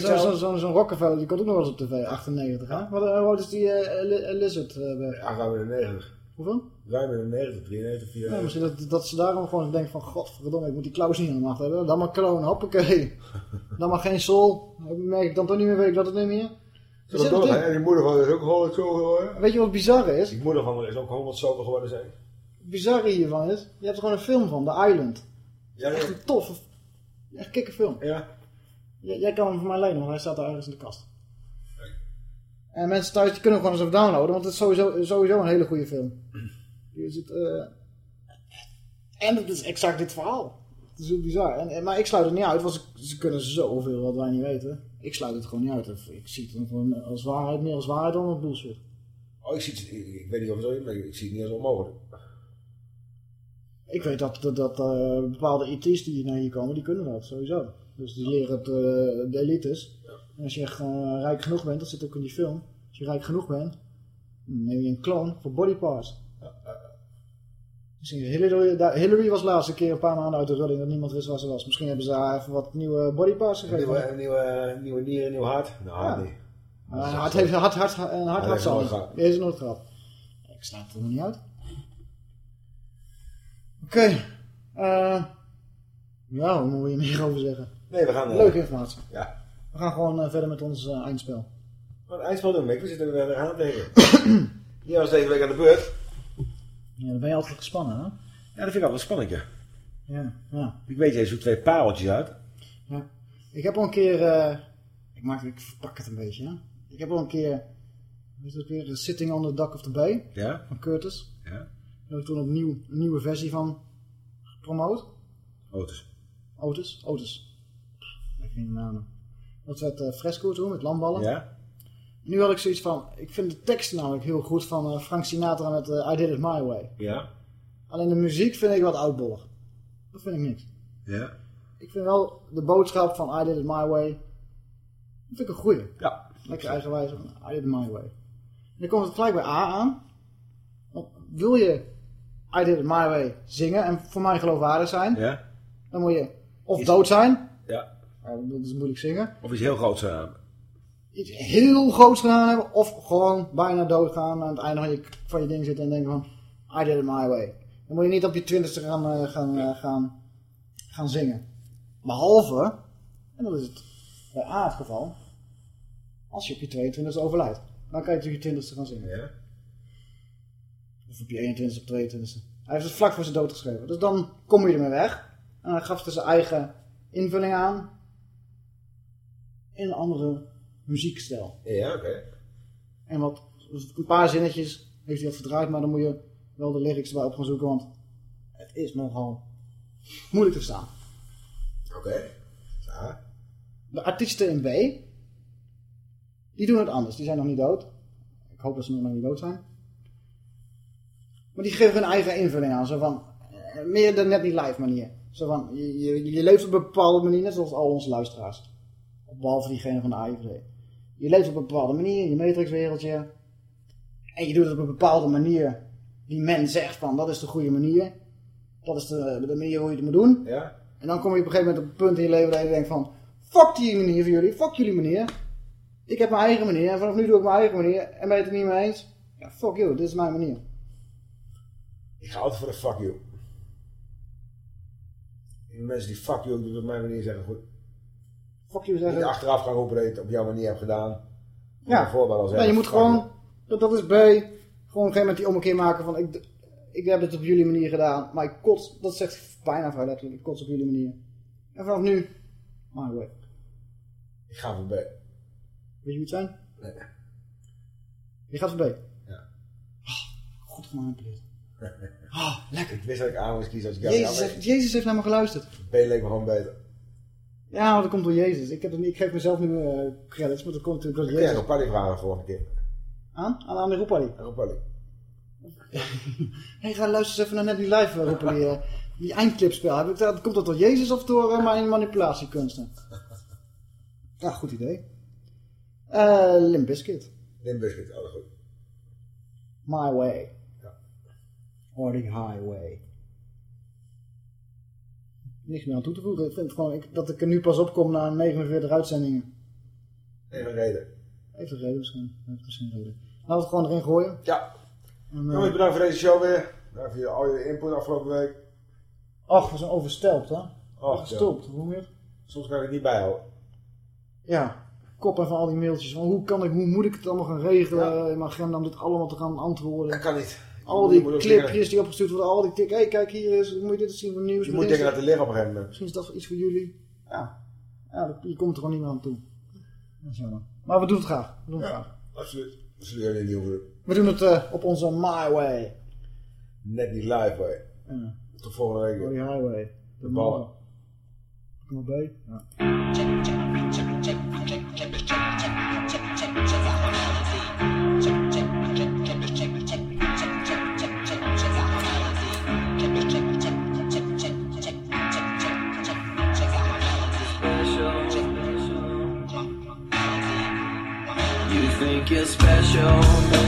Zo'n zo, zo, zo'n Rockefeller, die komt ook nog wel eens op tv, 98 hè? Wat, eh, hoe oud is die eh, Eli- Lizard? eh, bij- Ja, ruim in de 90. Hoeveel? Ruim in de 90, 93, 94. Ja, misschien dat, dat ze daarom gewoon denken van, godverdomme, ik moet die Klaus niet aan de macht hebben. Dan maar klonen, hoppakee. Dan maar geen. Dan merk ik dan toch niet meer, weet ik dat het niet meer. Zo dat hè? En die moeder van is ook 100 zo geworden. Weet je wat bizar is? Die moeder van is ook 100 zoveel geworden zijn. Het bizarre hiervan is, je hebt er gewoon een film van, The Island. Ja, Echt een toffe, echt kikke film. Ja. J- jij kan hem van mij lenen, want hij staat daar ergens in de kast. En mensen thuis die kunnen hem gewoon eens even downloaden, want het is sowieso, sowieso een hele goede film. Hier zit, eh, En het is exact dit verhaal. Het is heel bizar. En, en- maar ik sluit het niet uit, want ze, ze kunnen zoveel wat wij niet weten. Ik sluit het gewoon niet uit. Ik zie het gewoon als waarheid, meer als waarheid dan als bullshit. Oh, ik, zie het, ik, ik weet niet of het zo is, maar ik zie het niet als onmogelijk. Ik weet dat, dat, dat eh, bepaalde IT's die naar hier komen, die kunnen dat sowieso. Dus die leren het, eh, de elites. En als je echt gewoon rijk genoeg bent, dat zit ook in die film. Als je rijk genoeg bent, dan neem je een clone voor body parts. Misschien is Hillary, Hillary was laatst een keer een paar maanden uit de rulling dat niemand wist waar ze was. Misschien hebben ze haar even wat nieuwe body parts Een gegeven. nieuwe, nieuwe, nieuwe nier, een nieuw hart. Nou, hart niet. Maar een hart heeft hart, hart, een hart, hart nooit gehad. Ik sta het er nog niet uit. Oké. eh, ja, moeten we hier meer over zeggen? Nee, we gaan... eh, Leuke informatie. Ja. We gaan gewoon eh, verder met ons eindspel. Wat eindspel doen, Mick. We zitten er weer aan tegen. Hier was deze week aan de beurt. Ja, dan ben je altijd gespannen, hè? Ja, dat vind ik altijd spannend, ja. Ja, ja. Ik weet, jij zoekt twee pareltjes uit. ja. Ik heb al een keer... eh, ik, maak, ik verpak het een beetje, hè? Ik heb al een keer... Weet je het weer? The Sitting on the Dock of the Bay. Ja. Van Curtis. Ja. Daar heb ik toen opnieuw een nieuwe versie van gepromoot. Otis. Otis? Otis. Ik de naam. Dat werd eh, fresco toen, met lamballen. Ja. Nu had ik zoiets van... Ik vind de tekst namelijk heel goed van eh, Frank Sinatra met eh, I Did It My Way. Ja. Alleen de muziek vind ik wat oudbollig. Dat vind ik niks. Ja. Ik vind wel de boodschap van I Did It My Way... Dat vind ik een goeie. Ja. Lekker eigenwijs. van, I Did It My Way. En dan komt het gelijk bij A aan. Want wil je I Did It My Way zingen en voor mij geloofwaardig zijn... Ja. Dan moet je of dood zijn... Ja. Dat is moeilijk zingen. Of iets heel groots eh, aan. Iets heel groots gedaan hebben. Of gewoon bijna doodgaan. Aan het einde van je, van je ding zitten en denken van... I did it my way. Dan moet je niet op je twintigste gaan, eh, gaan, eh, gaan, gaan zingen. Behalve, en dat is het bij A het geval... Als je op je 22e overlijdt. Dan kan je op je 20ste gaan zingen. Ja. Of op je 21ste of 22ste. Hij heeft het vlak voor zijn dood geschreven. Dus dan kom je ermee weg. En hij gaf er zijn eigen invulling aan. In een andere muziekstijl. Ja, oké. En wat, dus een paar zinnetjes heeft hij dat verdraaid, maar dan moet je wel de lyrics erbij op gaan zoeken, want het is nogal moeilijk te verstaan. Oké. Ja. De artiesten in B, die doen het anders. Die zijn nog niet dood. Ik hoop dat ze nog niet dood zijn. Maar die geven hun eigen invulling aan, zo van, eh, meer de net niet live manier. Zo van, je, je, je leeft op een bepaalde manier, net zoals al onze luisteraars. Behalve diegene van de AIVD. Je leeft op een bepaalde manier, in je matrixwereldje. En je doet het op een bepaalde manier. Die men zegt van, dat is de goede manier. Dat is de, de manier hoe je het moet doen. Ja. En dan kom je op een gegeven moment op een punt in je leven dat je denkt van... Fuck die manier van jullie, fuck jullie manier. Ik heb mijn eigen manier en vanaf nu doe ik mijn eigen manier. En ben je het er niet mee eens? Ja, fuck you, dit is mijn manier. Ga altijd voor de fuck you. Die mensen die fuck you doen op mijn manier zeggen goed. Fuck you zeggen. Niet achteraf gaan roepen dat je het op jouw manier hebt gedaan. Ja, voorbeeld al nee, zeggen, je moet gewoon, dat, dat is B, gewoon op een gegeven moment die ommekeer maken van ik, ik heb het op jullie manier gedaan, maar ik kots, dat zegt bijna vrij letterlijk, ik kots op jullie manier. En vanaf nu, my way. Ik ga voor B. Weet je wie het zijn? Nee. Je gaat voor B. Ja. Oh, goed gemanipuleerd. Oh, lekker. Ik wist dat ik A moest kiezen als ik Jezus heeft, Jezus heeft naar me geluisterd. B leek me gewoon beter. Ja, maar dat komt door Jezus. Ik, heb niet, ik geef mezelf nu eh credits, maar dat komt natuurlijk door Ik Jezus. een party vragen vorige keer. Aan? Aan, aan de Roepali. Roepali. hey, ga luister eens even naar net die live uh, Roepali. eh, die eindclipspel. Ik dat, komt dat door Jezus of door eh, mijn manipulatiekunsten? Ja, goed idee. Eh Limp Bizkit. Limp Bizkit, dat goed. My Way. The Highway. Niks meer aan toe te voegen. Ik vind gewoon ik, dat ik er nu pas op kom na 49 uitzendingen. Even reden. Even reden misschien. Heeft misschien reden. Laten we het gewoon erin gooien. Ja. En, eh, bedankt voor deze show weer. Bedankt voor je, al je input afgelopen week. Ach, we zijn overstelpt, hè? Och, Gestopt, hoe meer? Soms kan ik het niet bijhouden. Ja, koppen van al die mailtjes. Van hoe, kan ik, hoe moet ik het allemaal gaan regelen in mijn agenda om dit allemaal te gaan antwoorden? Dat kan niet. Al die clipjes die opgestuurd worden, al die tik. Hé, kijk hier is, moet je dit eens zien voor nieuws? Je moet dingen laten liggen op een gegeven moment. Misschien is dat iets voor jullie. Ja, ja dat- je komt er gewoon niet meer aan toe. Dat is jammer. Maar we doen het graag. We doen het graag. Absoluut. Dat zullen niet hoeven. We doen het eh, op onze My Way. Net niet live, hoor. Ja. Tot volgende week. Door die highway. De ballen. Kom maar bij. Ja. You're